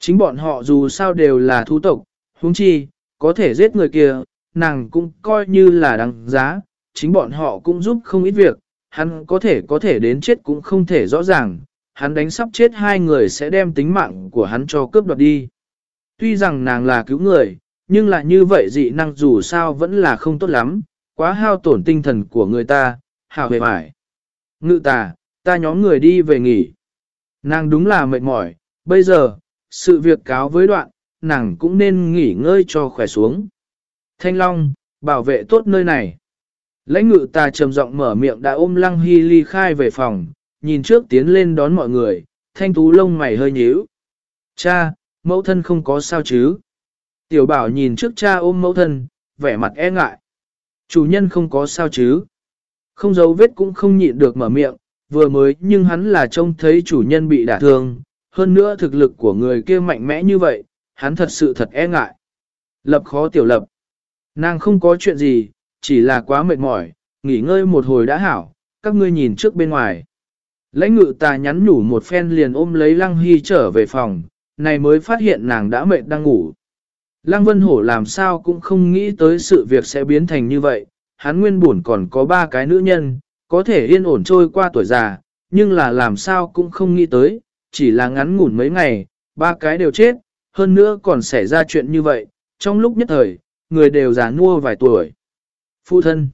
Chính bọn họ dù sao đều là thú tộc, huống chi, có thể giết người kia, nàng cũng coi như là đáng giá, chính bọn họ cũng giúp không ít việc, hắn có thể có thể đến chết cũng không thể rõ ràng, hắn đánh sắp chết hai người sẽ đem tính mạng của hắn cho cướp đoạt đi. Tuy rằng nàng là cứu người, nhưng là như vậy dị năng dù sao vẫn là không tốt lắm, quá hao tổn tinh thần của người ta, hào hề mải. Ngự tà, ta nhóm người đi về nghỉ. Nàng đúng là mệt mỏi, bây giờ, sự việc cáo với đoạn, nàng cũng nên nghỉ ngơi cho khỏe xuống. Thanh Long, bảo vệ tốt nơi này. Lãnh ngự ta trầm giọng mở miệng đã ôm Lăng Hy ly khai về phòng, nhìn trước tiến lên đón mọi người, thanh tú lông mày hơi nhíu. Cha, mẫu thân không có sao chứ? Tiểu bảo nhìn trước cha ôm mẫu thân, vẻ mặt e ngại. Chủ nhân không có sao chứ? Không giấu vết cũng không nhịn được mở miệng, vừa mới nhưng hắn là trông thấy chủ nhân bị đả thương, hơn nữa thực lực của người kia mạnh mẽ như vậy, hắn thật sự thật e ngại. Lập khó tiểu lập. Nàng không có chuyện gì, chỉ là quá mệt mỏi, nghỉ ngơi một hồi đã hảo, các ngươi nhìn trước bên ngoài. Lãnh ngự ta nhắn nhủ một phen liền ôm lấy Lăng Hy trở về phòng, này mới phát hiện nàng đã mệt đang ngủ. Lăng Vân Hổ làm sao cũng không nghĩ tới sự việc sẽ biến thành như vậy, hắn nguyên buồn còn có ba cái nữ nhân, có thể yên ổn trôi qua tuổi già, nhưng là làm sao cũng không nghĩ tới, chỉ là ngắn ngủn mấy ngày, ba cái đều chết, hơn nữa còn xảy ra chuyện như vậy, trong lúc nhất thời, người đều già nua vài tuổi. Phụ thân.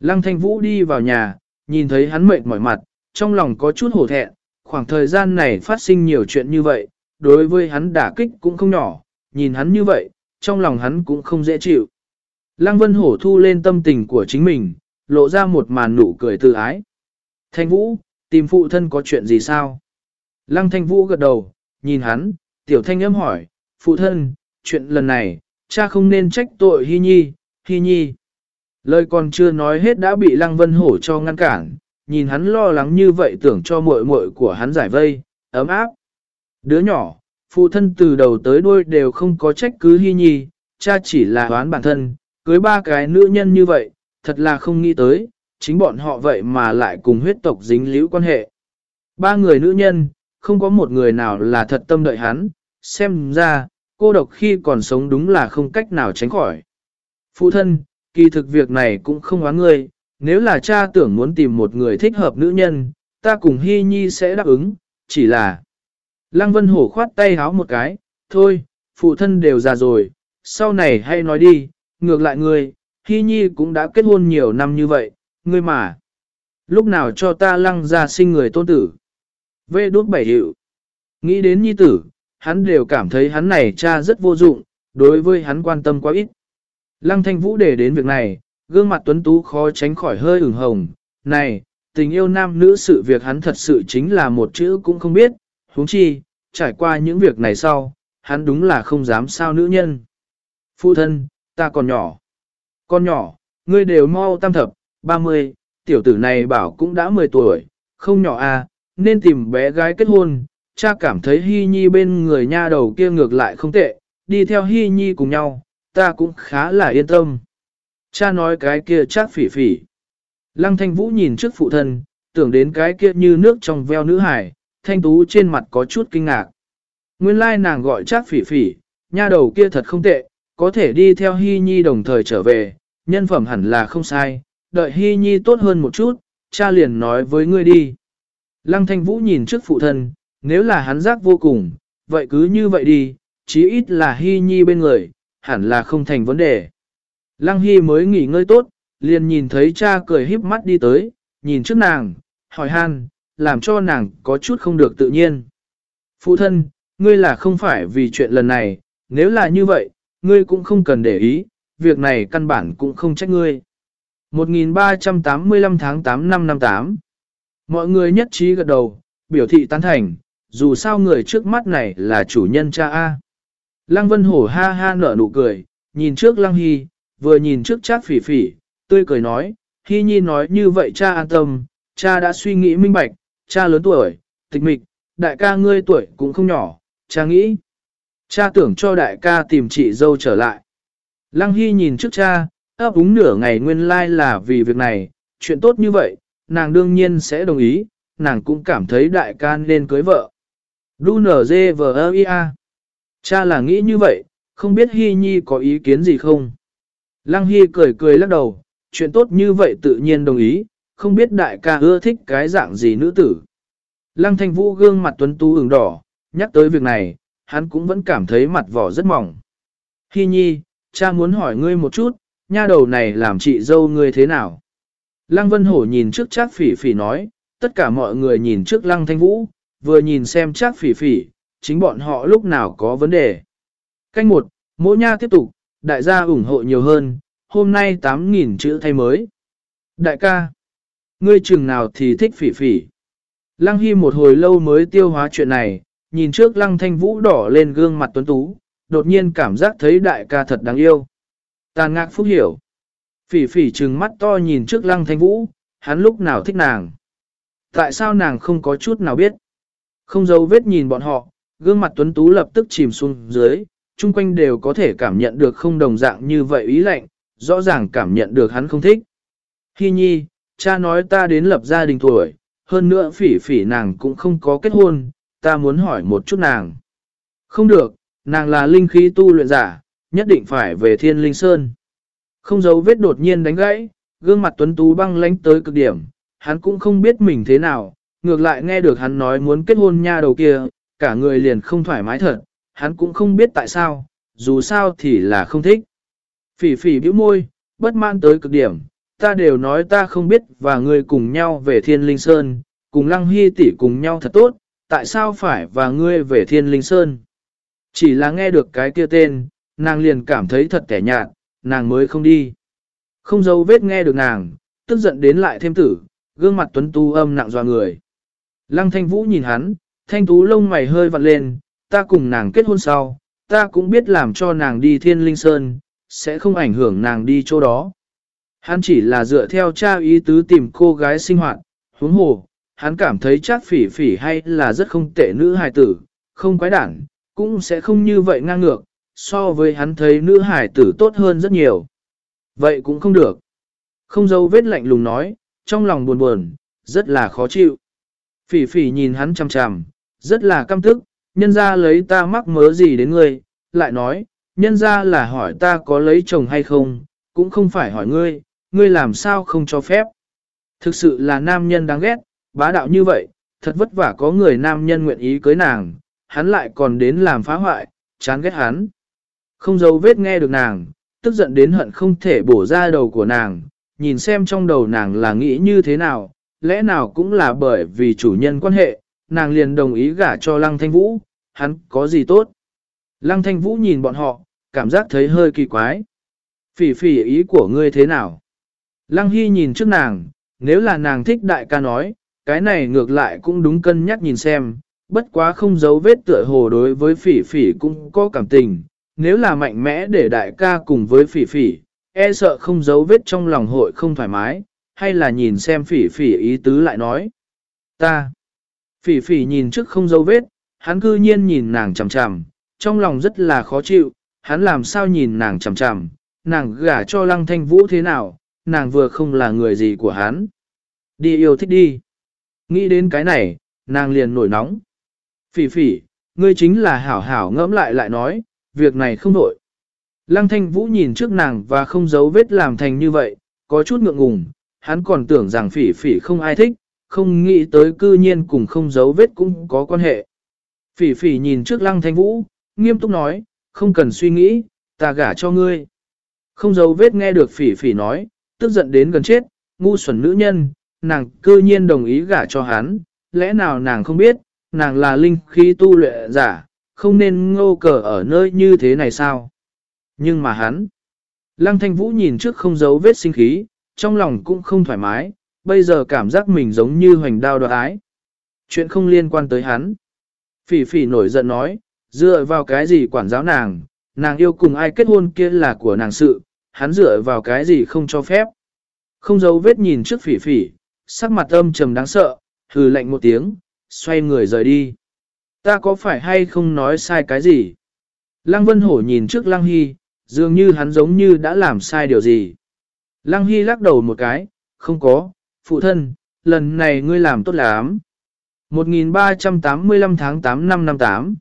Lăng Thanh Vũ đi vào nhà, nhìn thấy hắn mệt mỏi mặt, trong lòng có chút hổ thẹn, khoảng thời gian này phát sinh nhiều chuyện như vậy, đối với hắn đả kích cũng không nhỏ, nhìn hắn như vậy, trong lòng hắn cũng không dễ chịu. Lăng Vân Hổ thu lên tâm tình của chính mình, lộ ra một màn nụ cười tự ái. Thanh Vũ, tìm phụ thân có chuyện gì sao? Lăng Thanh Vũ gật đầu, nhìn hắn, tiểu thanh âm hỏi, phụ thân, chuyện lần này, cha không nên trách tội Hy Nhi, Hy Nhi. Lời còn chưa nói hết đã bị Lăng Vân Hổ cho ngăn cản, nhìn hắn lo lắng như vậy tưởng cho muội muội của hắn giải vây, ấm áp. Đứa nhỏ, phụ thân từ đầu tới đuôi đều không có trách cứ Hy Nhi, cha chỉ là đoán bản thân, cưới ba cái nữ nhân như vậy, thật là không nghĩ tới, chính bọn họ vậy mà lại cùng huyết tộc dính líu quan hệ. Ba người nữ nhân, không có một người nào là thật tâm đợi hắn, xem ra, cô độc khi còn sống đúng là không cách nào tránh khỏi. Phụ thân, kỳ thực việc này cũng không oán ngươi, nếu là cha tưởng muốn tìm một người thích hợp nữ nhân, ta cùng Hy Nhi sẽ đáp ứng, chỉ là... Lăng Vân Hổ khoát tay háo một cái, thôi, phụ thân đều già rồi, sau này hay nói đi, ngược lại ngươi, Hy Nhi cũng đã kết hôn nhiều năm như vậy, ngươi mà. Lúc nào cho ta lăng ra sinh người tôn tử. Vê đốt bảy hiệu. Nghĩ đến nhi tử, hắn đều cảm thấy hắn này cha rất vô dụng, đối với hắn quan tâm quá ít. Lăng thanh vũ để đến việc này, gương mặt tuấn tú khó tránh khỏi hơi ửng hồng. Này, tình yêu nam nữ sự việc hắn thật sự chính là một chữ cũng không biết, huống chi, trải qua những việc này sau, hắn đúng là không dám sao nữ nhân. Phụ thân, ta còn nhỏ. Con nhỏ, ngươi đều mau tam thập, 30, tiểu tử này bảo cũng đã 10 tuổi, không nhỏ à, nên tìm bé gái kết hôn. Cha cảm thấy Hy Nhi bên người nha đầu kia ngược lại không tệ, đi theo Hy Nhi cùng nhau, ta cũng khá là yên tâm. Cha nói cái kia chắc phỉ phỉ. Lăng thanh vũ nhìn trước phụ thân, tưởng đến cái kia như nước trong veo nữ hải, thanh tú trên mặt có chút kinh ngạc. Nguyên lai nàng gọi chắc phỉ phỉ, nha đầu kia thật không tệ, có thể đi theo Hy Nhi đồng thời trở về, nhân phẩm hẳn là không sai, đợi Hy Nhi tốt hơn một chút, cha liền nói với ngươi đi. Lăng Thanh Vũ nhìn trước phụ thân, nếu là hắn giác vô cùng, vậy cứ như vậy đi, chí ít là Hy Nhi bên người, hẳn là không thành vấn đề. Lăng Hy mới nghỉ ngơi tốt, liền nhìn thấy cha cười híp mắt đi tới, nhìn trước nàng, hỏi han, làm cho nàng có chút không được tự nhiên. Phụ thân, ngươi là không phải vì chuyện lần này, nếu là như vậy, ngươi cũng không cần để ý, việc này căn bản cũng không trách ngươi. 1385 tháng 8 năm 58 Mọi người nhất trí gật đầu, biểu thị tán thành, dù sao người trước mắt này là chủ nhân cha A. Lăng Vân Hổ ha ha nở nụ cười, nhìn trước Lăng Hy, vừa nhìn trước Trác phỉ phỉ, tươi cười nói, Hy Nhi nói như vậy cha an tâm, cha đã suy nghĩ minh bạch, cha lớn tuổi, tịch mịch, đại ca ngươi tuổi cũng không nhỏ, cha nghĩ. Cha tưởng cho đại ca tìm chị dâu trở lại. Lăng Hy nhìn trước cha, ấp úng nửa ngày nguyên lai là vì việc này, chuyện tốt như vậy, nàng đương nhiên sẽ đồng ý, nàng cũng cảm thấy đại ca nên cưới vợ. Đu nở dê vờ. Cha là nghĩ như vậy, không biết Hy Nhi có ý kiến gì không? Lăng Hy cười cười lắc đầu, chuyện tốt như vậy tự nhiên đồng ý, không biết đại ca ưa thích cái dạng gì nữ tử. Lăng Thanh Vũ gương mặt tuấn tú ửng đỏ, nhắc tới việc này, hắn cũng vẫn cảm thấy mặt vỏ rất mỏng. Hy Nhi, cha muốn hỏi ngươi một chút, nha đầu này làm chị dâu ngươi thế nào? Lăng Vân Hổ nhìn trước Trác phỉ phỉ nói, tất cả mọi người nhìn trước Lăng Thanh Vũ, vừa nhìn xem Trác phỉ phỉ, chính bọn họ lúc nào có vấn đề. Canh một, mỗi nha tiếp tục, đại gia ủng hộ nhiều hơn, hôm nay 8.000 chữ thay mới. Đại ca, ngươi chừng nào thì thích phỉ phỉ. Lăng Hy một hồi lâu mới tiêu hóa chuyện này, nhìn trước Lăng Thanh Vũ đỏ lên gương mặt tuấn tú, đột nhiên cảm giác thấy đại ca thật đáng yêu. Tàn ngạc phúc hiểu. Phỉ phỉ trừng mắt to nhìn trước Lăng Thanh Vũ, hắn lúc nào thích nàng. Tại sao nàng không có chút nào biết? Không giấu vết nhìn bọn họ, gương mặt tuấn tú lập tức chìm xuống dưới, chung quanh đều có thể cảm nhận được không đồng dạng như vậy ý lạnh, rõ ràng cảm nhận được hắn không thích. Hi nhi, cha nói ta đến lập gia đình tuổi, hơn nữa phỉ phỉ nàng cũng không có kết hôn, ta muốn hỏi một chút nàng. Không được, nàng là linh khí tu luyện giả, nhất định phải về thiên linh sơn. Không giấu vết đột nhiên đánh gãy, gương mặt tuấn tú băng lánh tới cực điểm, hắn cũng không biết mình thế nào, ngược lại nghe được hắn nói muốn kết hôn nha đầu kia, cả người liền không thoải mái thật, hắn cũng không biết tại sao, dù sao thì là không thích. Phỉ phỉ bĩu môi, bất mãn tới cực điểm, ta đều nói ta không biết và người cùng nhau về thiên linh sơn, cùng lăng hy tỷ cùng nhau thật tốt, tại sao phải và ngươi về thiên linh sơn. Chỉ là nghe được cái kia tên, nàng liền cảm thấy thật kẻ nhạt, nàng mới không đi. Không dấu vết nghe được nàng, tức giận đến lại thêm tử, gương mặt tuấn tu âm nặng dò người. Lăng thanh vũ nhìn hắn, thanh tú lông mày hơi vặn lên, ta cùng nàng kết hôn sau, ta cũng biết làm cho nàng đi thiên linh sơn, sẽ không ảnh hưởng nàng đi chỗ đó. Hắn chỉ là dựa theo cha ý tứ tìm cô gái sinh hoạt, huống hồ, hắn cảm thấy chắc phỉ phỉ hay là rất không tệ nữ hài tử, không quái đản, cũng sẽ không như vậy ngang ngược, so với hắn thấy nữ hải tử tốt hơn rất nhiều. Vậy cũng không được. Không dấu vết lạnh lùng nói, trong lòng buồn buồn, rất là khó chịu. Phỉ phỉ nhìn hắn chằm chằm, rất là căm tức, nhân ra lấy ta mắc mớ gì đến ngươi, lại nói, nhân ra là hỏi ta có lấy chồng hay không, cũng không phải hỏi ngươi, ngươi làm sao không cho phép. Thực sự là nam nhân đáng ghét, bá đạo như vậy, thật vất vả có người nam nhân nguyện ý cưới nàng, hắn lại còn đến làm phá hoại, chán ghét hắn. Không giấu vết nghe được nàng, tức giận đến hận không thể bổ ra đầu của nàng, nhìn xem trong đầu nàng là nghĩ như thế nào, lẽ nào cũng là bởi vì chủ nhân quan hệ, nàng liền đồng ý gả cho Lăng Thanh Vũ, hắn có gì tốt. Lăng Thanh Vũ nhìn bọn họ, cảm giác thấy hơi kỳ quái. Phỉ phỉ ý của ngươi thế nào? Lăng Hy nhìn trước nàng, nếu là nàng thích đại ca nói, cái này ngược lại cũng đúng cân nhắc nhìn xem, bất quá không giấu vết tựa hồ đối với phỉ phỉ cũng có cảm tình, nếu là mạnh mẽ để đại ca cùng với phỉ phỉ, e sợ không giấu vết trong lòng hội không thoải mái, hay là nhìn xem phỉ phỉ ý tứ lại nói. Ta, phỉ phỉ nhìn trước không giấu vết, hắn cư nhiên nhìn nàng chằm chằm, trong lòng rất là khó chịu, hắn làm sao nhìn nàng chằm chằm, nàng gả cho lăng thanh vũ thế nào, nàng vừa không là người gì của hắn. Đi yêu thích đi. Nghĩ đến cái này, nàng liền nổi nóng. Phỉ phỉ, ngươi chính là hảo hảo ngẫm lại lại nói, việc này không nổi. Lăng thanh vũ nhìn trước nàng và không giấu vết làm thành như vậy, có chút ngượng ngùng, hắn còn tưởng rằng phỉ phỉ không ai thích, không nghĩ tới cư nhiên cùng không giấu vết cũng có quan hệ. Phỉ phỉ nhìn trước lăng thanh vũ, nghiêm túc nói, không cần suy nghĩ, ta gả cho ngươi. Không giấu vết nghe được phỉ phỉ nói, tức giận đến gần chết, ngu xuẩn nữ nhân, nàng cư nhiên đồng ý gả cho hắn, lẽ nào nàng không biết, nàng là linh khí tu luyện giả, không nên ngô cờ ở nơi như thế này sao? Nhưng mà hắn, Lăng Thanh Vũ nhìn trước không giấu vết sinh khí, trong lòng cũng không thoải mái, bây giờ cảm giác mình giống như hoành đao đoạt ái. Chuyện không liên quan tới hắn. Phỉ phỉ nổi giận nói, dựa vào cái gì quản giáo nàng, nàng yêu cùng ai kết hôn kia là của nàng sự, hắn dựa vào cái gì không cho phép. Không giấu vết nhìn trước phỉ phỉ, sắc mặt âm trầm đáng sợ, hừ lạnh một tiếng, xoay người rời đi. Ta có phải hay không nói sai cái gì? Lăng Vân Hổ nhìn trước Lăng Hy, dường như hắn giống như đã làm sai điều gì. Lăng Hy lắc đầu một cái, không có, phụ thân, lần này ngươi làm tốt lắm. 1385 tháng 8 năm 58,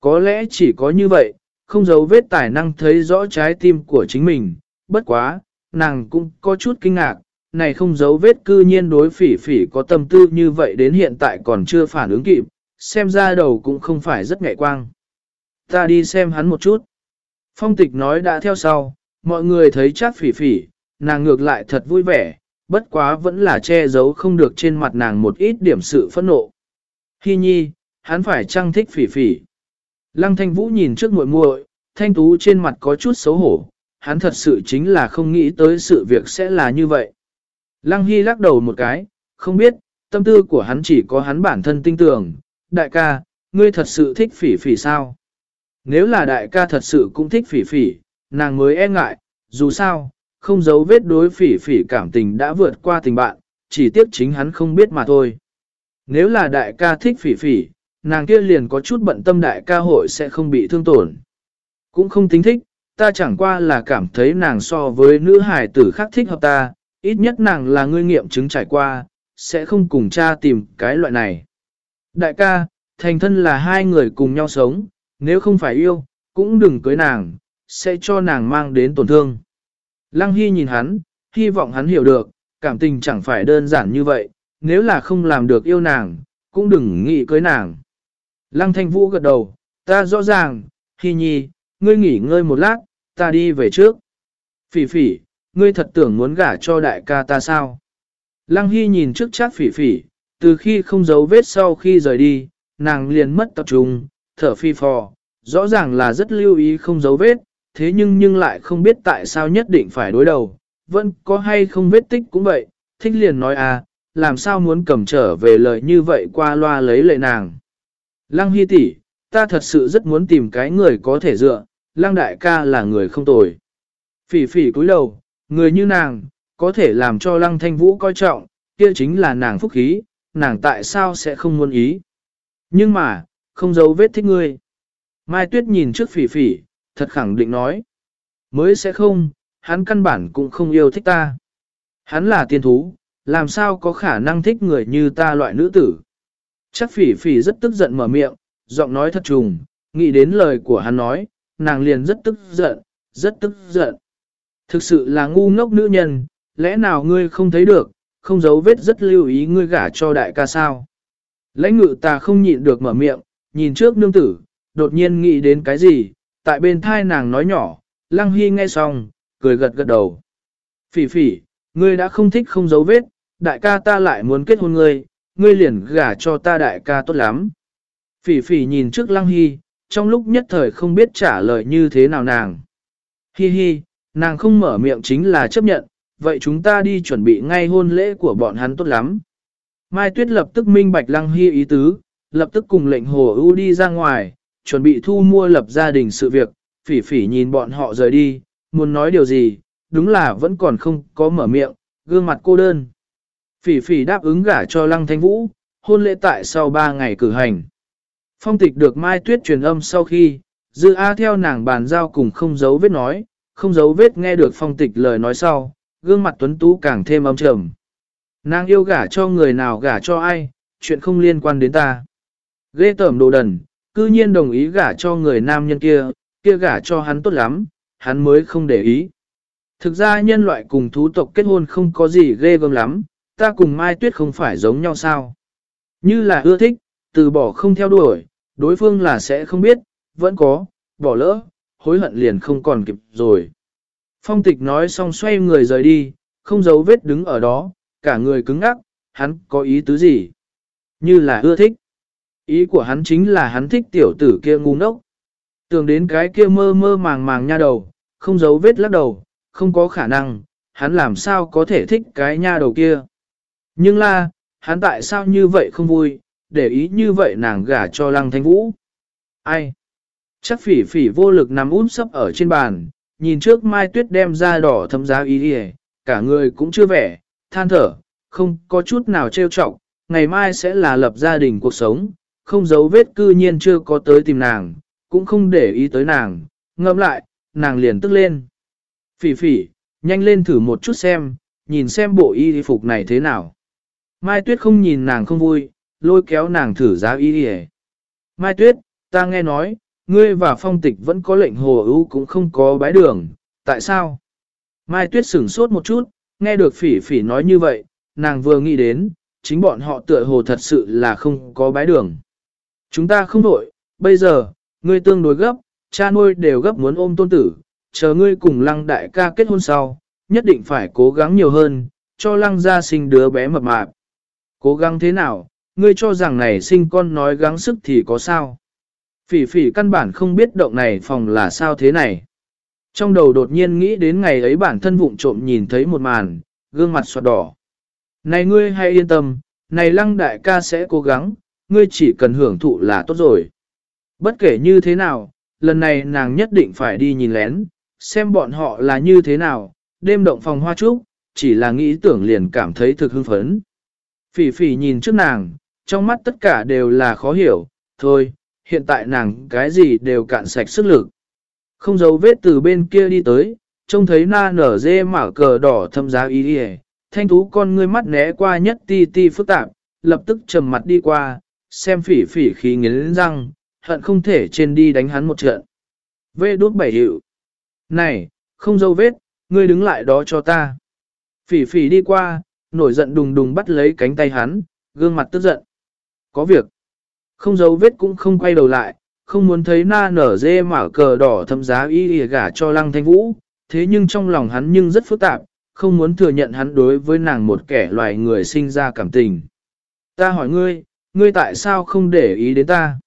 Có lẽ chỉ có như vậy, không giấu vết tài năng thấy rõ trái tim của chính mình, bất quá, nàng cũng có chút kinh ngạc, này không giấu vết cư nhiên đối phỉ phỉ có tâm tư như vậy đến hiện tại còn chưa phản ứng kịp, xem ra đầu cũng không phải rất ngại quang. Ta đi xem hắn một chút. Phong tịch nói đã theo sau, mọi người thấy chắc phỉ phỉ, nàng ngược lại thật vui vẻ, bất quá vẫn là che giấu không được trên mặt nàng một ít điểm sự phẫn nộ. Hi nhi, hắn phải trăng thích phỉ phỉ. Lăng thanh vũ nhìn trước muội muội, thanh tú trên mặt có chút xấu hổ, hắn thật sự chính là không nghĩ tới sự việc sẽ là như vậy. Lăng Hy lắc đầu một cái, không biết, tâm tư của hắn chỉ có hắn bản thân tin tưởng, đại ca, ngươi thật sự thích phỉ phỉ sao? Nếu là đại ca thật sự cũng thích phỉ phỉ, nàng mới e ngại, dù sao, không giấu vết đối phỉ phỉ cảm tình đã vượt qua tình bạn, chỉ tiếc chính hắn không biết mà thôi. Nếu là đại ca thích phỉ phỉ, nàng kia liền có chút bận tâm đại ca hội sẽ không bị thương tổn. Cũng không tính thích, ta chẳng qua là cảm thấy nàng so với nữ hải tử khác thích hợp ta, ít nhất nàng là ngươi nghiệm chứng trải qua, sẽ không cùng cha tìm cái loại này. Đại ca, thành thân là hai người cùng nhau sống, nếu không phải yêu, cũng đừng cưới nàng, sẽ cho nàng mang đến tổn thương. Lăng Hy nhìn hắn, hy vọng hắn hiểu được, cảm tình chẳng phải đơn giản như vậy, nếu là không làm được yêu nàng, cũng đừng nghĩ cưới nàng. Lăng Thanh Vũ gật đầu, ta rõ ràng, Hy Nhi, ngươi nghỉ ngơi một lát, ta đi về trước. Phỉ phỉ, ngươi thật tưởng muốn gả cho đại ca ta sao? Lăng Hy nhìn trước chắc phỉ phỉ, từ khi không giấu vết sau khi rời đi, nàng liền mất tập trung, thở phi phò, rõ ràng là rất lưu ý không giấu vết, thế nhưng nhưng lại không biết tại sao nhất định phải đối đầu, vẫn có hay không vết tích cũng vậy, thích liền nói à, làm sao muốn cầm trở về lời như vậy qua loa lấy lệ nàng. Lăng Hy tỷ, ta thật sự rất muốn tìm cái người có thể dựa, Lăng đại ca là người không tồi. Phỉ phỉ cúi đầu, người như nàng, có thể làm cho Lăng Thanh Vũ coi trọng, kia chính là nàng phúc khí, nàng tại sao sẽ không muốn ý. Nhưng mà, không giấu vết thích ngươi. Mai Tuyết nhìn trước phỉ phỉ, thật khẳng định nói. Mới sẽ không, hắn căn bản cũng không yêu thích ta. Hắn là tiên thú, làm sao có khả năng thích người như ta loại nữ tử. Chắc phỉ phỉ rất tức giận mở miệng, giọng nói thật trùng, nghĩ đến lời của hắn nói, nàng liền rất tức giận, rất tức giận. Thực sự là ngu ngốc nữ nhân, lẽ nào ngươi không thấy được, không giấu vết rất lưu ý ngươi gả cho đại ca sao. Lãnh ngự ta không nhịn được mở miệng, nhìn trước nương tử, đột nhiên nghĩ đến cái gì, tại bên thai nàng nói nhỏ, lăng hy nghe xong, cười gật gật đầu. Phỉ phỉ, ngươi đã không thích không giấu vết, đại ca ta lại muốn kết hôn ngươi, ngươi liền gả cho ta đại ca tốt lắm. Phỉ phỉ nhìn trước lăng hy, trong lúc nhất thời không biết trả lời như thế nào nàng. Hi hi, nàng không mở miệng chính là chấp nhận, vậy chúng ta đi chuẩn bị ngay hôn lễ của bọn hắn tốt lắm. Mai Tuyết lập tức minh bạch lăng hy ý tứ, lập tức cùng lệnh hồ ưu đi ra ngoài, chuẩn bị thu mua lập gia đình sự việc, phỉ phỉ nhìn bọn họ rời đi, muốn nói điều gì, đúng là vẫn còn không có mở miệng, gương mặt cô đơn. Phỉ phỉ đáp ứng gả cho lăng thanh vũ, hôn lễ tại sau 3 ngày cử hành. Phong tịch được Mai Tuyết truyền âm sau khi, Dư A theo nàng bàn giao cùng không giấu vết nói, không giấu vết nghe được phong tịch lời nói sau, gương mặt tuấn tú càng thêm âm trầm. Nàng yêu gả cho người nào gả cho ai, chuyện không liên quan đến ta. Ghê tởm đồ đần, cư nhiên đồng ý gả cho người nam nhân kia, kia gả cho hắn tốt lắm, hắn mới không để ý. Thực ra nhân loại cùng thú tộc kết hôn không có gì ghê gớm lắm, ta cùng Mai Tuyết không phải giống nhau sao. Như là ưa thích, từ bỏ không theo đuổi, đối phương là sẽ không biết, vẫn có, bỏ lỡ, hối hận liền không còn kịp rồi. Phong tịch nói xong xoay người rời đi, không giấu vết đứng ở đó, cả người cứng ngắc, hắn có ý tứ gì? Như là ưa thích. Ý của hắn chính là hắn thích tiểu tử kia ngu ngốc. Tưởng đến cái kia mơ mơ màng màng nha đầu, không giấu vết lắc đầu, không có khả năng, hắn làm sao có thể thích cái nha đầu kia. Nhưng là, hắn tại sao như vậy không vui, để ý như vậy nàng gả cho lăng thanh vũ. Ai? Chắc phỉ phỉ vô lực nằm út sấp ở trên bàn, nhìn trước mai tuyết đem ra đỏ thấm giá ý đi cả người cũng chưa vẻ, than thở, không có chút nào trêu trọng, ngày mai sẽ là lập gia đình cuộc sống, không giấu vết cư nhiên chưa có tới tìm nàng, cũng không để ý tới nàng, ngẫm lại, nàng liền tức lên. Phỉ phỉ, nhanh lên thử một chút xem, nhìn xem bộ y phục này thế nào. Mai Tuyết không nhìn nàng không vui, lôi kéo nàng thử giá y đi Mai Tuyết, ta nghe nói, ngươi và phong tịch vẫn có lệnh hồ ưu cũng không có bái đường, tại sao? Mai Tuyết sửng sốt một chút, nghe được phỉ phỉ nói như vậy, nàng vừa nghĩ đến, chính bọn họ tựa hồ thật sự là không có bái đường. Chúng ta không đổi, bây giờ, ngươi tương đối gấp, cha nuôi đều gấp muốn ôm tôn tử, chờ ngươi cùng lăng đại ca kết hôn sau, nhất định phải cố gắng nhiều hơn, cho lăng gia sinh đứa bé mập mạp. Cố gắng thế nào, ngươi cho rằng này sinh con nói gắng sức thì có sao. Phỉ phỉ căn bản không biết động này phòng là sao thế này. Trong đầu đột nhiên nghĩ đến ngày ấy bản thân vụng trộm nhìn thấy một màn, gương mặt xoạt đỏ. Này ngươi hãy yên tâm, này lăng đại ca sẽ cố gắng, ngươi chỉ cần hưởng thụ là tốt rồi. Bất kể như thế nào, lần này nàng nhất định phải đi nhìn lén, xem bọn họ là như thế nào, đêm động phòng hoa trúc, chỉ là nghĩ tưởng liền cảm thấy thực hưng phấn. Phỉ phỉ nhìn trước nàng, trong mắt tất cả đều là khó hiểu, thôi, hiện tại nàng cái gì đều cạn sạch sức lực. Không giấu vết từ bên kia đi tới, trông thấy na nở dê mở cờ đỏ thâm giá ý đi thanh thú con ngươi mắt né qua nhất ti ti phức tạp, lập tức trầm mặt đi qua, xem phỉ phỉ khí nghiến răng, hận không thể trên đi đánh hắn một trận. Vê đốt bảy hiệu. Này, không dâu vết, ngươi đứng lại đó cho ta. Phỉ phỉ đi qua, nổi giận đùng đùng bắt lấy cánh tay hắn, gương mặt tức giận. Có việc. Không dấu vết cũng không quay đầu lại, không muốn thấy na nở dê mở cờ đỏ thâm giá y y gả cho lăng thanh vũ, thế nhưng trong lòng hắn nhưng rất phức tạp, không muốn thừa nhận hắn đối với nàng một kẻ loài người sinh ra cảm tình. Ta hỏi ngươi, ngươi tại sao không để ý đến ta?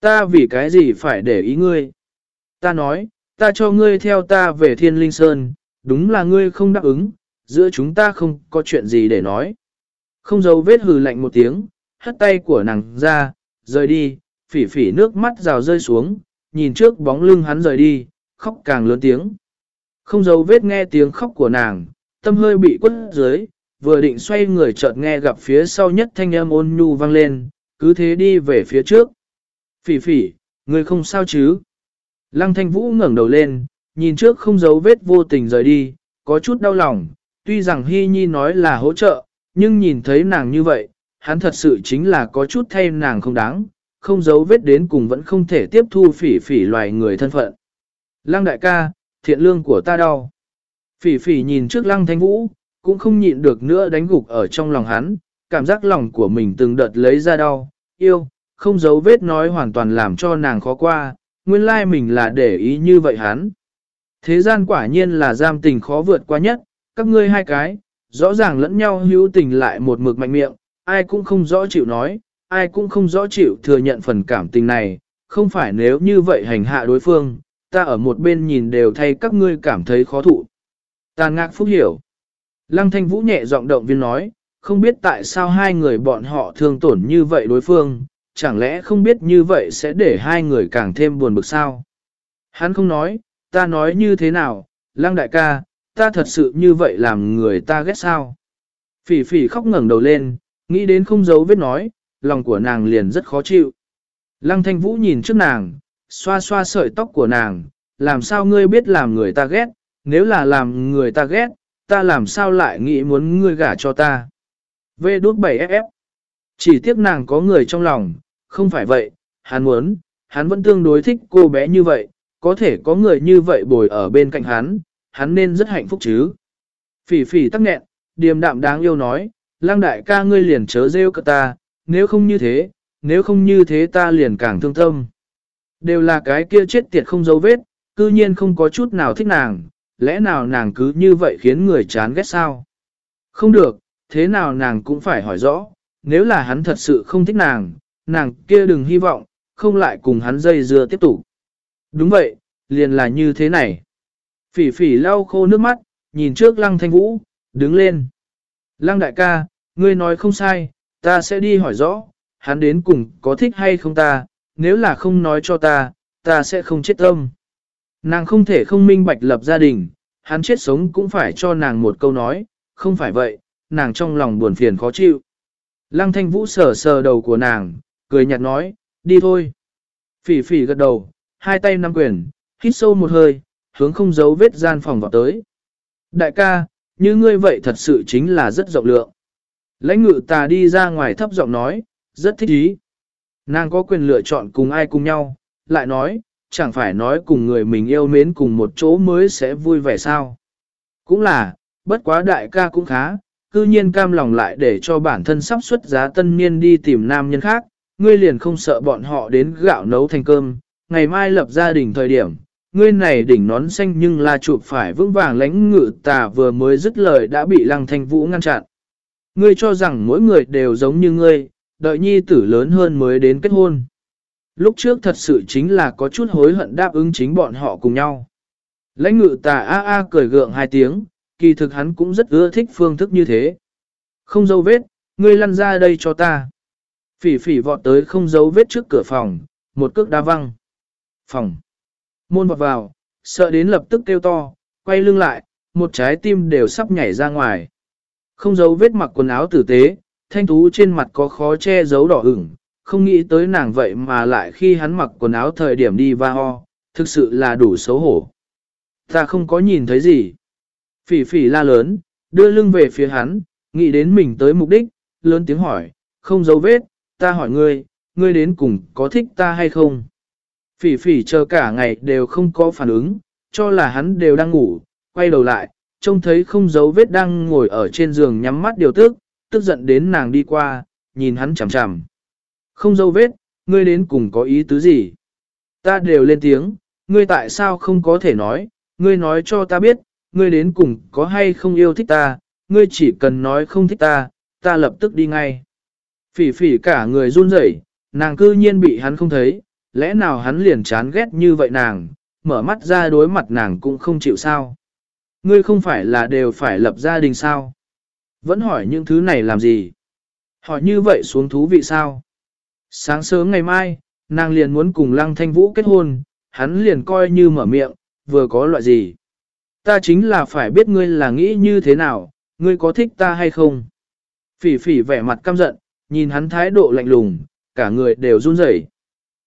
Ta vì cái gì phải để ý ngươi? Ta nói, ta cho ngươi theo ta về thiên linh sơn, đúng là ngươi không đáp ứng, giữa chúng ta không có chuyện gì để nói. Không giấu vết hừ lạnh một tiếng, hất tay của nàng ra, rời đi, phỉ phỉ nước mắt rào rơi xuống, nhìn trước bóng lưng hắn rời đi, khóc càng lớn tiếng. Không giấu vết nghe tiếng khóc của nàng, tâm hơi bị quất dưới, vừa định xoay người chợt nghe gặp phía sau nhất thanh âm ôn nhu vang lên, cứ thế đi về phía trước. Phỉ phỉ, người không sao chứ? Lăng thanh vũ ngẩng đầu lên, nhìn trước không giấu vết vô tình rời đi, có chút đau lòng, tuy rằng Hy Nhi nói là hỗ trợ, nhưng nhìn thấy nàng như vậy, hắn thật sự chính là có chút thay nàng không đáng, không giấu vết đến cùng vẫn không thể tiếp thu phỉ phỉ loài người thân phận. Lăng đại ca, thiện lương của ta đau. Phỉ phỉ nhìn trước lăng thanh vũ, cũng không nhịn được nữa đánh gục ở trong lòng hắn, cảm giác lòng của mình từng đợt lấy ra đau, yêu, không giấu vết nói hoàn toàn làm cho nàng khó qua, nguyên lai mình là để ý như vậy hắn. Thế gian quả nhiên là giam tình khó vượt qua nhất, các ngươi hai cái, rõ ràng lẫn nhau hữu tình lại một mực mạnh miệng, ai cũng không rõ chịu nói, ai cũng không rõ chịu thừa nhận phần cảm tình này, không phải nếu như vậy hành hạ đối phương, ta ở một bên nhìn đều thay các ngươi cảm thấy khó thụ. Tàn ngạc phúc hiểu. Lăng thanh vũ nhẹ giọng động viên nói, không biết tại sao hai người bọn họ thương tổn như vậy đối phương, chẳng lẽ không biết như vậy sẽ để hai người càng thêm buồn bực sao? Hắn không nói, ta nói như thế nào, lăng đại ca, ta thật sự như vậy làm người ta ghét sao? Phỉ phỉ khóc ngẩng đầu lên, nghĩ đến không giấu vết nói, lòng của nàng liền rất khó chịu. Lăng thanh vũ nhìn trước nàng, xoa xoa sợi tóc của nàng, làm sao ngươi biết làm người ta ghét, nếu là làm người ta ghét, ta làm sao lại nghĩ muốn ngươi gả cho ta. V đút 7FF Chỉ tiếc nàng có người trong lòng, không phải vậy, hắn muốn, hắn vẫn tương đối thích cô bé như vậy, có thể có người như vậy bồi ở bên cạnh hắn, hắn nên rất hạnh phúc chứ. Phỉ phỉ tắc nghẹn, điềm đạm đáng yêu nói, lang đại ca ngươi liền chớ rêu cơ ta, nếu không như thế, nếu không như thế ta liền càng thương tâm. Đều là cái kia chết tiệt không dấu vết, cư nhiên không có chút nào thích nàng, lẽ nào nàng cứ như vậy khiến người chán ghét sao? Không được, thế nào nàng cũng phải hỏi rõ, nếu là hắn thật sự không thích nàng, nàng kia đừng hy vọng, không lại cùng hắn dây dưa tiếp tục. Đúng vậy, liền là như thế này. Phỉ phỉ lau khô nước mắt, nhìn trước lăng thanh vũ, đứng lên. Lăng đại ca, ngươi nói không sai, ta sẽ đi hỏi rõ, hắn đến cùng có thích hay không ta, nếu là không nói cho ta, ta sẽ không chết tâm. Nàng không thể không minh bạch lập gia đình, hắn chết sống cũng phải cho nàng một câu nói, không phải vậy, nàng trong lòng buồn phiền khó chịu. Lăng thanh vũ sờ sờ đầu của nàng, cười nhạt nói, đi thôi. Phỉ phỉ gật đầu, hai tay nắm quyền, hít sâu một hơi, hướng không giấu vết gian phòng vào tới. Đại ca, như ngươi vậy thật sự chính là rất rộng lượng. Lãnh ngự tà đi ra ngoài thấp giọng nói, rất thích ý. Nàng có quyền lựa chọn cùng ai cùng nhau, lại nói, chẳng phải nói cùng người mình yêu mến cùng một chỗ mới sẽ vui vẻ sao. Cũng là, bất quá đại ca cũng khá, cư nhiên cam lòng lại để cho bản thân sắp xuất giá tân niên đi tìm nam nhân khác, ngươi liền không sợ bọn họ đến gạo nấu thành cơm, ngày mai lập gia đình thời điểm, ngươi này đỉnh nón xanh nhưng là chụp phải vững vàng lãnh ngự tà vừa mới dứt lời đã bị lăng thanh vũ ngăn chặn. Ngươi cho rằng mỗi người đều giống như ngươi, đợi nhi tử lớn hơn mới đến kết hôn. Lúc trước thật sự chính là có chút hối hận đáp ứng chính bọn họ cùng nhau. Lãnh ngự tà a a cười gượng hai tiếng, kỳ thực hắn cũng rất ưa thích phương thức như thế. Không dấu vết, ngươi lăn ra đây cho ta. Phỉ phỉ vọt tới không dấu vết trước cửa phòng, một cước đá văng. Phòng. Môn vọt vào, sợ đến lập tức kêu to, quay lưng lại, một trái tim đều sắp nhảy ra ngoài. Không giấu vết mặc quần áo tử tế, thanh thú trên mặt có khó che giấu đỏ ửng, không nghĩ tới nàng vậy mà lại khi hắn mặc quần áo thời điểm đi va ho, thực sự là đủ xấu hổ. Ta không có nhìn thấy gì. Phỉ phỉ la lớn, đưa lưng về phía hắn, nghĩ đến mình tới mục đích, lớn tiếng hỏi, không giấu vết, ta hỏi ngươi, ngươi đến cùng có thích ta hay không? Phỉ phỉ chờ cả ngày đều không có phản ứng, cho là hắn đều đang ngủ, quay đầu lại, trông thấy không dấu vết đang ngồi ở trên giường nhắm mắt điều tức, tức giận đến nàng đi qua, nhìn hắn chằm chằm. Không dấu vết, ngươi đến cùng có ý tứ gì? Ta đều lên tiếng, ngươi tại sao không có thể nói, ngươi nói cho ta biết, ngươi đến cùng có hay không yêu thích ta, ngươi chỉ cần nói không thích ta, ta lập tức đi ngay. Phỉ phỉ cả người run rẩy, nàng cư nhiên bị hắn không thấy, lẽ nào hắn liền chán ghét như vậy nàng, mở mắt ra đối mặt nàng cũng không chịu sao. Ngươi không phải là đều phải lập gia đình sao? Vẫn hỏi những thứ này làm gì? Hỏi như vậy xuống thú vị sao? Sáng sớm ngày mai, nàng liền muốn cùng Lăng Thanh Vũ kết hôn, hắn liền coi như mở miệng, vừa có loại gì. Ta chính là phải biết ngươi là nghĩ như thế nào, ngươi có thích ta hay không? Phỉ phỉ vẻ mặt căm giận, nhìn hắn thái độ lạnh lùng, cả người đều run rẩy.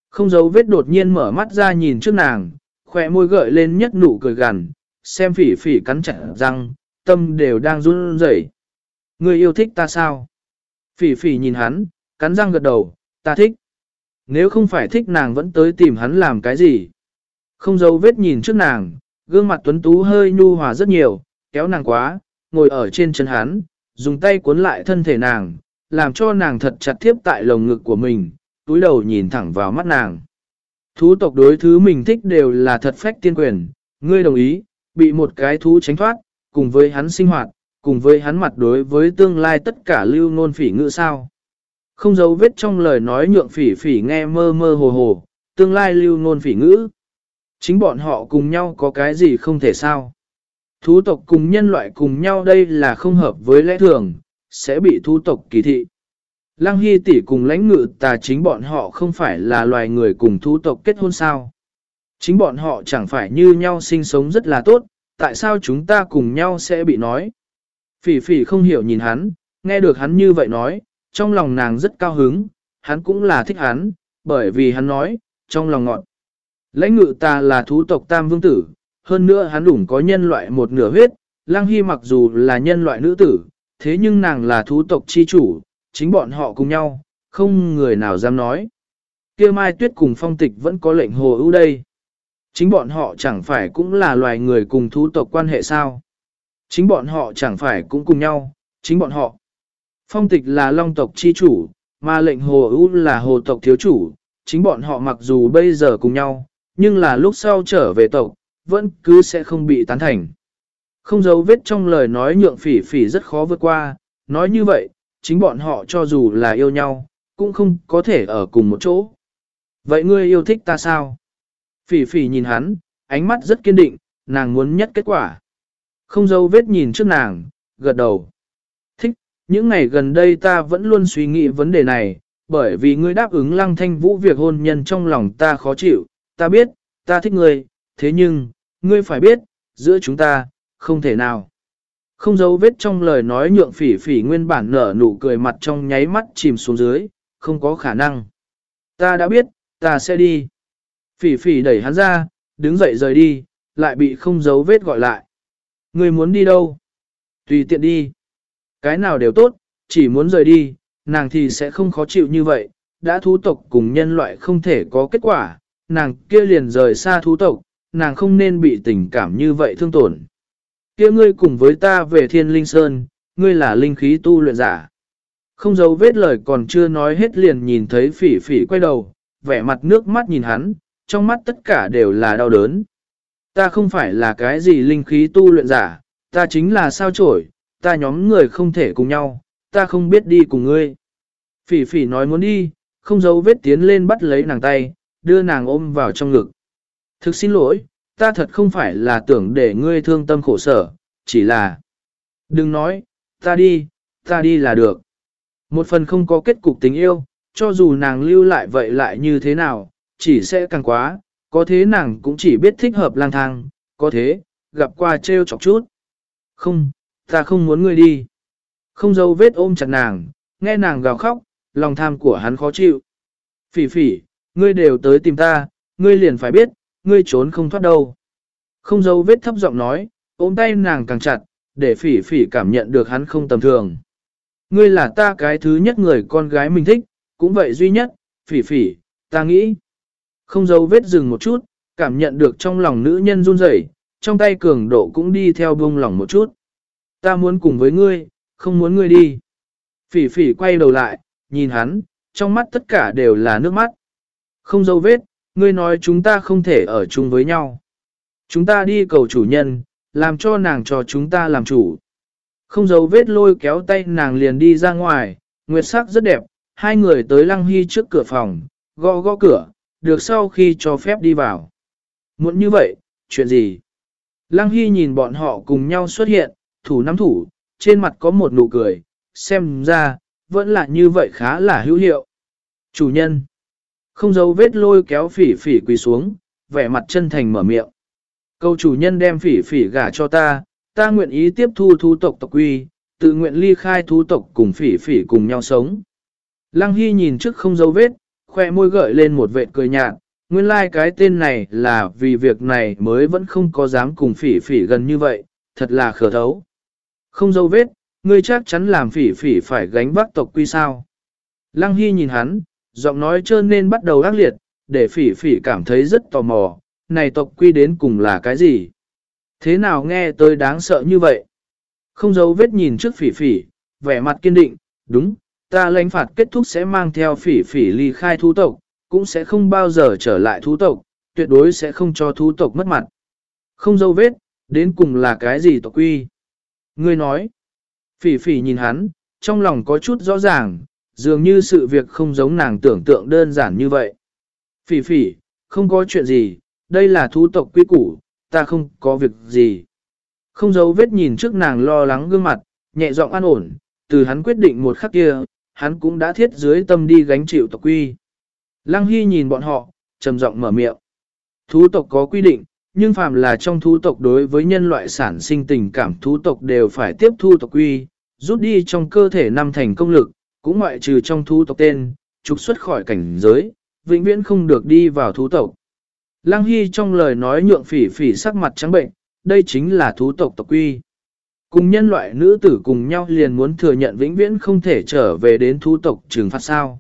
Không giấu vết đột nhiên mở mắt ra nhìn trước nàng, khỏe môi gợi lên nhất nụ cười gằn, xem phỉ phỉ cắn chặt răng, tâm đều đang run rẩy. Ngươi yêu thích ta sao? Phỉ phỉ nhìn hắn, cắn răng gật đầu, ta thích. Nếu không phải thích nàng vẫn tới tìm hắn làm cái gì? Không giấu vết nhìn trước nàng, gương mặt tuấn tú hơi nhu hòa rất nhiều, kéo nàng quá, ngồi ở trên chân hắn, dùng tay cuốn lại thân thể nàng, làm cho nàng thật chặt tiếp tại lồng ngực của mình, túi đầu nhìn thẳng vào mắt nàng. Thú tộc đối thứ mình thích đều là thật phách tiên quyền, ngươi đồng ý, bị một cái thú tránh thoát, cùng với hắn sinh hoạt, cùng với hắn mặt đối với tương lai tất cả lưu ngôn phỉ ngữ sao. Không giấu vết trong lời nói nhượng phỉ phỉ nghe mơ mơ hồ hồ, tương lai lưu ngôn phỉ ngữ. Chính bọn họ cùng nhau có cái gì không thể sao. Thú tộc cùng nhân loại cùng nhau đây là không hợp với lẽ thường, sẽ bị thú tộc kỳ thị. Lăng Hy tỷ cùng lãnh ngự tà chính bọn họ không phải là loài người cùng thú tộc kết hôn sao. Chính bọn họ chẳng phải như nhau sinh sống rất là tốt, tại sao chúng ta cùng nhau sẽ bị nói. Phỉ phỉ không hiểu nhìn hắn, nghe được hắn như vậy nói, trong lòng nàng rất cao hứng, hắn cũng là thích hắn, bởi vì hắn nói, trong lòng ngọn. Lãnh ngự ta là thú tộc tam vương tử, hơn nữa hắn đủng có nhân loại một nửa huyết, lang Hy mặc dù là nhân loại nữ tử, thế nhưng nàng là thú tộc chi chủ, chính bọn họ cùng nhau, không người nào dám nói. kia Mai Tuyết cùng phong tịch vẫn có lệnh hồ ưu đây. Chính bọn họ chẳng phải cũng là loài người cùng thú tộc quan hệ sao. Chính bọn họ chẳng phải cũng cùng nhau, chính bọn họ. Phong tịch là long tộc chi chủ, mà lệnh hồ ưu là hồ tộc thiếu chủ, chính bọn họ mặc dù bây giờ cùng nhau, nhưng là lúc sau trở về tộc, vẫn cứ sẽ không bị tán thành. Không giấu vết trong lời nói nhượng phỉ phỉ rất khó vượt qua, nói như vậy, chính bọn họ cho dù là yêu nhau, cũng không có thể ở cùng một chỗ. Vậy ngươi yêu thích ta sao? Phỉ phỉ nhìn hắn, ánh mắt rất kiên định, nàng muốn nhất kết quả. Không dâu vết nhìn trước nàng, gật đầu. Thích, những ngày gần đây ta vẫn luôn suy nghĩ vấn đề này, bởi vì ngươi đáp ứng lăng thanh vũ việc hôn nhân trong lòng ta khó chịu, ta biết, ta thích ngươi, thế nhưng, ngươi phải biết, giữa chúng ta, không thể nào. Không dấu vết trong lời nói nhượng phỉ phỉ nguyên bản nở nụ cười mặt trong nháy mắt chìm xuống dưới, không có khả năng. Ta đã biết, ta sẽ đi. Phỉ phỉ đẩy hắn ra, đứng dậy rời đi, lại bị không giấu vết gọi lại. Người muốn đi đâu? Tùy tiện đi. Cái nào đều tốt, chỉ muốn rời đi, nàng thì sẽ không khó chịu như vậy. Đã thú tộc cùng nhân loại không thể có kết quả, nàng kia liền rời xa thú tộc, nàng không nên bị tình cảm như vậy thương tổn. Kia ngươi cùng với ta về thiên linh sơn, ngươi là linh khí tu luyện giả. Không giấu vết lời còn chưa nói hết liền nhìn thấy phỉ phỉ quay đầu, vẻ mặt nước mắt nhìn hắn, trong mắt tất cả đều là đau đớn. Ta không phải là cái gì linh khí tu luyện giả, ta chính là sao trổi, ta nhóm người không thể cùng nhau, ta không biết đi cùng ngươi. Phỉ phỉ nói muốn đi, không giấu vết tiến lên bắt lấy nàng tay, đưa nàng ôm vào trong ngực. Thực xin lỗi, ta thật không phải là tưởng để ngươi thương tâm khổ sở, chỉ là... Đừng nói, ta đi, ta đi là được. Một phần không có kết cục tình yêu, cho dù nàng lưu lại vậy lại như thế nào, chỉ sẽ càng quá, có thế nàng cũng chỉ biết thích hợp lang thang, có thế, gặp qua trêu chọc chút. Không, ta không muốn ngươi đi. Không dâu vết ôm chặt nàng, nghe nàng gào khóc, lòng tham của hắn khó chịu. Phỉ phỉ, ngươi đều tới tìm ta, ngươi liền phải biết, ngươi trốn không thoát đâu. Không dâu vết thấp giọng nói, ôm tay nàng càng chặt, để phỉ phỉ cảm nhận được hắn không tầm thường. Ngươi là ta cái thứ nhất người con gái mình thích, cũng vậy duy nhất, phỉ phỉ, ta nghĩ. Không dấu vết dừng một chút, cảm nhận được trong lòng nữ nhân run rẩy, trong tay cường độ cũng đi theo buông lòng một chút. Ta muốn cùng với ngươi, không muốn ngươi đi. Phỉ phỉ quay đầu lại, nhìn hắn, trong mắt tất cả đều là nước mắt. Không dấu vết, ngươi nói chúng ta không thể ở chung với nhau. Chúng ta đi cầu chủ nhân, làm cho nàng cho chúng ta làm chủ. Không dấu vết lôi kéo tay nàng liền đi ra ngoài, nguyệt sắc rất đẹp, hai người tới lăng hy trước cửa phòng, gõ gõ cửa, được sau khi cho phép đi vào. Muốn như vậy, chuyện gì? Lăng hy nhìn bọn họ cùng nhau xuất hiện, thủ nắm thủ, trên mặt có một nụ cười, xem ra, vẫn là như vậy khá là hữu hiệu. Chủ nhân, không dấu vết lôi kéo phỉ phỉ quỳ xuống, vẻ mặt chân thành mở miệng. Câu chủ nhân đem phỉ phỉ gả cho ta, ta nguyện ý tiếp thu thú tộc tộc quy, tự nguyện ly khai thú tộc cùng phỉ phỉ cùng nhau sống. Lăng Hy nhìn trước không dấu vết, khoe môi gợi lên một vệt cười nhạt, nguyên lai like cái tên này là vì việc này mới vẫn không có dám cùng phỉ phỉ gần như vậy, thật là khờ thấu. Không dấu vết, ngươi chắc chắn làm phỉ phỉ phải gánh vác tộc quy sao. Lăng Hy nhìn hắn, giọng nói trơn nên bắt đầu ác liệt, để phỉ phỉ cảm thấy rất tò mò, này tộc quy đến cùng là cái gì? Thế nào nghe tôi đáng sợ như vậy? Không dấu vết nhìn trước phỉ phỉ, vẻ mặt kiên định, đúng, ta lãnh phạt kết thúc sẽ mang theo phỉ phỉ ly khai thú tộc, cũng sẽ không bao giờ trở lại thú tộc, tuyệt đối sẽ không cho thú tộc mất mặt. Không dấu vết, đến cùng là cái gì tộc quy? Ngươi nói, phỉ phỉ nhìn hắn, trong lòng có chút rõ ràng, dường như sự việc không giống nàng tưởng tượng đơn giản như vậy. Phỉ phỉ, không có chuyện gì, đây là thú tộc quy củ, ta không có việc gì. Không giấu vết nhìn trước nàng lo lắng gương mặt, nhẹ giọng an ổn, từ hắn quyết định một khắc kia, hắn cũng đã thiết dưới tâm đi gánh chịu tộc quy. Lăng Hy nhìn bọn họ, trầm giọng mở miệng. Thú tộc có quy định, nhưng phàm là trong thú tộc đối với nhân loại sản sinh tình cảm thú tộc đều phải tiếp thu tộc quy, rút đi trong cơ thể năm thành công lực, cũng ngoại trừ trong thú tộc tên, trục xuất khỏi cảnh giới, vĩnh viễn không được đi vào thú tộc. Lăng Hy trong lời nói nhượng phỉ phỉ sắc mặt trắng bệnh, đây chính là thú tộc tộc quy. Cùng nhân loại nữ tử cùng nhau liền muốn thừa nhận vĩnh viễn không thể trở về đến thú tộc trừng phạt sao.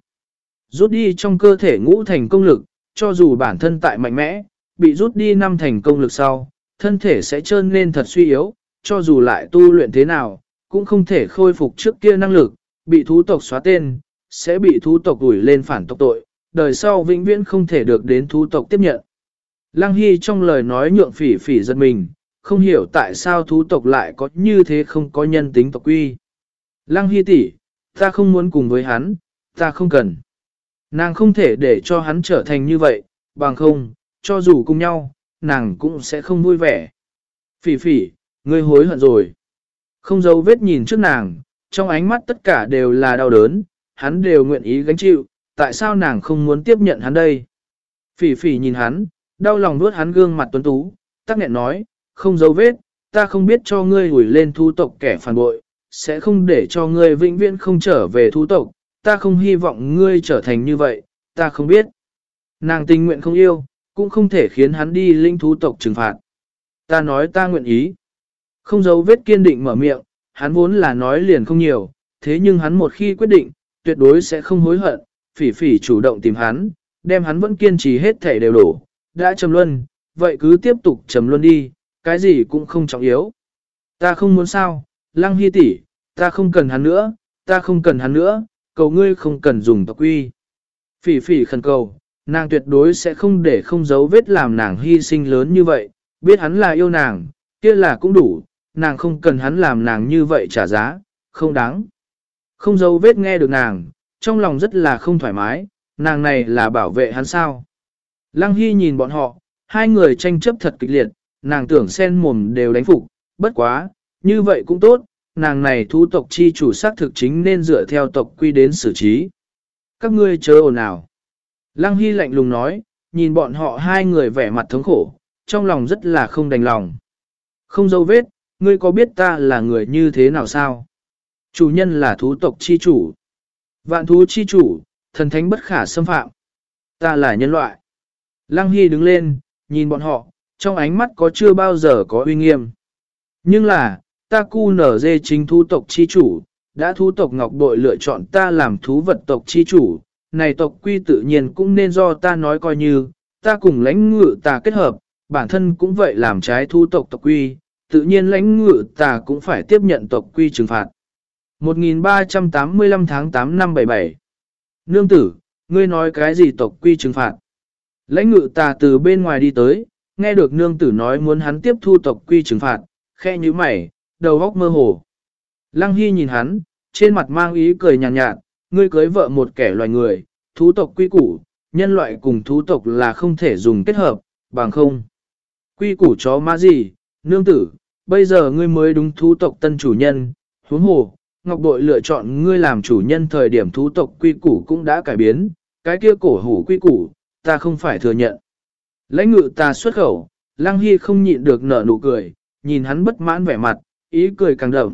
Rút đi trong cơ thể ngũ thành công lực, cho dù bản thân tại mạnh mẽ, bị rút đi năm thành công lực sau, thân thể sẽ trơn nên thật suy yếu, cho dù lại tu luyện thế nào, cũng không thể khôi phục trước kia năng lực, bị thú tộc xóa tên, sẽ bị thú tộc đuổi lên phản tộc tội, đời sau vĩnh viễn không thể được đến thú tộc tiếp nhận. Lăng Hy trong lời nói nhượng phỉ phỉ giật mình, không hiểu tại sao thú tộc lại có như thế không có nhân tính tộc quy. Lăng Hy tỷ, Ta không muốn cùng với hắn, ta không cần. Nàng không thể để cho hắn trở thành như vậy, bằng không, cho dù cùng nhau, nàng cũng sẽ không vui vẻ. Phỉ phỉ, ngươi hối hận rồi. Không giấu vết nhìn trước nàng, trong ánh mắt tất cả đều là đau đớn, hắn đều nguyện ý gánh chịu, tại sao nàng không muốn tiếp nhận hắn đây? Phỉ phỉ nhìn hắn, đau lòng nuốt hắn gương mặt tuấn tú, tắc nghẹn nói, không dấu vết, ta không biết cho ngươi hủi lên thu tộc kẻ phản bội, sẽ không để cho ngươi vĩnh viễn không trở về thu tộc, ta không hy vọng ngươi trở thành như vậy, ta không biết. Nàng tình nguyện không yêu, cũng không thể khiến hắn đi linh thú tộc trừng phạt. Ta nói ta nguyện ý. Không dấu vết kiên định mở miệng, hắn vốn là nói liền không nhiều, thế nhưng hắn một khi quyết định, tuyệt đối sẽ không hối hận, phỉ phỉ chủ động tìm hắn, đem hắn vẫn kiên trì hết thể đều đổ, đã trầm luân, vậy cứ tiếp tục trầm luân đi, cái gì cũng không trọng yếu. Ta không muốn sao, lăng hy tỷ, ta không cần hắn nữa, ta không cần hắn nữa, cầu ngươi không cần dùng tộc quy. Phỉ phỉ khẩn cầu, nàng tuyệt đối sẽ không để không giấu vết làm nàng hy sinh lớn như vậy, biết hắn là yêu nàng, kia là cũng đủ, nàng không cần hắn làm nàng như vậy trả giá, không đáng. Không giấu vết nghe được nàng, trong lòng rất là không thoải mái, nàng này là bảo vệ hắn sao. Lăng Hy nhìn bọn họ, hai người tranh chấp thật kịch liệt, nàng tưởng sen mồm đều đánh phục, bất quá, như vậy cũng tốt, nàng này thú tộc chi chủ xác thực chính nên dựa theo tộc quy đến xử trí. Các ngươi chớ ồn ào. Lăng Hy lạnh lùng nói, nhìn bọn họ hai người vẻ mặt thống khổ, trong lòng rất là không đành lòng. Không dâu vết, ngươi có biết ta là người như thế nào sao? Chủ nhân là thú tộc chi chủ. Vạn thú chi chủ, thần thánh bất khả xâm phạm. Ta là nhân loại. Lăng Hy đứng lên, nhìn bọn họ, trong ánh mắt có chưa bao giờ có uy nghiêm. Nhưng là, ta cu nở dê chính thú tộc chi chủ, đã thú tộc ngọc bội lựa chọn ta làm thú vật tộc chi chủ, này tộc quy tự nhiên cũng nên do ta nói coi như, ta cùng lãnh ngự ta kết hợp, bản thân cũng vậy làm trái thú tộc tộc quy, tự nhiên lãnh ngự ta cũng phải tiếp nhận tộc quy trừng phạt. 1385 tháng 8 năm 77 Nương tử, ngươi nói cái gì tộc quy trừng phạt? Lãnh ngự ta từ bên ngoài đi tới, nghe được nương tử nói muốn hắn tiếp thu tộc quy trừng phạt, khe như mày, đầu góc mơ hồ. Lăng Hy nhìn hắn, trên mặt mang ý cười nhàn nhạt, nhạt, ngươi cưới vợ một kẻ loài người, thú tộc quy củ, nhân loại cùng thú tộc là không thể dùng kết hợp, bằng không. Quy củ chó má gì, nương tử, bây giờ ngươi mới đúng thú tộc tân chủ nhân, huống hồ, Ngọc Bội lựa chọn ngươi làm chủ nhân thời điểm thú tộc quy củ cũng đã cải biến, cái kia cổ hủ quy củ, ta không phải thừa nhận. Lãnh ngự ta xuất khẩu, Lăng Hy không nhịn được nở nụ cười, nhìn hắn bất mãn vẻ mặt, ý cười càng đậm.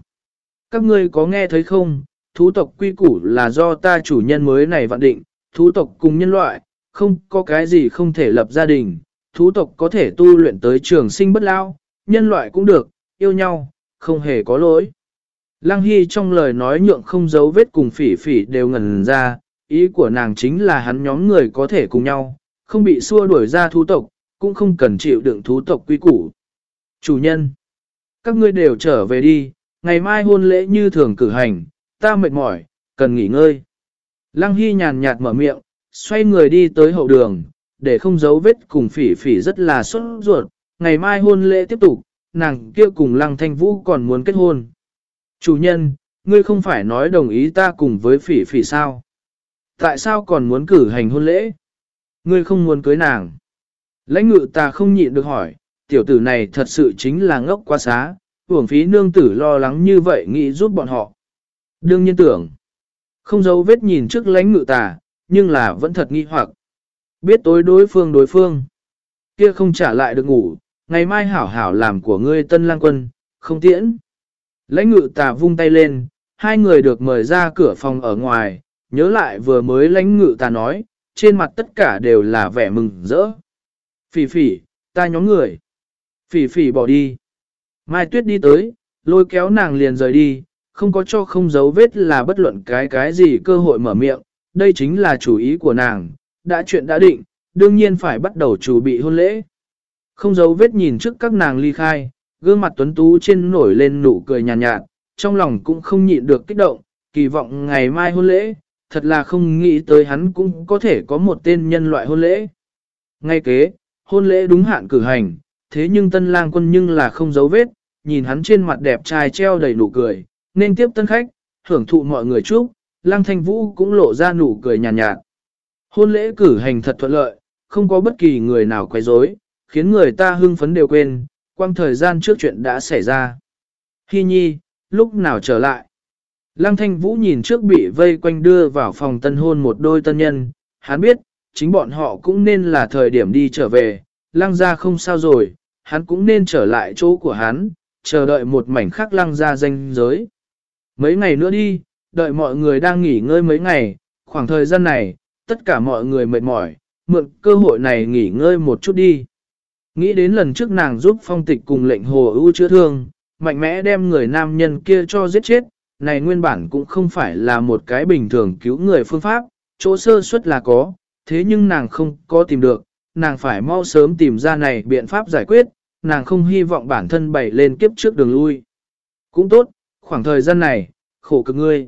Các ngươi có nghe thấy không, thú tộc quy củ là do ta chủ nhân mới này vạn định, thú tộc cùng nhân loại, không có cái gì không thể lập gia đình, thú tộc có thể tu luyện tới trường sinh bất lao, nhân loại cũng được, yêu nhau, không hề có lỗi. Lăng Hy trong lời nói nhượng không giấu vết cùng phỉ phỉ đều ngần ra, ý của nàng chính là hắn nhóm người có thể cùng nhau, không bị xua đuổi ra thú tộc, cũng không cần chịu đựng thú tộc quy củ. Chủ nhân, các ngươi đều trở về đi, ngày mai hôn lễ như thường cử hành, ta mệt mỏi, cần nghỉ ngơi. Lăng Hy nhàn nhạt mở miệng, xoay người đi tới hậu đường, để không giấu vết cùng phỉ phỉ rất là sốt ruột, ngày mai hôn lễ tiếp tục, nàng kia cùng Lăng Thanh Vũ còn muốn kết hôn. Chủ nhân, ngươi không phải nói đồng ý ta cùng với phỉ phỉ sao? Tại sao còn muốn cử hành hôn lễ? Ngươi không muốn cưới nàng. Lãnh ngự ta không nhịn được hỏi, tiểu tử này thật sự chính là ngốc quá xá, hưởng phí nương tử lo lắng như vậy nghĩ giúp bọn họ. Đương nhiên tưởng, không giấu vết nhìn trước lãnh ngự tà, nhưng là vẫn thật nghi hoặc. Biết tối đối phương đối phương, kia không trả lại được ngủ, ngày mai hảo hảo làm của ngươi tân lang quân, không tiễn. Lãnh ngự tà vung tay lên, hai người được mời ra cửa phòng ở ngoài, nhớ lại vừa mới lãnh ngự tà nói, trên mặt tất cả đều là vẻ mừng rỡ. Phỉ phỉ, ta nhóm người. Phỉ phỉ bỏ đi. Mai tuyết đi tới, lôi kéo nàng liền rời đi, không có cho không giấu vết là bất luận cái cái gì cơ hội mở miệng, đây chính là chủ ý của nàng, đã chuyện đã định, đương nhiên phải bắt đầu chủ bị hôn lễ. Không giấu vết nhìn trước các nàng ly khai, gương mặt tuấn tú trên nổi lên nụ cười nhàn nhạt, nhạt, trong lòng cũng không nhịn được kích động, kỳ vọng ngày mai hôn lễ, thật là không nghĩ tới hắn cũng có thể có một tên nhân loại hôn lễ. Ngay kế, hôn lễ đúng hạn cử hành, thế nhưng tân lang quân nhưng là không giấu vết, nhìn hắn trên mặt đẹp trai treo đầy nụ cười, nên tiếp tân khách, hưởng thụ mọi người chúc, lang Thanh Vũ cũng lộ ra nụ cười nhàn nhạt, nhạt. Hôn lễ cử hành thật thuận lợi, không có bất kỳ người nào quấy rối, khiến người ta hưng phấn đều quên, quang thời gian trước chuyện đã xảy ra. Hi nhi, lúc nào trở lại? Lăng Thanh Vũ nhìn trước bị vây quanh đưa vào phòng tân hôn một đôi tân nhân, hắn biết, chính bọn họ cũng nên là thời điểm đi trở về, lăng ra không sao rồi, hắn cũng nên trở lại chỗ của hắn, chờ đợi một mảnh khắc lăng ra danh giới. Mấy ngày nữa đi, đợi mọi người đang nghỉ ngơi mấy ngày, khoảng thời gian này, tất cả mọi người mệt mỏi, mượn cơ hội này nghỉ ngơi một chút đi. Nghĩ đến lần trước nàng giúp phong tịch cùng lệnh hồ ưu chữa thương, mạnh mẽ đem người nam nhân kia cho giết chết, này nguyên bản cũng không phải là một cái bình thường cứu người phương pháp, chỗ sơ suất là có, thế nhưng nàng không có tìm được, nàng phải mau sớm tìm ra này biện pháp giải quyết, nàng không hy vọng bản thân bày lên kiếp trước đường lui. Cũng tốt, khoảng thời gian này, khổ cực ngươi.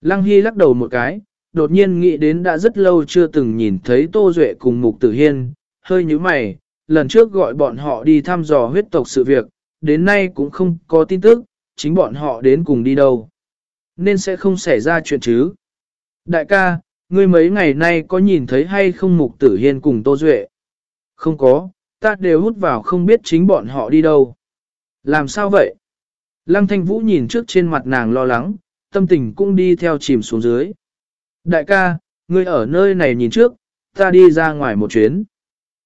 Lăng Hy lắc đầu một cái, đột nhiên nghĩ đến đã rất lâu chưa từng nhìn thấy Tô Duệ cùng Mục Tử Hiên, hơi như mày, lần trước gọi bọn họ đi thăm dò huyết tộc sự việc, đến nay cũng không có tin tức, chính bọn họ đến cùng đi đâu. Nên sẽ không xảy ra chuyện chứ. Đại ca, ngươi mấy ngày nay có nhìn thấy hay không Mục Tử Hiên cùng Tô Duệ? Không có, ta đều hút vào không biết chính bọn họ đi đâu. Làm sao vậy? Lăng Thanh Vũ nhìn trước trên mặt nàng lo lắng, tâm tình cũng đi theo chìm xuống dưới. Đại ca, ngươi ở nơi này nhìn trước, ta đi ra ngoài một chuyến.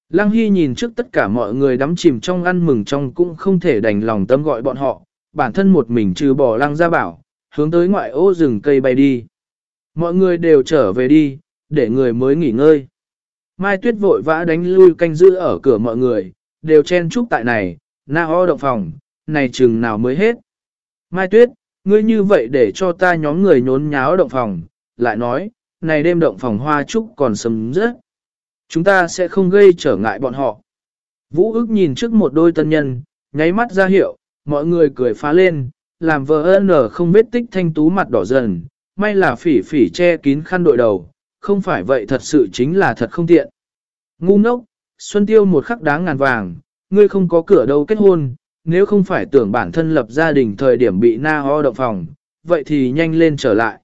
Lăng Hy nhìn trước tất cả mọi người đắm chìm trong ăn mừng trong cũng không thể đành lòng tâm gọi bọn họ, bản thân một mình trừ bỏ lăng ra bảo, hướng tới ngoại ô rừng cây bay đi. Mọi người đều trở về đi, để người mới nghỉ ngơi. Mai Tuyết vội vã đánh lui canh giữ ở cửa mọi người, đều chen chúc tại này, na ho động phòng, này chừng nào mới hết. Mai Tuyết, ngươi như vậy để cho ta nhóm người nhốn nháo động phòng, lại nói, này đêm động phòng hoa trúc còn sầm rớt. Chúng ta sẽ không gây trở ngại bọn họ. Vũ ức nhìn trước một đôi tân nhân, nháy mắt ra hiệu, mọi người cười phá lên, làm vợ nở không biết tích thanh tú mặt đỏ dần, may là phỉ phỉ che kín khăn đội đầu, không phải vậy thật sự chính là thật không tiện. Ngu ngốc, Xuân Tiêu một khắc đáng ngàn vàng, ngươi không có cửa đâu kết hôn, nếu không phải tưởng bản thân lập gia đình thời điểm bị na ho động phòng, vậy thì nhanh lên trở lại.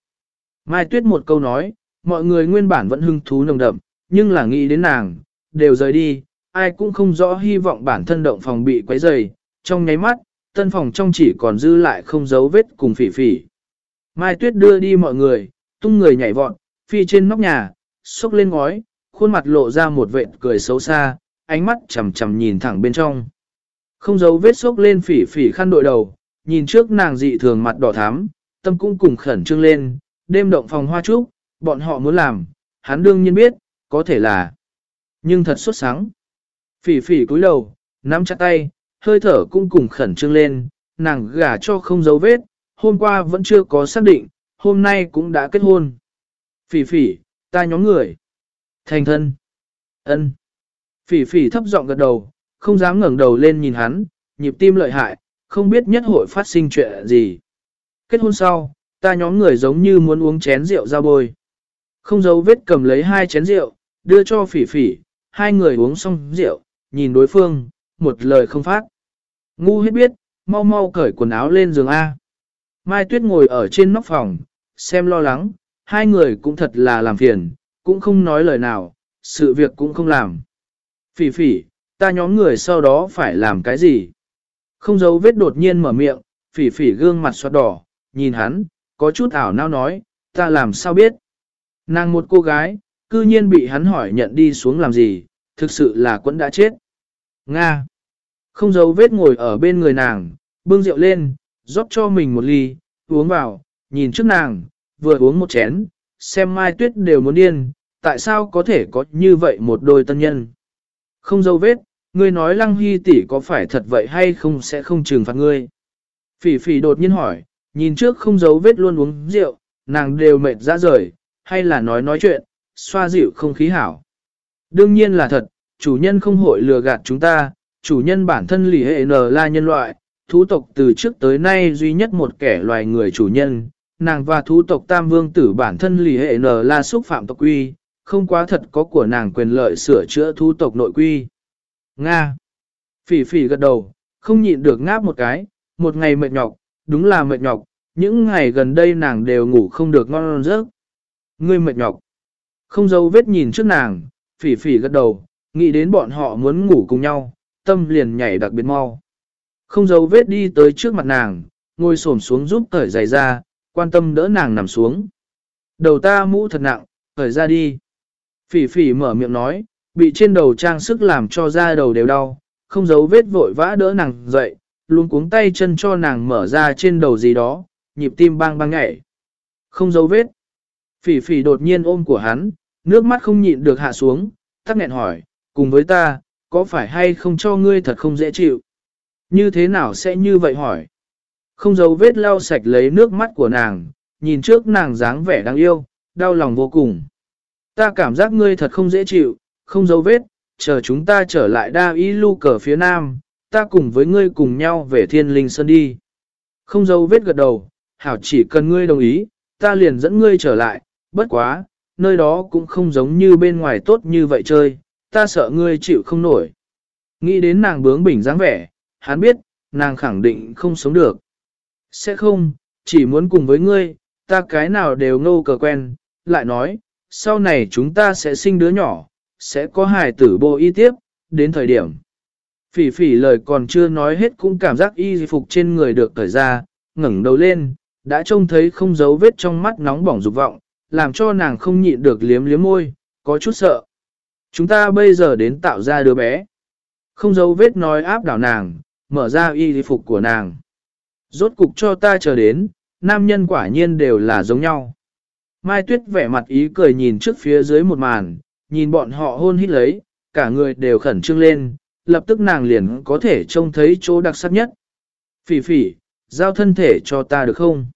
Mai Tuyết một câu nói, mọi người nguyên bản vẫn hưng thú nồng đậm, nhưng là nghĩ đến nàng, đều rời đi, ai cũng không rõ hy vọng bản thân động phòng bị quấy rầy, trong nháy mắt, tân phòng trong chỉ còn dư lại không dấu vết cùng phỉ phỉ. Mai Tuyết đưa đi mọi người, tung người nhảy vọt, phi trên nóc nhà, xốc lên ngói, khuôn mặt lộ ra một vệt cười xấu xa, ánh mắt chầm chầm nhìn thẳng bên trong. Không dấu vết xốc lên phỉ phỉ khăn đội đầu, nhìn trước nàng dị thường mặt đỏ thắm, tâm cũng cùng khẩn trương lên, đêm động phòng hoa trúc, bọn họ muốn làm, hắn đương nhiên biết, có thể là. Nhưng thật xuất sáng. Phỉ phỉ cúi đầu, nắm chặt tay, hơi thở cũng cùng khẩn trương lên, nàng gả cho không dấu vết, hôm qua vẫn chưa có xác định, hôm nay cũng đã kết hôn. Phỉ phỉ, ta nhóm người. Thành thân. ân. Phỉ phỉ thấp giọng gật đầu, không dám ngẩng đầu lên nhìn hắn, nhịp tim lợi hại, không biết nhất hội phát sinh chuyện gì. Kết hôn sau, ta nhóm người giống như muốn uống chén rượu ra bôi. Không giấu vết cầm lấy hai chén rượu, đưa cho phỉ phỉ, hai người uống xong rượu, nhìn đối phương, một lời không phát. Ngu hết biết, mau mau cởi quần áo lên giường A. Mai Tuyết ngồi ở trên nóc phòng, xem lo lắng, hai người cũng thật là làm phiền, cũng không nói lời nào, sự việc cũng không làm. Phỉ phỉ, ta nhóm người sau đó phải làm cái gì? Không giấu vết đột nhiên mở miệng, phỉ phỉ gương mặt xoát đỏ, nhìn hắn, có chút ảo nao nói, ta làm sao biết? Nàng một cô gái, cư nhiên bị hắn hỏi nhận đi xuống làm gì, thực sự là quẫn đã chết. Nga. Không giấu vết ngồi ở bên người nàng, bưng rượu lên, rót cho mình một ly, uống vào, nhìn trước nàng, vừa uống một chén, xem mai tuyết đều muốn điên, tại sao có thể có như vậy một đôi tân nhân. Không giấu vết, ngươi nói lăng hy tỷ có phải thật vậy hay không sẽ không trừng phạt ngươi. Phỉ phỉ đột nhiên hỏi, nhìn trước không giấu vết luôn uống rượu, nàng đều mệt ra rời, hay là nói nói chuyện, xoa dịu không khí hảo. Đương nhiên là thật, chủ nhân không hội lừa gạt chúng ta, chủ nhân bản thân lì hệ nở là nhân loại, thú tộc từ trước tới nay duy nhất một kẻ loài người chủ nhân, nàng và thú tộc tam vương tử bản thân lì hệ nở là xúc phạm tộc quy, không quá thật có của nàng quyền lợi sửa chữa thú tộc nội quy. Nga. Phỉ phỉ gật đầu, không nhịn được ngáp một cái, một ngày mệt nhọc, đúng là mệt nhọc, những ngày gần đây nàng đều ngủ không được ngon giấc. Ngươi mệt nhọc. Không dấu vết nhìn trước nàng, phỉ phỉ gật đầu, nghĩ đến bọn họ muốn ngủ cùng nhau, tâm liền nhảy đặc biệt mau. Không giấu vết đi tới trước mặt nàng, ngồi xổm xuống giúp cởi giày ra, quan tâm đỡ nàng nằm xuống. Đầu ta mũ thật nặng, cởi ra đi. Phỉ phỉ mở miệng nói, bị trên đầu trang sức làm cho da đầu đều đau, không giấu vết vội vã đỡ nàng dậy, luôn cuống tay chân cho nàng mở ra trên đầu gì đó, nhịp tim bang bang nhảy. Không giấu vết. Phỉ phỉ đột nhiên ôm của hắn, nước mắt không nhịn được hạ xuống, tắc nghẹn hỏi, cùng với ta, có phải hay không cho ngươi thật không dễ chịu? Như thế nào sẽ như vậy hỏi? Không giấu vết lau sạch lấy nước mắt của nàng, nhìn trước nàng dáng vẻ đáng yêu, đau lòng vô cùng. Ta cảm giác ngươi thật không dễ chịu, không giấu vết, chờ chúng ta trở lại đa y lưu cờ phía nam, ta cùng với ngươi cùng nhau về thiên linh sơn đi. Không giấu vết gật đầu, hảo chỉ cần ngươi đồng ý, ta liền dẫn ngươi trở lại, bất quá, nơi đó cũng không giống như bên ngoài tốt như vậy chơi, ta sợ ngươi chịu không nổi. Nghĩ đến nàng bướng bỉnh dáng vẻ, hắn biết, nàng khẳng định không sống được. Sẽ không, chỉ muốn cùng với ngươi, ta cái nào đều ngô cờ quen, lại nói, sau này chúng ta sẽ sinh đứa nhỏ, sẽ có hài tử bộ y tiếp, đến thời điểm. Phỉ phỉ lời còn chưa nói hết cũng cảm giác y phục trên người được cởi ra, ngẩng đầu lên, đã trông thấy không dấu vết trong mắt nóng bỏng dục vọng, làm cho nàng không nhịn được liếm liếm môi, có chút sợ. Chúng ta bây giờ đến tạo ra đứa bé. Không dấu vết nói áp đảo nàng, mở ra y phục của nàng. Rốt cục cho ta chờ đến, nam nhân quả nhiên đều là giống nhau. Mai Tuyết vẻ mặt ý cười nhìn trước phía dưới một màn, nhìn bọn họ hôn hít lấy, cả người đều khẩn trương lên, lập tức nàng liền có thể trông thấy chỗ đặc sắc nhất. Phỉ phỉ, giao thân thể cho ta được không?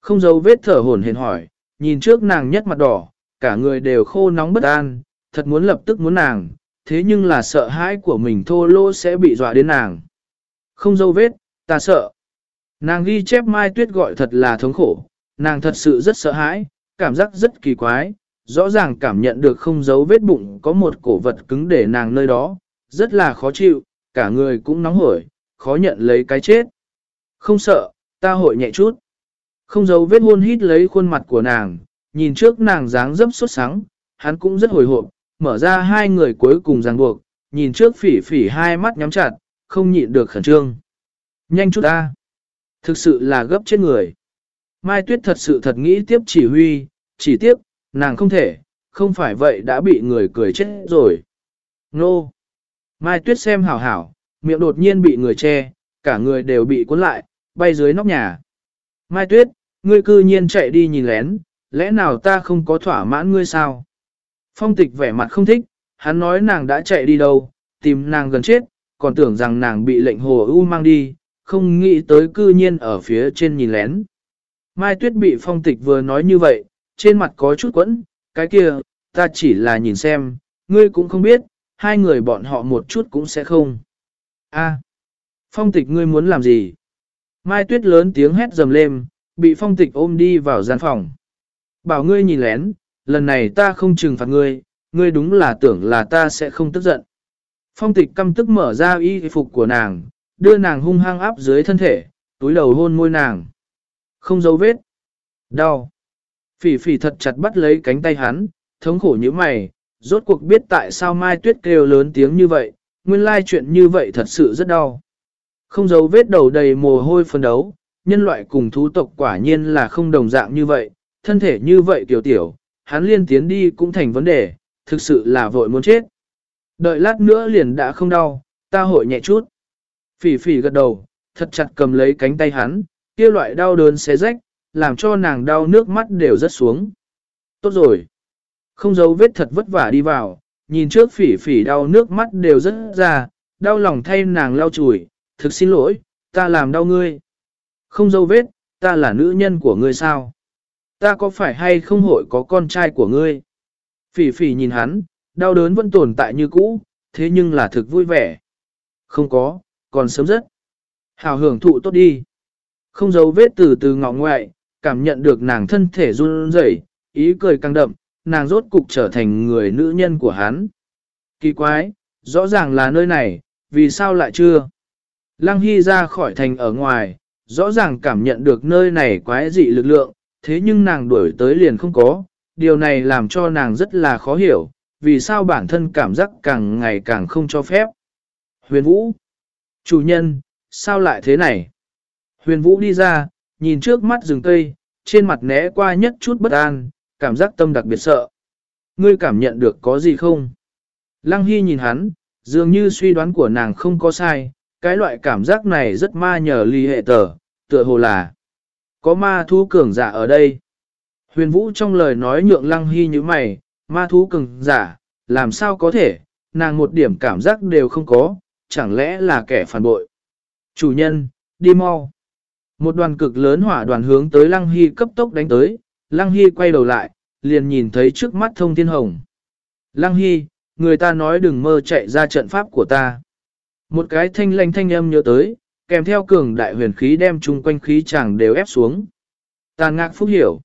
Không giấu vết thở hồn hển hỏi, nhìn trước nàng nhất mặt đỏ, cả người đều khô nóng bất an, thật muốn lập tức muốn nàng, thế nhưng là sợ hãi của mình thô lô sẽ bị dọa đến nàng. Không dâu vết, ta sợ. Nàng ghi chép Mai Tuyết gọi thật là thống khổ, nàng thật sự rất sợ hãi, cảm giác rất kỳ quái, rõ ràng cảm nhận được không giấu vết bụng có một cổ vật cứng để nàng nơi đó, rất là khó chịu, cả người cũng nóng hổi, khó nhận lấy cái chết. Không sợ, ta hội nhẹ chút. Không giấu vết hôn hít lấy khuôn mặt của nàng, nhìn trước nàng dáng dấp sốt sáng, hắn cũng rất hồi hộp, mở ra hai người cuối cùng ràng buộc, nhìn trước phỉ phỉ hai mắt nhắm chặt, không nhịn được khẩn trương. Nhanh chút ta. Thực sự là gấp chết người. Mai Tuyết thật sự thật nghĩ tiếp chỉ huy, chỉ tiếp, nàng không thể, không phải vậy đã bị người cười chết rồi. Nô! Mai Tuyết xem hảo hảo, miệng đột nhiên bị người che, cả người đều bị cuốn lại, bay dưới nóc nhà. Mai Tuyết, ngươi cư nhiên chạy đi nhìn lén, lẽ nào ta không có thỏa mãn ngươi sao? Phong tịch vẻ mặt không thích, hắn nói nàng đã chạy đi đâu, tìm nàng gần chết, còn tưởng rằng nàng bị lệnh hồ u mang đi, không nghĩ tới cư nhiên ở phía trên nhìn lén. Mai Tuyết bị phong tịch vừa nói như vậy, trên mặt có chút quẫn, cái kia, ta chỉ là nhìn xem, ngươi cũng không biết, hai người bọn họ một chút cũng sẽ không. A, phong tịch ngươi muốn làm gì? Mai Tuyết lớn tiếng hét dầm lên, bị phong tịch ôm đi vào gian phòng. Bảo ngươi nhìn lén, lần này ta không trừng phạt ngươi, ngươi đúng là tưởng là ta sẽ không tức giận. Phong tịch căm tức mở ra y phục của nàng, đưa nàng hung hăng áp dưới thân thể, túi đầu hôn môi nàng. Không dấu vết. Đau. Phỉ phỉ thật chặt bắt lấy cánh tay hắn, thống khổ như mày, rốt cuộc biết tại sao Mai Tuyết kêu lớn tiếng như vậy, nguyên lai chuyện như vậy thật sự rất đau. Không dấu vết đầu đầy mồ hôi phân đấu, nhân loại cùng thú tộc quả nhiên là không đồng dạng như vậy, thân thể như vậy tiểu tiểu, hắn liên tiến đi cũng thành vấn đề, thực sự là vội muốn chết. Đợi lát nữa liền đã không đau, ta hội nhẹ chút. Phỉ phỉ gật đầu, thật chặt cầm lấy cánh tay hắn, kia loại đau đớn xé rách, làm cho nàng đau nước mắt đều rất xuống. Tốt rồi. Không giấu vết thật vất vả đi vào, nhìn trước phỉ phỉ đau nước mắt đều rất ra, đau lòng thay nàng lau chùi, thực xin lỗi, ta làm đau ngươi. Không dâu vết, ta là nữ nhân của ngươi sao? Ta có phải hay không hội có con trai của ngươi? Phỉ phỉ nhìn hắn, đau đớn vẫn tồn tại như cũ, thế nhưng là thực vui vẻ. Không có, còn sớm rất. Hào hưởng thụ tốt đi. Không giấu vết từ từ ngọ ngoại, cảm nhận được nàng thân thể run rẩy, ý cười căng đậm, nàng rốt cục trở thành người nữ nhân của hắn. Kỳ quái, rõ ràng là nơi này, vì sao lại chưa? Lăng Hy ra khỏi thành ở ngoài, rõ ràng cảm nhận được nơi này quái dị lực lượng, thế nhưng nàng đuổi tới liền không có, điều này làm cho nàng rất là khó hiểu, vì sao bản thân cảm giác càng ngày càng không cho phép. Huyền Vũ Chủ nhân, sao lại thế này? Huyền Vũ đi ra, nhìn trước mắt rừng cây, trên mặt né qua nhất chút bất an, cảm giác tâm đặc biệt sợ. Ngươi cảm nhận được có gì không? Lăng Hy nhìn hắn, dường như suy đoán của nàng không có sai, cái loại cảm giác này rất ma nhờ ly hệ tờ, tựa hồ là có ma thú cường giả ở đây. Huyền Vũ trong lời nói nhượng Lăng Hy như mày, ma thú cường giả, làm sao có thể, nàng một điểm cảm giác đều không có, chẳng lẽ là kẻ phản bội. Chủ nhân, đi mau. Một đoàn cực lớn hỏa đoàn hướng tới Lăng Hy cấp tốc đánh tới, Lăng Hy quay đầu lại, liền nhìn thấy trước mắt thông thiên hồng. Lăng Hy, người ta nói đừng mơ chạy ra trận pháp của ta. Một cái thanh lanh thanh âm nhớ tới, kèm theo cường đại huyền khí đem chung quanh khí chàng đều ép xuống. Tàn ngạc phúc hiểu.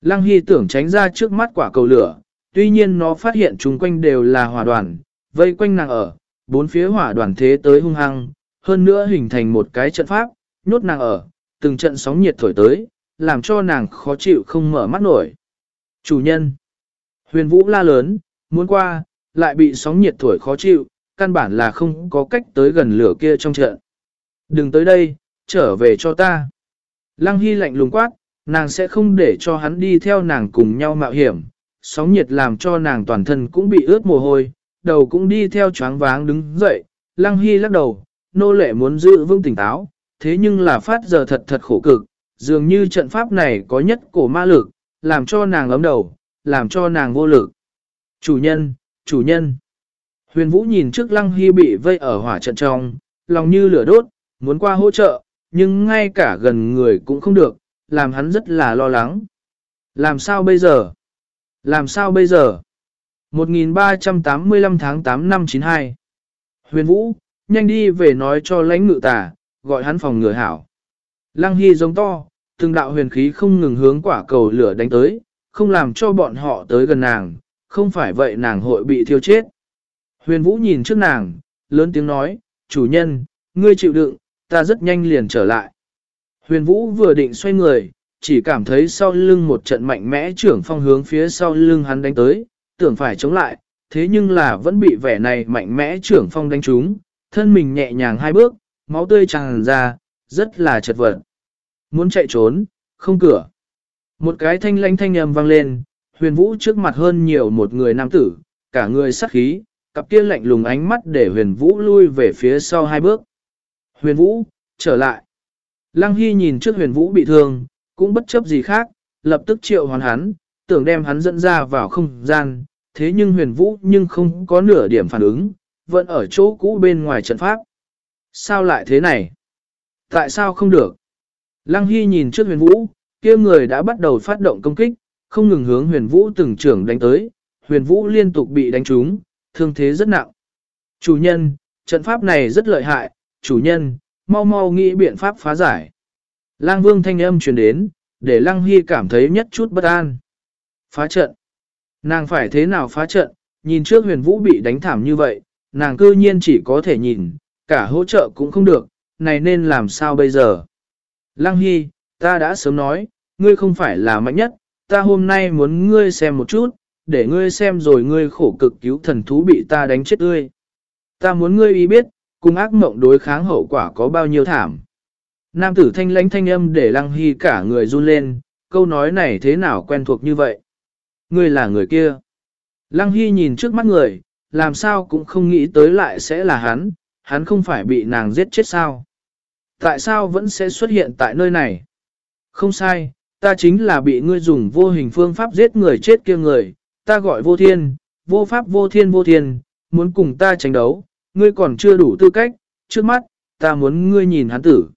Lăng Hy tưởng tránh ra trước mắt quả cầu lửa, tuy nhiên nó phát hiện chung quanh đều là hỏa đoàn, vây quanh nàng ở, bốn phía hỏa đoàn thế tới hung hăng, hơn nữa hình thành một cái trận pháp, nhốt nàng ở, từng trận sóng nhiệt thổi tới, làm cho nàng khó chịu không mở mắt nổi. Chủ nhân, huyền vũ la lớn, muốn qua, lại bị sóng nhiệt thổi khó chịu, căn bản là không có cách tới gần lửa kia trong trận. Đừng tới đây, trở về cho ta. Lăng Hy lạnh lùng quát, nàng sẽ không để cho hắn đi theo nàng cùng nhau mạo hiểm. Sóng nhiệt làm cho nàng toàn thân cũng bị ướt mồ hôi, đầu cũng đi theo choáng váng đứng dậy. Lăng Hy lắc đầu, nô lệ muốn giữ vững tỉnh táo, thế nhưng là phát giờ thật thật khổ cực, dường như trận pháp này có nhất cổ ma lực, làm cho nàng ấm đầu, làm cho nàng vô lực. Chủ nhân, chủ nhân. Huyền Vũ nhìn trước Lăng Hy bị vây ở hỏa trận trong, lòng như lửa đốt, muốn qua hỗ trợ, nhưng ngay cả gần người cũng không được, làm hắn rất là lo lắng. Làm sao bây giờ? Làm sao bây giờ? 1385 tháng 8 năm 92 Huyền Vũ, nhanh đi về nói cho lãnh ngự tả gọi hắn phòng ngừa hảo. Lăng Hy giống to, từng đạo huyền khí không ngừng hướng quả cầu lửa đánh tới, không làm cho bọn họ tới gần nàng, không phải vậy nàng hội bị thiêu chết. Huyền Vũ nhìn trước nàng, lớn tiếng nói, chủ nhân, ngươi chịu đựng, ta rất nhanh liền trở lại. Huyền Vũ vừa định xoay người, chỉ cảm thấy sau lưng một trận mạnh mẽ trưởng phong hướng phía sau lưng hắn đánh tới, tưởng phải chống lại, thế nhưng là vẫn bị vẻ này mạnh mẽ trưởng phong đánh trúng, thân mình nhẹ nhàng hai bước, máu tươi tràn ra, rất là chật vật. Muốn chạy trốn, không cửa. Một cái thanh lanh thanh âm vang lên, huyền vũ trước mặt hơn nhiều một người nam tử, cả người sắc khí, cặp kia lạnh lùng ánh mắt để huyền vũ lui về phía sau hai bước. Huyền vũ, trở lại. Lăng Hy nhìn trước huyền vũ bị thương, cũng bất chấp gì khác, lập tức triệu hoàn hắn, tưởng đem hắn dẫn ra vào không gian, thế nhưng huyền vũ nhưng không có nửa điểm phản ứng, vẫn ở chỗ cũ bên ngoài trận pháp. Sao lại thế này? Tại sao không được? Lăng Hy nhìn trước huyền vũ, kia người đã bắt đầu phát động công kích, không ngừng hướng huyền vũ từng trưởng đánh tới, huyền vũ liên tục bị đánh trúng, thương thế rất nặng. Chủ nhân, trận pháp này rất lợi hại, chủ nhân, mau mau nghĩ biện pháp phá giải. Lang vương thanh âm truyền đến, để Lăng Hy cảm thấy nhất chút bất an. Phá trận. Nàng phải thế nào phá trận, nhìn trước huyền vũ bị đánh thảm như vậy, nàng cư nhiên chỉ có thể nhìn, cả hỗ trợ cũng không được, này nên làm sao bây giờ? Lăng Hy, ta đã sớm nói, ngươi không phải là mạnh nhất, ta hôm nay muốn ngươi xem một chút, để ngươi xem rồi ngươi khổ cực cứu thần thú bị ta đánh chết ngươi. Ta muốn ngươi ý biết, cùng ác mộng đối kháng hậu quả có bao nhiêu thảm. Nam tử thanh lãnh thanh âm để Lăng Hy cả người run lên, câu nói này thế nào quen thuộc như vậy? Ngươi là người kia. Lăng Hy nhìn trước mắt người, làm sao cũng không nghĩ tới lại sẽ là hắn, hắn không phải bị nàng giết chết sao? Tại sao vẫn sẽ xuất hiện tại nơi này? Không sai, ta chính là bị ngươi dùng vô hình phương pháp giết người chết kia người, ta gọi vô thiên, vô pháp vô thiên vô thiên, muốn cùng ta tranh đấu, ngươi còn chưa đủ tư cách, trước mắt, ta muốn ngươi nhìn hắn tử.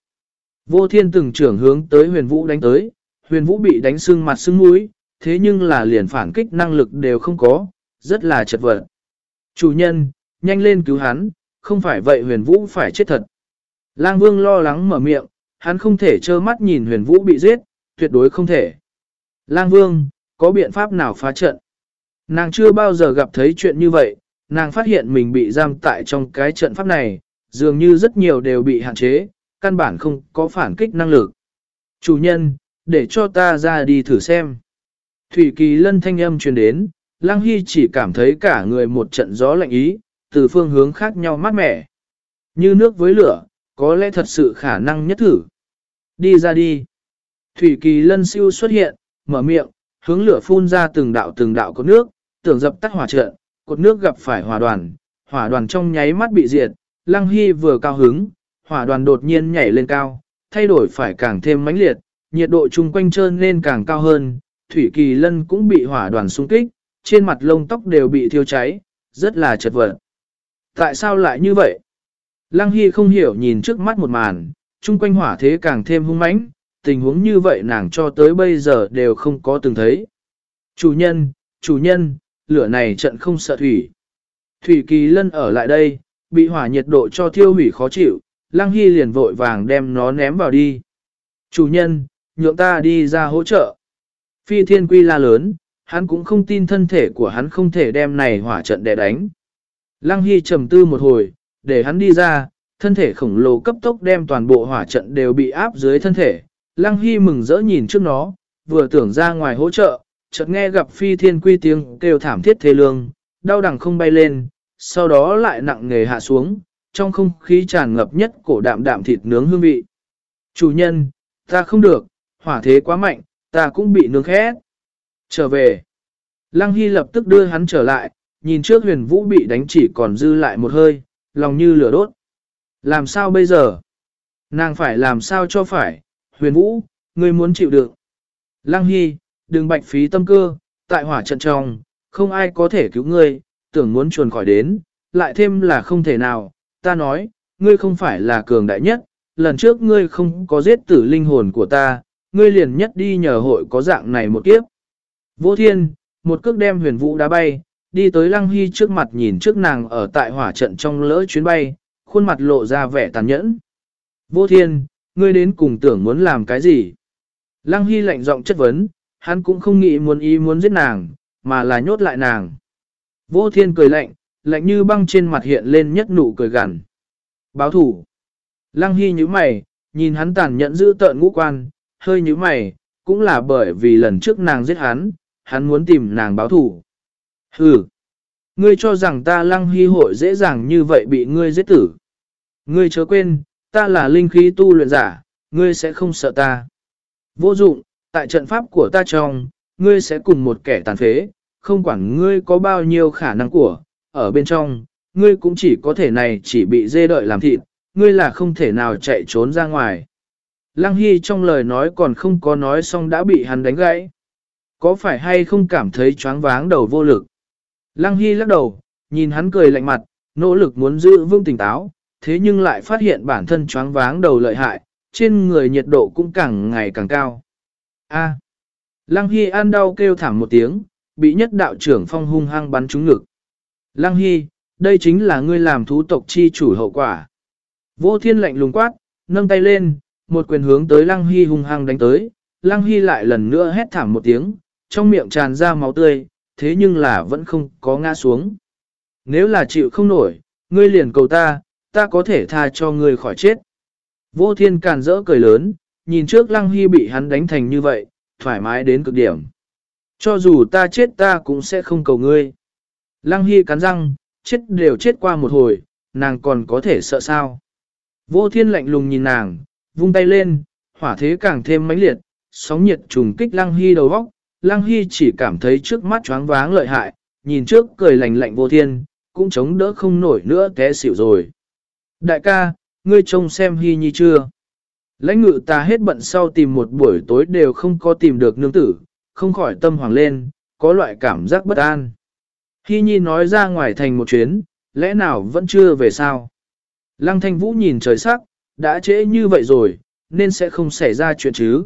Vô thiên từng trưởng hướng tới huyền vũ đánh tới, huyền vũ bị đánh sưng mặt sưng mũi, thế nhưng là liền phản kích năng lực đều không có, rất là chật vật. Chủ nhân, nhanh lên cứu hắn, không phải vậy huyền vũ phải chết thật. Lang vương lo lắng mở miệng, hắn không thể trơ mắt nhìn huyền vũ bị giết, tuyệt đối không thể. Lang vương, có biện pháp nào phá trận? Nàng chưa bao giờ gặp thấy chuyện như vậy, nàng phát hiện mình bị giam tại trong cái trận pháp này, dường như rất nhiều đều bị hạn chế, căn bản không có phản kích năng lực. Chủ nhân, để cho ta ra đi thử xem. Thủy Kỳ Lân thanh âm truyền đến, Lăng Hy chỉ cảm thấy cả người một trận gió lạnh ý, từ phương hướng khác nhau mát mẻ. Như nước với lửa, có lẽ thật sự khả năng nhất thử. Đi ra đi. Thủy Kỳ Lân siêu xuất hiện, mở miệng, hướng lửa phun ra từng đạo từng đạo có nước, tưởng dập tắt hỏa trận, cột nước gặp phải hỏa đoàn, hỏa đoàn trong nháy mắt bị diệt, Lăng Hy vừa cao hứng, hỏa đoàn đột nhiên nhảy lên cao, thay đổi phải càng thêm mãnh liệt, nhiệt độ chung quanh trơn lên càng cao hơn, Thủy Kỳ Lân cũng bị hỏa đoàn xung kích, trên mặt lông tóc đều bị thiêu cháy, rất là chật vật. Tại sao lại như vậy? Lăng Hy không hiểu nhìn trước mắt một màn, chung quanh hỏa thế càng thêm hung mãnh, tình huống như vậy nàng cho tới bây giờ đều không có từng thấy. Chủ nhân, chủ nhân, lửa này trận không sợ thủy. Thủy Kỳ Lân ở lại đây, bị hỏa nhiệt độ cho thiêu hủy khó chịu, Lăng Hy liền vội vàng đem nó ném vào đi. Chủ nhân, nhượng ta đi ra hỗ trợ. Phi thiên quy la lớn, hắn cũng không tin thân thể của hắn không thể đem này hỏa trận để đánh. Lăng Hy trầm tư một hồi, để hắn đi ra, thân thể khổng lồ cấp tốc đem toàn bộ hỏa trận đều bị áp dưới thân thể. Lăng Hy mừng rỡ nhìn trước nó, vừa tưởng ra ngoài hỗ trợ, chợt nghe gặp phi thiên quy tiếng kêu thảm thiết thế lương, đau đằng không bay lên, sau đó lại nặng nghề hạ xuống, trong không khí tràn ngập nhất cổ đạm đạm thịt nướng hương vị. Chủ nhân, ta không được, hỏa thế quá mạnh, ta cũng bị nướng khét. Trở về. Lăng Hy lập tức đưa hắn trở lại, nhìn trước huyền vũ bị đánh chỉ còn dư lại một hơi, lòng như lửa đốt. Làm sao bây giờ? Nàng phải làm sao cho phải, huyền vũ, ngươi muốn chịu được Lăng Hy, đừng bạch phí tâm cơ, tại hỏa trận trong, không ai có thể cứu ngươi, tưởng muốn chuồn khỏi đến, lại thêm là không thể nào, ta nói, ngươi không phải là cường đại nhất, lần trước ngươi không có giết tử linh hồn của ta, ngươi liền nhất đi nhờ hội có dạng này một kiếp. Vô thiên, một cước đem huyền vũ đá bay, đi tới lăng hy trước mặt nhìn trước nàng ở tại hỏa trận trong lỡ chuyến bay, khuôn mặt lộ ra vẻ tàn nhẫn. Vô thiên, ngươi đến cùng tưởng muốn làm cái gì? Lăng hy lạnh giọng chất vấn, hắn cũng không nghĩ muốn ý muốn giết nàng, mà là nhốt lại nàng. Vô thiên cười lạnh, lạnh như băng trên mặt hiện lên nhất nụ cười gằn. Báo thủ. Lăng Hy như mày, nhìn hắn tàn nhẫn giữ tợn ngũ quan, hơi như mày, cũng là bởi vì lần trước nàng giết hắn, hắn muốn tìm nàng báo thủ. Hừ. Ngươi cho rằng ta lăng hy hội dễ dàng như vậy bị ngươi giết tử. Ngươi chớ quên, ta là linh khí tu luyện giả, ngươi sẽ không sợ ta. Vô dụng, tại trận pháp của ta trong, ngươi sẽ cùng một kẻ tàn phế, không quản ngươi có bao nhiêu khả năng của, ở bên trong, ngươi cũng chỉ có thể này chỉ bị dê đợi làm thịt, ngươi là không thể nào chạy trốn ra ngoài. Lăng Hy trong lời nói còn không có nói xong đã bị hắn đánh gãy. Có phải hay không cảm thấy choáng váng đầu vô lực? Lăng Hy lắc đầu, nhìn hắn cười lạnh mặt, nỗ lực muốn giữ vững tỉnh táo, thế nhưng lại phát hiện bản thân choáng váng đầu lợi hại, trên người nhiệt độ cũng càng ngày càng cao. A. Lăng Hy ăn đau kêu thảm một tiếng, bị nhất đạo trưởng phong hung hăng bắn trúng ngực. Lăng Hy, đây chính là ngươi làm thú tộc chi chủ hậu quả. Vô thiên lạnh lùng quát, nâng tay lên, một quyền hướng tới Lăng Hy hung hăng đánh tới. Lăng Hy lại lần nữa hét thảm một tiếng, trong miệng tràn ra máu tươi, thế nhưng là vẫn không có ngã xuống. Nếu là chịu không nổi, ngươi liền cầu ta, ta có thể tha cho ngươi khỏi chết. Vô thiên càn rỡ cười lớn, nhìn trước Lăng Hy bị hắn đánh thành như vậy, thoải mái đến cực điểm. Cho dù ta chết ta cũng sẽ không cầu ngươi. Lăng Hy cắn răng, chết đều chết qua một hồi, nàng còn có thể sợ sao. Vô thiên lạnh lùng nhìn nàng, vung tay lên, hỏa thế càng thêm mãnh liệt, sóng nhiệt trùng kích Lăng Hy đầu góc. Lăng Hy chỉ cảm thấy trước mắt choáng váng lợi hại, nhìn trước cười lạnh lạnh vô thiên, cũng chống đỡ không nổi nữa té xỉu rồi. Đại ca, ngươi trông xem Hy Nhi chưa? Lãnh ngự ta hết bận sau tìm một buổi tối đều không có tìm được nương tử, không khỏi tâm hoàng lên, có loại cảm giác bất an. Hy Nhi nói ra ngoài thành một chuyến, lẽ nào vẫn chưa về sao? Lăng thanh vũ nhìn trời sắc, đã trễ như vậy rồi, nên sẽ không xảy ra chuyện chứ.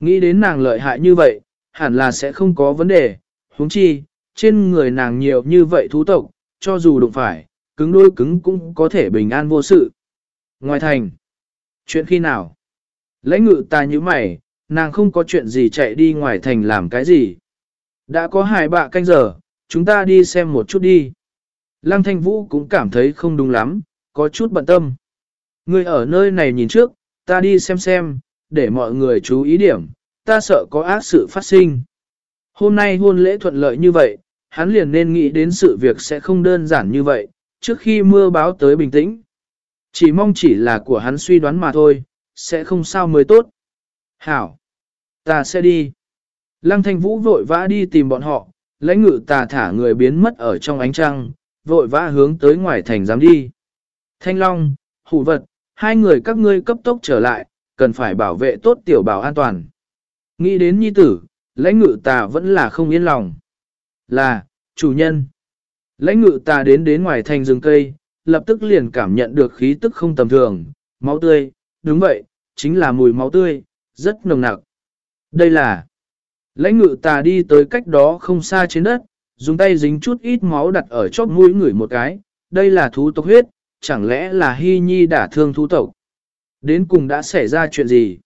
Nghĩ đến nàng lợi hại như vậy, hẳn là sẽ không có vấn đề, huống chi, trên người nàng nhiều như vậy thú tộc, cho dù đụng phải, cứng đôi cứng cũng có thể bình an vô sự. Ngoài thành, chuyện khi nào? Lãnh ngự ta như mày, nàng không có chuyện gì chạy đi ngoài thành làm cái gì. Đã có hai bạ canh giờ, chúng ta đi xem một chút đi. Lăng thanh vũ cũng cảm thấy không đúng lắm, có chút bận tâm. Ngươi ở nơi này nhìn trước, ta đi xem xem, để mọi người chú ý điểm, ta sợ có ác sự phát sinh. Hôm nay hôn lễ thuận lợi như vậy, hắn liền nên nghĩ đến sự việc sẽ không đơn giản như vậy, trước khi mưa báo tới bình tĩnh. Chỉ mong chỉ là của hắn suy đoán mà thôi, sẽ không sao mới tốt. Hảo! Ta sẽ đi. Lăng thanh vũ vội vã đi tìm bọn họ, lãnh ngự tà thả người biến mất ở trong ánh trăng, vội vã hướng tới ngoài thành dám đi. Thanh Long, hủ vật, hai người các ngươi cấp tốc trở lại, cần phải bảo vệ tốt tiểu bảo an toàn. Nghĩ đến nhi tử, lãnh ngự tà vẫn là không yên lòng. Là, chủ nhân. Lãnh ngự tà đến đến ngoài thành rừng cây, lập tức liền cảm nhận được khí tức không tầm thường, máu tươi, đúng vậy, chính là mùi máu tươi, rất nồng nặc. Đây là, lãnh ngự tà đi tới cách đó không xa trên đất, dùng tay dính chút ít máu đặt ở chóp mũi người một cái, đây là thú tộc huyết, chẳng lẽ là hy nhi đả thương thú tộc. Đến cùng đã xảy ra chuyện gì?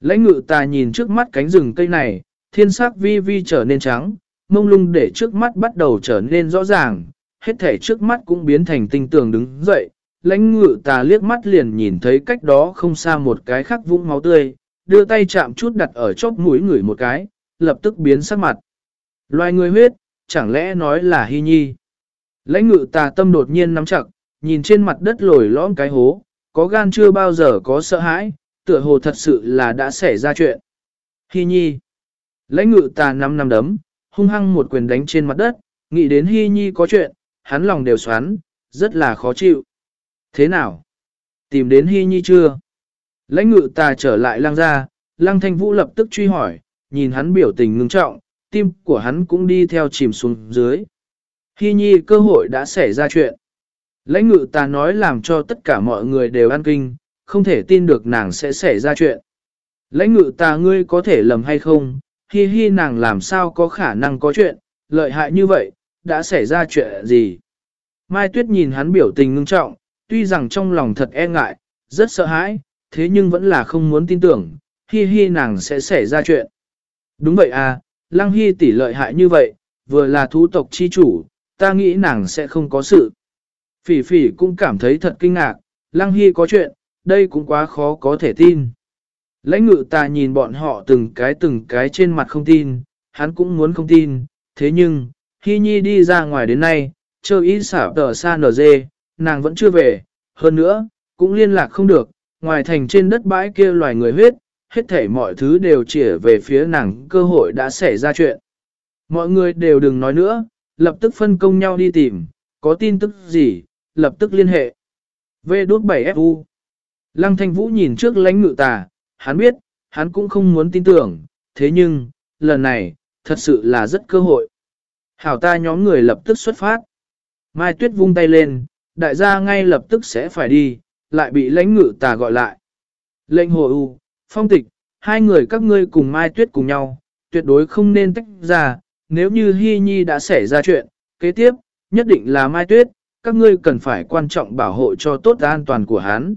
Lãnh ngự tà nhìn trước mắt cánh rừng cây này, thiên sắc vi vi trở nên trắng, mông lung để trước mắt bắt đầu trở nên rõ ràng, hết thể trước mắt cũng biến thành tinh tường đứng dậy. Lãnh ngự tà liếc mắt liền nhìn thấy cách đó không xa một cái khắc vũng máu tươi, đưa tay chạm chút đặt ở chóp mũi người một cái, lập tức biến sắc mặt. Loài người huyết, chẳng lẽ nói là hy nhi? Lãnh ngự tà tâm đột nhiên nắm chặt, nhìn trên mặt đất lồi lõm cái hố, có gan chưa bao giờ có sợ hãi, tựa hồ thật sự là đã xảy ra chuyện. Hy nhi. Lãnh ngự tà năm năm đấm, hung hăng một quyền đánh trên mặt đất, nghĩ đến Hy nhi có chuyện, hắn lòng đều xoắn, rất là khó chịu. Thế nào? Tìm đến Hy nhi chưa? Lãnh ngự ta trở lại lăng ra, lăng thanh vũ lập tức truy hỏi, nhìn hắn biểu tình ngưng trọng, tim của hắn cũng đi theo chìm xuống dưới. Hy nhi cơ hội đã xảy ra chuyện. Lãnh ngự ta nói làm cho tất cả mọi người đều an kinh, không thể tin được nàng sẽ xảy ra chuyện. Lãnh ngự ta ngươi có thể lầm hay không, hi hi nàng làm sao có khả năng có chuyện, lợi hại như vậy, đã xảy ra chuyện gì. Mai Tuyết nhìn hắn biểu tình ngưng trọng, tuy rằng trong lòng thật e ngại, rất sợ hãi, thế nhưng vẫn là không muốn tin tưởng, hi hi nàng sẽ xảy ra chuyện. Đúng vậy à, Lăng Hi tỷ lợi hại như vậy, vừa là thú tộc chi chủ, ta nghĩ nàng sẽ không có sự. Phỉ phỉ cũng cảm thấy thật kinh ngạc, Lăng Hy có chuyện, đây cũng quá khó có thể tin. Lãnh ngự ta nhìn bọn họ từng cái từng cái trên mặt không tin, hắn cũng muốn không tin, thế nhưng, Hy Nhi đi ra ngoài đến nay, chơi ý xả tờ xa nở dê, nàng vẫn chưa về, hơn nữa, cũng liên lạc không được, ngoài thành trên đất bãi kia loài người huyết, hết thảy mọi thứ đều chỉ về phía nàng cơ hội đã xảy ra chuyện. Mọi người đều đừng nói nữa, lập tức phân công nhau đi tìm, có tin tức gì, lập tức liên hệ. V đốt 7FU Lăng thanh vũ nhìn trước lãnh ngự tà, hắn biết, hắn cũng không muốn tin tưởng, thế nhưng, lần này, thật sự là rất cơ hội. Hảo ta nhóm người lập tức xuất phát. Mai tuyết vung tay lên, đại gia ngay lập tức sẽ phải đi, lại bị lãnh ngự tà gọi lại. Lệnh hồ u, phong tịch, hai người các ngươi cùng Mai tuyết cùng nhau, tuyệt đối không nên tách ra, nếu như Hy Nhi đã xảy ra chuyện, kế tiếp, nhất định là Mai tuyết, các ngươi cần phải quan trọng bảo hộ cho tốt an toàn của hắn.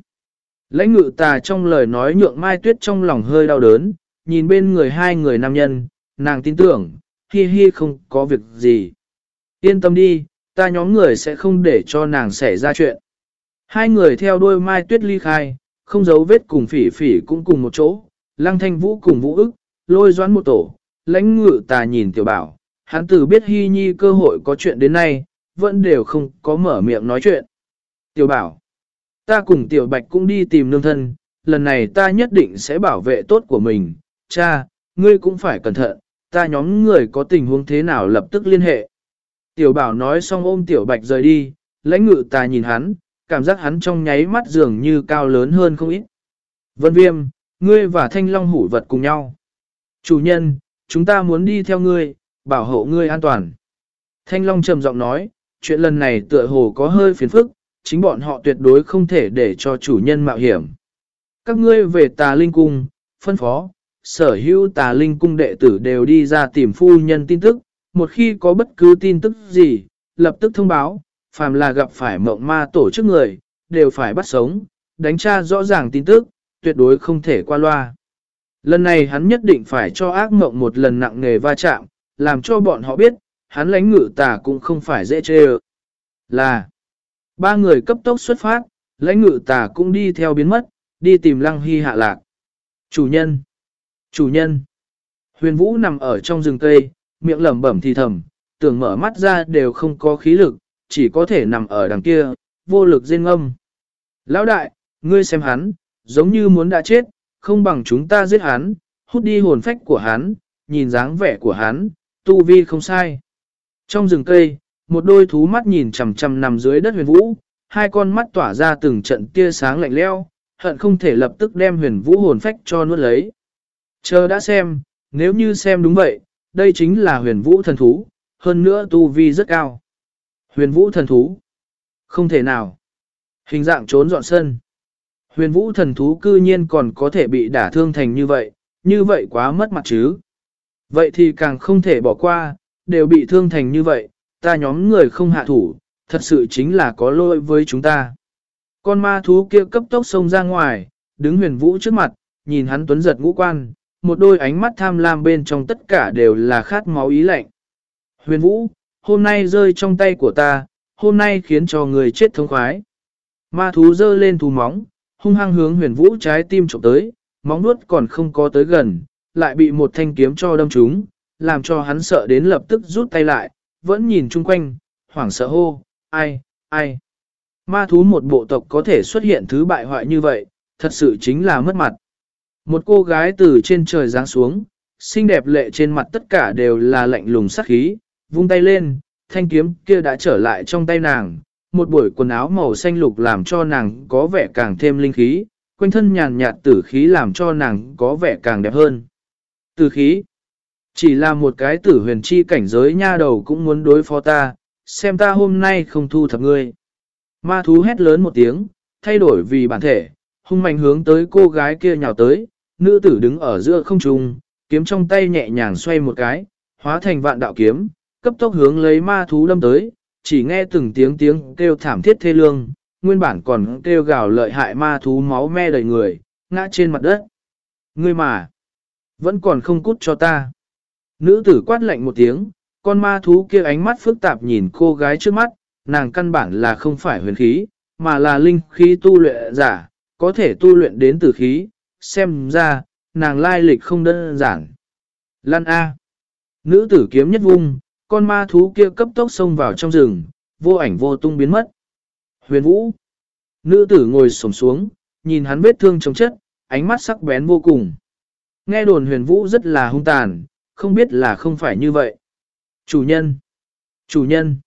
Lãnh ngự tà trong lời nói nhượng Mai Tuyết trong lòng hơi đau đớn, nhìn bên người hai người nam nhân, nàng tin tưởng, hi hi không có việc gì. Yên tâm đi, ta nhóm người sẽ không để cho nàng xảy ra chuyện. Hai người theo đuôi Mai Tuyết ly khai, không giấu vết cùng phỉ phỉ cũng cùng một chỗ, lăng thanh vũ cùng vũ ức, lôi doán một tổ, lãnh ngự ta nhìn tiểu bảo, hắn tử biết hy nhi cơ hội có chuyện đến nay, vẫn đều không có mở miệng nói chuyện. Tiểu bảo, ta cùng tiểu bạch cũng đi tìm nương thân, lần này ta nhất định sẽ bảo vệ tốt của mình. Cha, ngươi cũng phải cẩn thận, ta nhóm người có tình huống thế nào lập tức liên hệ. Tiểu bảo nói xong ôm tiểu bạch rời đi, lãnh ngự ta nhìn hắn, cảm giác hắn trong nháy mắt dường như cao lớn hơn không ít. Vân viêm, ngươi và thanh long hủ vật cùng nhau. Chủ nhân, chúng ta muốn đi theo ngươi, bảo hộ ngươi an toàn. Thanh long trầm giọng nói, chuyện lần này tựa hồ có hơi phiền phức, chính bọn họ tuyệt đối không thể để cho chủ nhân mạo hiểm. Các ngươi về tà linh cung, phân phó, sở hữu tà linh cung đệ tử đều đi ra tìm phu nhân tin tức, một khi có bất cứ tin tức gì, lập tức thông báo, phàm là gặp phải mộng ma tổ chức người, đều phải bắt sống, đánh tra rõ ràng tin tức, tuyệt đối không thể qua loa. Lần này hắn nhất định phải cho ác mộng một lần nặng nghề va chạm, làm cho bọn họ biết, hắn lãnh ngự tà cũng không phải dễ chê ơ. Là, ba người cấp tốc xuất phát, lãnh ngự tà cũng đi theo biến mất, đi tìm lăng hy hạ lạc. Chủ nhân! Chủ nhân! Huyền Vũ nằm ở trong rừng cây, miệng lẩm bẩm thì thầm, tưởng mở mắt ra đều không có khí lực, chỉ có thể nằm ở đằng kia, vô lực rên ngâm. Lão đại, ngươi xem hắn, giống như muốn đã chết, không bằng chúng ta giết hắn, hút đi hồn phách của hắn, nhìn dáng vẻ của hắn, tu vi không sai. Trong rừng cây, một đôi thú mắt nhìn chằm chằm nằm dưới đất huyền vũ, hai con mắt tỏa ra từng trận tia sáng lạnh leo, hận không thể lập tức đem huyền vũ hồn phách cho nuốt lấy. Chờ đã xem, nếu như xem đúng vậy, đây chính là huyền vũ thần thú, hơn nữa tu vi rất cao. Huyền vũ thần thú. Không thể nào. Hình dạng trốn dọn sân. Huyền vũ thần thú cư nhiên còn có thể bị đả thương thành như vậy, như vậy quá mất mặt chứ. Vậy thì càng không thể bỏ qua, đều bị thương thành như vậy, ta nhóm người không hạ thủ, thật sự chính là có lỗi với chúng ta. Con ma thú kia cấp tốc xông ra ngoài, đứng huyền vũ trước mặt, nhìn hắn tuấn giật ngũ quan, một đôi ánh mắt tham lam bên trong tất cả đều là khát máu ý lạnh. Huyền vũ, hôm nay rơi trong tay của ta, hôm nay khiến cho người chết thống khoái. Ma thú dơ lên thú móng, hung hăng hướng huyền vũ trái tim trộm tới, móng nuốt còn không có tới gần, lại bị một thanh kiếm cho đâm trúng, làm cho hắn sợ đến lập tức rút tay lại, vẫn nhìn chung quanh, hoảng sợ hô, ai, ai. Ma thú một bộ tộc có thể xuất hiện thứ bại hoại như vậy, thật sự chính là mất mặt. Một cô gái từ trên trời giáng xuống, xinh đẹp lệ trên mặt tất cả đều là lạnh lùng sắc khí, vung tay lên, thanh kiếm kia đã trở lại trong tay nàng, một buổi quần áo màu xanh lục làm cho nàng có vẻ càng thêm linh khí, quanh thân nhàn nhạt tử khí làm cho nàng có vẻ càng đẹp hơn. Tử khí, chỉ là một cái tử huyền chi cảnh giới nha đầu cũng muốn đối phó ta, xem ta hôm nay không thu thập ngươi. Ma thú hét lớn một tiếng, thay đổi vì bản thể, hung mạnh hướng tới cô gái kia nhào tới, nữ tử đứng ở giữa không trung, kiếm trong tay nhẹ nhàng xoay một cái, hóa thành vạn đạo kiếm, cấp tốc hướng lấy ma thú đâm tới, chỉ nghe từng tiếng tiếng kêu thảm thiết thê lương, nguyên bản còn kêu gào lợi hại ma thú máu me đầy người, ngã trên mặt đất. Ngươi mà, vẫn còn không cút cho ta. Nữ tử quát lạnh một tiếng, con ma thú kia ánh mắt phức tạp nhìn cô gái trước mắt, nàng căn bản là không phải huyền khí, mà là linh khí tu luyện giả, có thể tu luyện đến từ khí, xem ra, nàng lai lịch không đơn giản. Lan A. Nữ tử kiếm nhất vung, con ma thú kia cấp tốc xông vào trong rừng, vô ảnh vô tung biến mất. Huyền Vũ. Nữ tử ngồi sổm xuống, nhìn hắn vết thương trong chất, ánh mắt sắc bén vô cùng. Nghe đồn huyền vũ rất là hung tàn, không biết là không phải như vậy. Chủ nhân. Chủ nhân.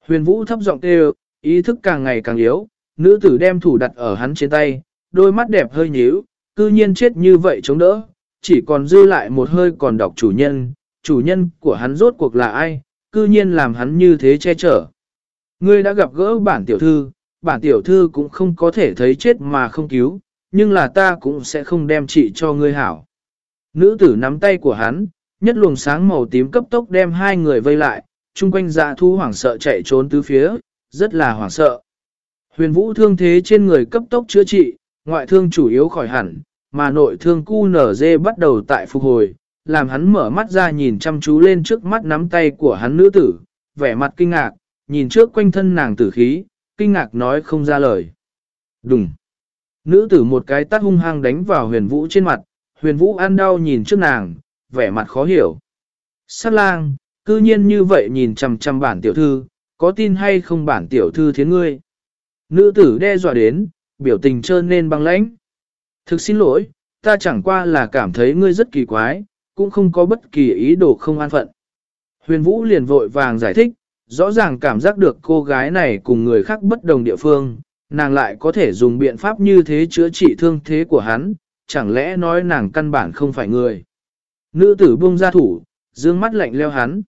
Huyền vũ thấp giọng kêu, ý thức càng ngày càng yếu, nữ tử đem thủ đặt ở hắn trên tay, đôi mắt đẹp hơi nhíu, cư nhiên chết như vậy chống đỡ, chỉ còn dư lại một hơi còn đọc chủ nhân, chủ nhân của hắn rốt cuộc là ai, cư nhiên làm hắn như thế che chở. Ngươi đã gặp gỡ bản tiểu thư, bản tiểu thư cũng không có thể thấy chết mà không cứu, nhưng là ta cũng sẽ không đem trị cho ngươi hảo. Nữ tử nắm tay của hắn, nhất luồng sáng màu tím cấp tốc đem hai người vây lại, chung quanh dạ thu hoảng sợ chạy trốn tứ phía, rất là hoảng sợ. Huyền vũ thương thế trên người cấp tốc chữa trị, ngoại thương chủ yếu khỏi hẳn, mà nội thương cu nở dê bắt đầu tại phục hồi, làm hắn mở mắt ra nhìn chăm chú lên trước mắt nắm tay của hắn nữ tử, vẻ mặt kinh ngạc, nhìn trước quanh thân nàng tử khí, kinh ngạc nói không ra lời. Đùng! Nữ tử một cái tát hung hăng đánh vào huyền vũ trên mặt, huyền vũ ăn đau nhìn trước nàng, vẻ mặt khó hiểu. Sát lang, cư nhiên như vậy nhìn chằm chằm bản tiểu thư, có tin hay không bản tiểu thư thiến ngươi. Nữ tử đe dọa đến, biểu tình trơn nên băng lãnh. Thực xin lỗi, ta chẳng qua là cảm thấy ngươi rất kỳ quái, cũng không có bất kỳ ý đồ không an phận. Huyền Vũ liền vội vàng giải thích, rõ ràng cảm giác được cô gái này cùng người khác bất đồng địa phương, nàng lại có thể dùng biện pháp như thế chữa trị thương thế của hắn, chẳng lẽ nói nàng căn bản không phải người. Nữ tử buông ra thủ, dương mắt lạnh leo hắn.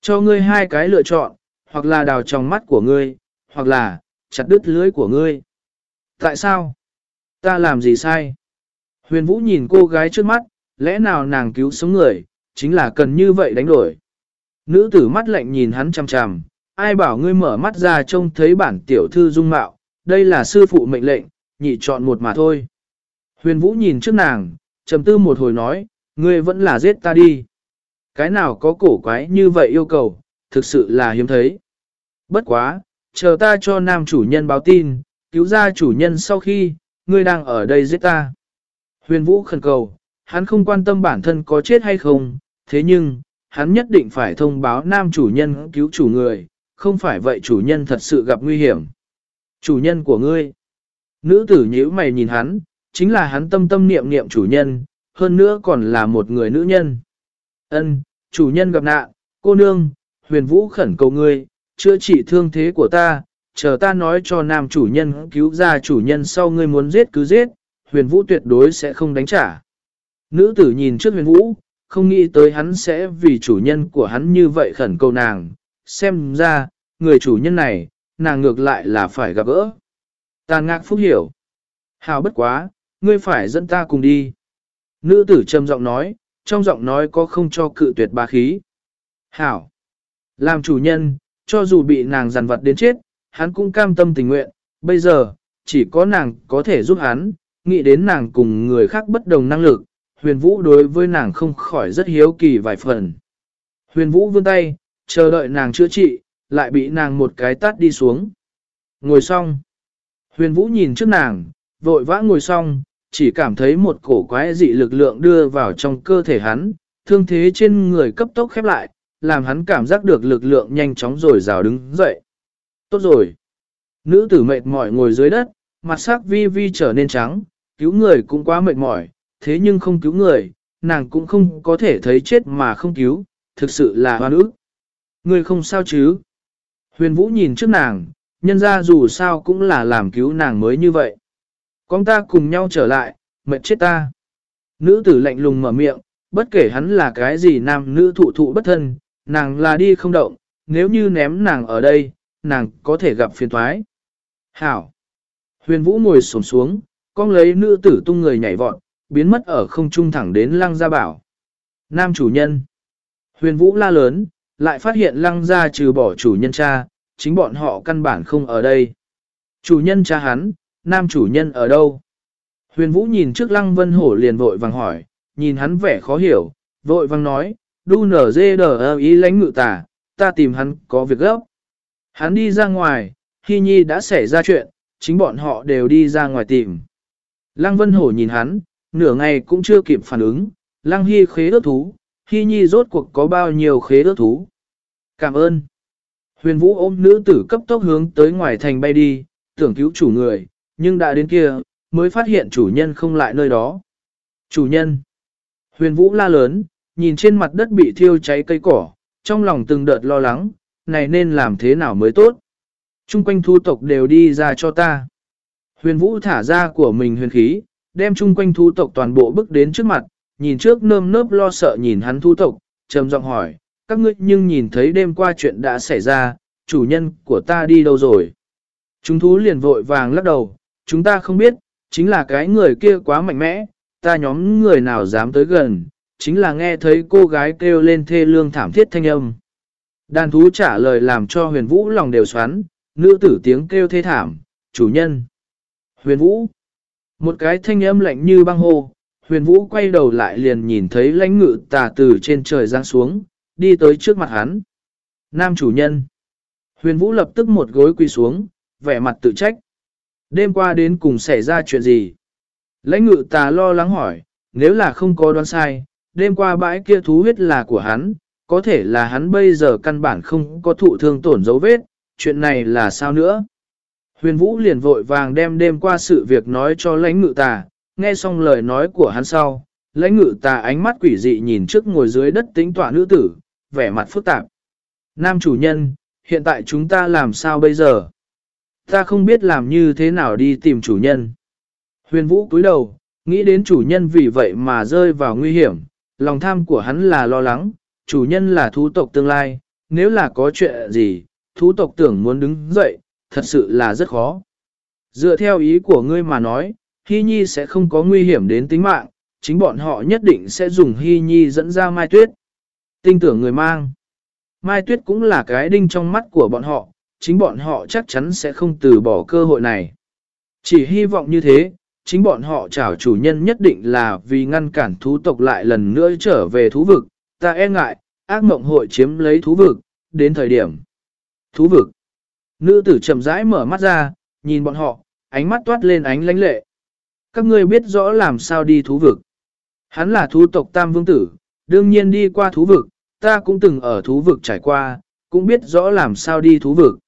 Cho ngươi hai cái lựa chọn, hoặc là đào trong mắt của ngươi, hoặc là chặt đứt lưới của ngươi. Tại sao? Ta làm gì sai? Huyền Vũ nhìn cô gái trước mắt, lẽ nào nàng cứu sống người, chính là cần như vậy đánh đổi. Nữ tử mắt lạnh nhìn hắn chằm chằm, ai bảo ngươi mở mắt ra trông thấy bản tiểu thư dung mạo, đây là sư phụ mệnh lệnh, nhị chọn một mà thôi. Huyền Vũ nhìn trước nàng, trầm tư một hồi nói, ngươi vẫn là giết ta đi. Cái nào có cổ quái như vậy yêu cầu, thực sự là hiếm thấy. Bất quá, chờ ta cho nam chủ nhân báo tin, cứu ra chủ nhân sau khi, ngươi đang ở đây giết ta. Huyền Vũ khẩn cầu, hắn không quan tâm bản thân có chết hay không, thế nhưng, hắn nhất định phải thông báo nam chủ nhân cứu chủ người, không phải vậy chủ nhân thật sự gặp nguy hiểm. Chủ nhân của ngươi. Nữ tử nhíu mày nhìn hắn, chính là hắn tâm tâm niệm niệm chủ nhân, hơn nữa còn là một người nữ nhân. Ân, chủ nhân gặp nạn, cô nương, huyền vũ khẩn cầu ngươi, chữa trị thương thế của ta, chờ ta nói cho nam chủ nhân cứu ra chủ nhân sau ngươi muốn giết cứ giết, huyền vũ tuyệt đối sẽ không đánh trả. Nữ tử nhìn trước huyền vũ, không nghĩ tới hắn sẽ vì chủ nhân của hắn như vậy khẩn cầu nàng, xem ra, người chủ nhân này, nàng ngược lại là phải gặp gỡ. Tàn ngạc phúc hiểu. Hào bất quá, ngươi phải dẫn ta cùng đi. Nữ tử trầm giọng nói, trong giọng nói có không cho cự tuyệt ba khí. Hảo. Làm chủ nhân, cho dù bị nàng giàn vật đến chết, hắn cũng cam tâm tình nguyện. Bây giờ, chỉ có nàng có thể giúp hắn, nghĩ đến nàng cùng người khác bất đồng năng lực. Huyền Vũ đối với nàng không khỏi rất hiếu kỳ vài phần. Huyền Vũ vươn tay, chờ đợi nàng chữa trị, lại bị nàng một cái tát đi xuống. Ngồi xong. Huyền Vũ nhìn trước nàng, vội vã ngồi xong, chỉ cảm thấy một cổ quái dị lực lượng đưa vào trong cơ thể hắn, thương thế trên người cấp tốc khép lại, làm hắn cảm giác được lực lượng nhanh chóng rồi rào đứng dậy. Tốt rồi. Nữ tử mệt mỏi ngồi dưới đất, mặt sắc vi vi trở nên trắng, cứu người cũng quá mệt mỏi, thế nhưng không cứu người, nàng cũng không có thể thấy chết mà không cứu, thực sự là hoa nữ. Người không sao chứ? Huyền Vũ nhìn trước nàng, nhân ra dù sao cũng là làm cứu nàng mới như vậy. Con ta cùng nhau trở lại, mệt chết ta. Nữ tử lạnh lùng mở miệng, bất kể hắn là cái gì nam nữ thụ thụ bất thân, nàng là đi không động, nếu như ném nàng ở đây, nàng có thể gặp phiền thoái. Hảo! Huyền Vũ ngồi xổm xuống, con lấy nữ tử tung người nhảy vọt, biến mất ở không trung thẳng đến lăng gia bảo. Nam chủ nhân! Huyền Vũ la lớn, lại phát hiện lăng gia trừ bỏ chủ nhân cha, chính bọn họ căn bản không ở đây. Chủ nhân cha hắn, nam chủ nhân ở đâu? Huyền Vũ nhìn trước lăng vân hổ liền vội vàng hỏi, nhìn hắn vẻ khó hiểu, vội vàng nói, đu nở dê đờ ý lánh ngự tả. ta tìm hắn có việc gấp. Hắn đi ra ngoài, Hy Nhi đã xảy ra chuyện, chính bọn họ đều đi ra ngoài tìm. Lăng Vân Hổ nhìn hắn, nửa ngày cũng chưa kịp phản ứng, Lăng Hy khế ước thú, Hy Nhi rốt cuộc có bao nhiêu khế ước thú. Cảm ơn. Huyền Vũ ôm nữ tử cấp tốc hướng tới ngoài thành bay đi, tưởng cứu chủ người, nhưng đã đến kia, mới phát hiện chủ nhân không lại nơi đó. Chủ nhân. Huyền Vũ la lớn, nhìn trên mặt đất bị thiêu cháy cây cỏ, trong lòng từng đợt lo lắng, này nên làm thế nào mới tốt. Trung quanh thu tộc đều đi ra cho ta. Huyền Vũ thả ra của mình huyền khí, đem chung quanh thu tộc toàn bộ bước đến trước mặt, nhìn trước nơm nớp lo sợ nhìn hắn thu tộc, trầm giọng hỏi, các ngươi nhưng nhìn thấy đêm qua chuyện đã xảy ra, chủ nhân của ta đi đâu rồi. Chúng thú liền vội vàng lắc đầu, chúng ta không biết, chính là cái người kia quá mạnh mẽ, ta nhóm người nào dám tới gần, chính là nghe thấy cô gái kêu lên thê lương thảm thiết thanh âm. Đàn thú trả lời làm cho huyền vũ lòng đều xoắn, nữ tử tiếng kêu thê thảm, chủ nhân. Huyền vũ. Một cái thanh âm lạnh như băng hồ, huyền vũ quay đầu lại liền nhìn thấy lãnh ngự tà từ trên trời giáng xuống, đi tới trước mặt hắn. Nam chủ nhân. Huyền vũ lập tức một gối quỳ xuống, vẻ mặt tự trách. Đêm qua đến cùng xảy ra chuyện gì? Lãnh ngự tà lo lắng hỏi, nếu là không có đoán sai, đêm qua bãi kia thú huyết là của hắn, có thể là hắn bây giờ căn bản không có thụ thương tổn dấu vết, chuyện này là sao nữa? Huyền Vũ liền vội vàng đem đêm qua sự việc nói cho lãnh ngự tà, nghe xong lời nói của hắn sau, lãnh ngự tà ánh mắt quỷ dị nhìn trước ngồi dưới đất tính tỏa nữ tử, vẻ mặt phức tạp. Nam chủ nhân, hiện tại chúng ta làm sao bây giờ? Ta không biết làm như thế nào đi tìm chủ nhân. Huyền Vũ cúi đầu, nghĩ đến chủ nhân vì vậy mà rơi vào nguy hiểm, lòng tham của hắn là lo lắng, chủ nhân là thú tộc tương lai, nếu là có chuyện gì, thú tộc tưởng muốn đứng dậy, thật sự là rất khó. Dựa theo ý của ngươi mà nói, Hy Nhi sẽ không có nguy hiểm đến tính mạng, chính bọn họ nhất định sẽ dùng Hy Nhi dẫn ra Mai Tuyết. Tinh tưởng người mang. Mai Tuyết cũng là cái đinh trong mắt của bọn họ, chính bọn họ chắc chắn sẽ không từ bỏ cơ hội này. Chỉ hy vọng như thế, chính bọn họ chảo chủ nhân nhất định là vì ngăn cản thú tộc lại lần nữa trở về thú vực, ta e ngại, ác mộng hội chiếm lấy thú vực, đến thời điểm. Thú vực. Nữ tử chậm rãi mở mắt ra, nhìn bọn họ, ánh mắt toát lên ánh lánh lệ. Các ngươi biết rõ làm sao đi thú vực. Hắn là thú tộc Tam Vương Tử, đương nhiên đi qua thú vực, ta cũng từng ở thú vực trải qua, cũng biết rõ làm sao đi thú vực.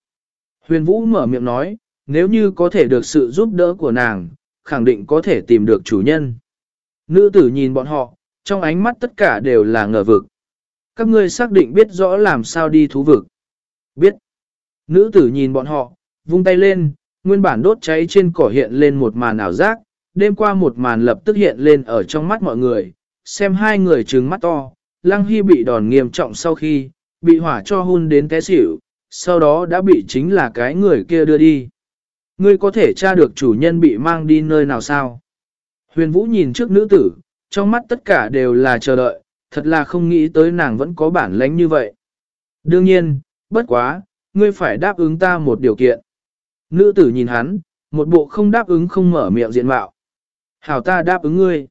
Huyền Vũ mở miệng nói, nếu như có thể được sự giúp đỡ của nàng, khẳng định có thể tìm được chủ nhân. Nữ tử nhìn bọn họ, trong ánh mắt tất cả đều là ngờ vực. Các ngươi xác định biết rõ làm sao đi thú vực. Biết. Nữ tử nhìn bọn họ, vung tay lên, nguyên bản đốt cháy trên cỏ hiện lên một màn ảo giác, đêm qua một màn lập tức hiện lên ở trong mắt mọi người, xem hai người trừng mắt to, Lăng Hy bị đòn nghiêm trọng sau khi, bị hỏa cho hun đến té xỉu, sau đó đã bị chính là cái người kia đưa đi. Ngươi có thể tra được chủ nhân bị mang đi nơi nào sao? Huyền Vũ nhìn trước nữ tử, trong mắt tất cả đều là chờ đợi, thật là không nghĩ tới nàng vẫn có bản lãnh như vậy. Đương nhiên, bất quá, ngươi phải đáp ứng ta một điều kiện. Nữ tử nhìn hắn, một bộ không đáp ứng không mở miệng diện mạo. Hảo ta đáp ứng ngươi.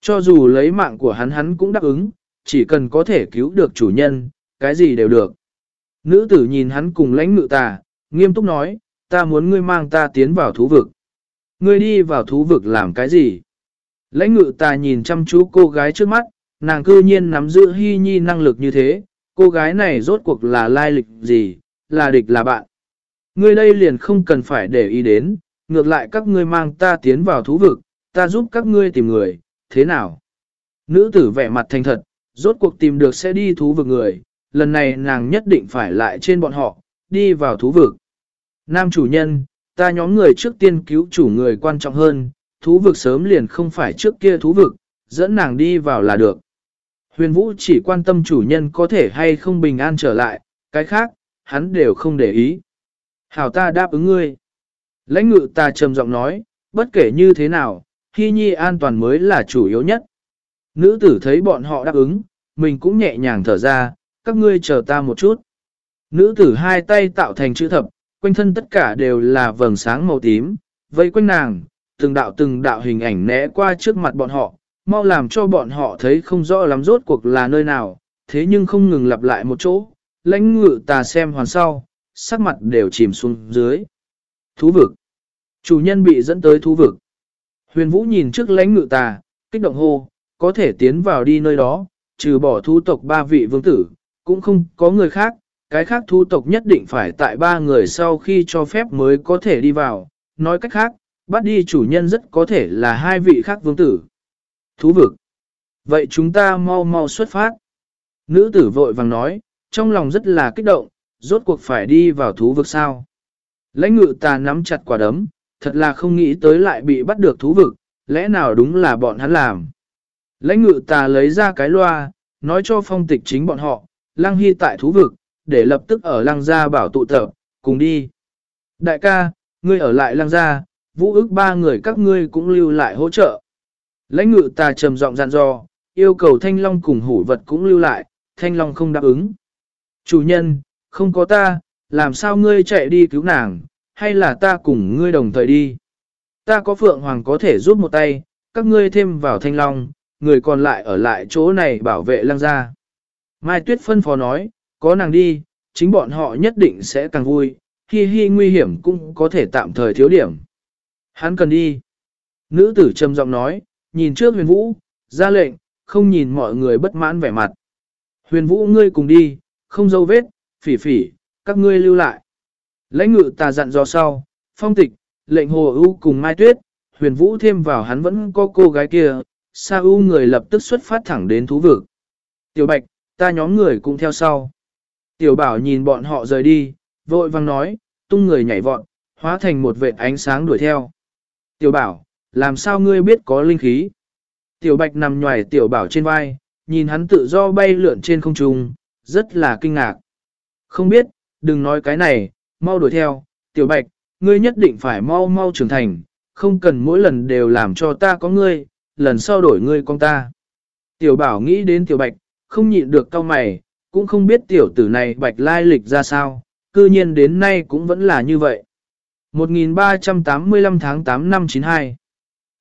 Cho dù lấy mạng của hắn hắn cũng đáp ứng, chỉ cần có thể cứu được chủ nhân, cái gì đều được. Nữ tử nhìn hắn cùng lãnh ngự tà, nghiêm túc nói, ta muốn ngươi mang ta tiến vào thú vực. Ngươi đi vào thú vực làm cái gì? Lãnh ngự tà nhìn chăm chú cô gái trước mắt, nàng cư nhiên nắm giữ hy nhi năng lực như thế, cô gái này rốt cuộc là lai lịch gì, là địch là bạn. Ngươi đây liền không cần phải để ý đến, ngược lại các ngươi mang ta tiến vào thú vực, ta giúp các ngươi tìm người, thế nào? Nữ tử vẻ mặt thành thật, rốt cuộc tìm được sẽ đi thú vực người, lần này nàng nhất định phải lại trên bọn họ, đi vào thú vực. Nam chủ nhân, ta nhóm người trước tiên cứu chủ người quan trọng hơn, thú vực sớm liền không phải trước kia thú vực, dẫn nàng đi vào là được. Huyền Vũ chỉ quan tâm chủ nhân có thể hay không bình an trở lại, cái khác, hắn đều không để ý. Hảo ta đáp ứng ngươi. Lãnh ngự ta trầm giọng nói, bất kể như thế nào, Hy Nhi an toàn mới là chủ yếu nhất. Nữ tử thấy bọn họ đáp ứng, mình cũng nhẹ nhàng thở ra, các ngươi chờ ta một chút. Nữ tử hai tay tạo thành chữ thập, quanh thân tất cả đều là vầng sáng màu tím, vây quanh nàng, từng đạo từng đạo hình ảnh né qua trước mặt bọn họ, mau làm cho bọn họ thấy không rõ lắm rốt cuộc là nơi nào, thế nhưng không ngừng lặp lại một chỗ, lãnh ngự tà xem hoàn sau, sắc mặt đều chìm xuống dưới. Thú vực. Chủ nhân bị dẫn tới thú vực. Huyền Vũ nhìn trước lãnh ngự tà, kích động hô, có thể tiến vào đi nơi đó, trừ bỏ thu tộc ba vị vương tử, cũng không có người khác, cái khác thu tộc nhất định phải tại ba người sau khi cho phép mới có thể đi vào, nói cách khác, bắt đi chủ nhân rất có thể là hai vị khác vương tử. Thú vực. Vậy chúng ta mau mau xuất phát. Nữ tử vội vàng nói, trong lòng rất là kích động, rốt cuộc phải đi vào thú vực sao. Lãnh ngự ta nắm chặt quả đấm, thật là không nghĩ tới lại bị bắt được thú vực, lẽ nào đúng là bọn hắn làm. Lãnh ngự ta lấy ra cái loa, nói cho phong tịch chính bọn họ, lăng hy tại thú vực, để lập tức ở lăng gia bảo tụ tập, cùng đi. Đại ca, ngươi ở lại lăng gia, vũ ước ba người các ngươi cũng lưu lại hỗ trợ. Lãnh ngự ta trầm giọng dặn dò, yêu cầu thanh long cùng hủ vật cũng lưu lại, thanh long không đáp ứng. Chủ nhân, không có ta, làm sao ngươi chạy đi cứu nàng, hay là ta cùng ngươi đồng thời đi. Ta có Phượng Hoàng có thể giúp một tay, các ngươi thêm vào thanh long, người còn lại ở lại chỗ này bảo vệ lăng gia. Mai Tuyết phân phó nói, có nàng đi, chính bọn họ nhất định sẽ càng vui, hi hi nguy hiểm cũng có thể tạm thời thiếu điểm. Hắn cần đi. Nữ tử trầm giọng nói, nhìn trước huyền vũ, ra lệnh, không nhìn mọi người bất mãn vẻ mặt. Huyền vũ ngươi cùng đi, không dấu vết, phỉ phỉ, các ngươi lưu lại. Lãnh ngự tà dặn dò sau, phong tịch, lệnh hồ ưu cùng Mai Tuyết, huyền vũ thêm vào hắn vẫn có cô gái kia, Sa ưu người lập tức xuất phát thẳng đến thú vực. Tiểu Bạch, ta nhóm người cũng theo sau. Tiểu Bảo nhìn bọn họ rời đi, vội vang nói, tung người nhảy vọt, hóa thành một vệt ánh sáng đuổi theo. Tiểu Bảo, làm sao ngươi biết có linh khí? Tiểu Bạch nằm nhòi Tiểu Bảo trên vai, nhìn hắn tự do bay lượn trên không trung, rất là kinh ngạc. Không biết, đừng nói cái này, mau đuổi theo, Tiểu Bạch, ngươi nhất định phải mau mau trưởng thành, không cần mỗi lần đều làm cho ta có ngươi, lần sau đổi ngươi con ta. Tiểu Bảo nghĩ đến Tiểu Bạch, không nhịn được cau mày, cũng không biết tiểu tử này Bạch lai lịch ra sao, cư nhiên đến nay cũng vẫn là như vậy. 1385 tháng 8 năm 92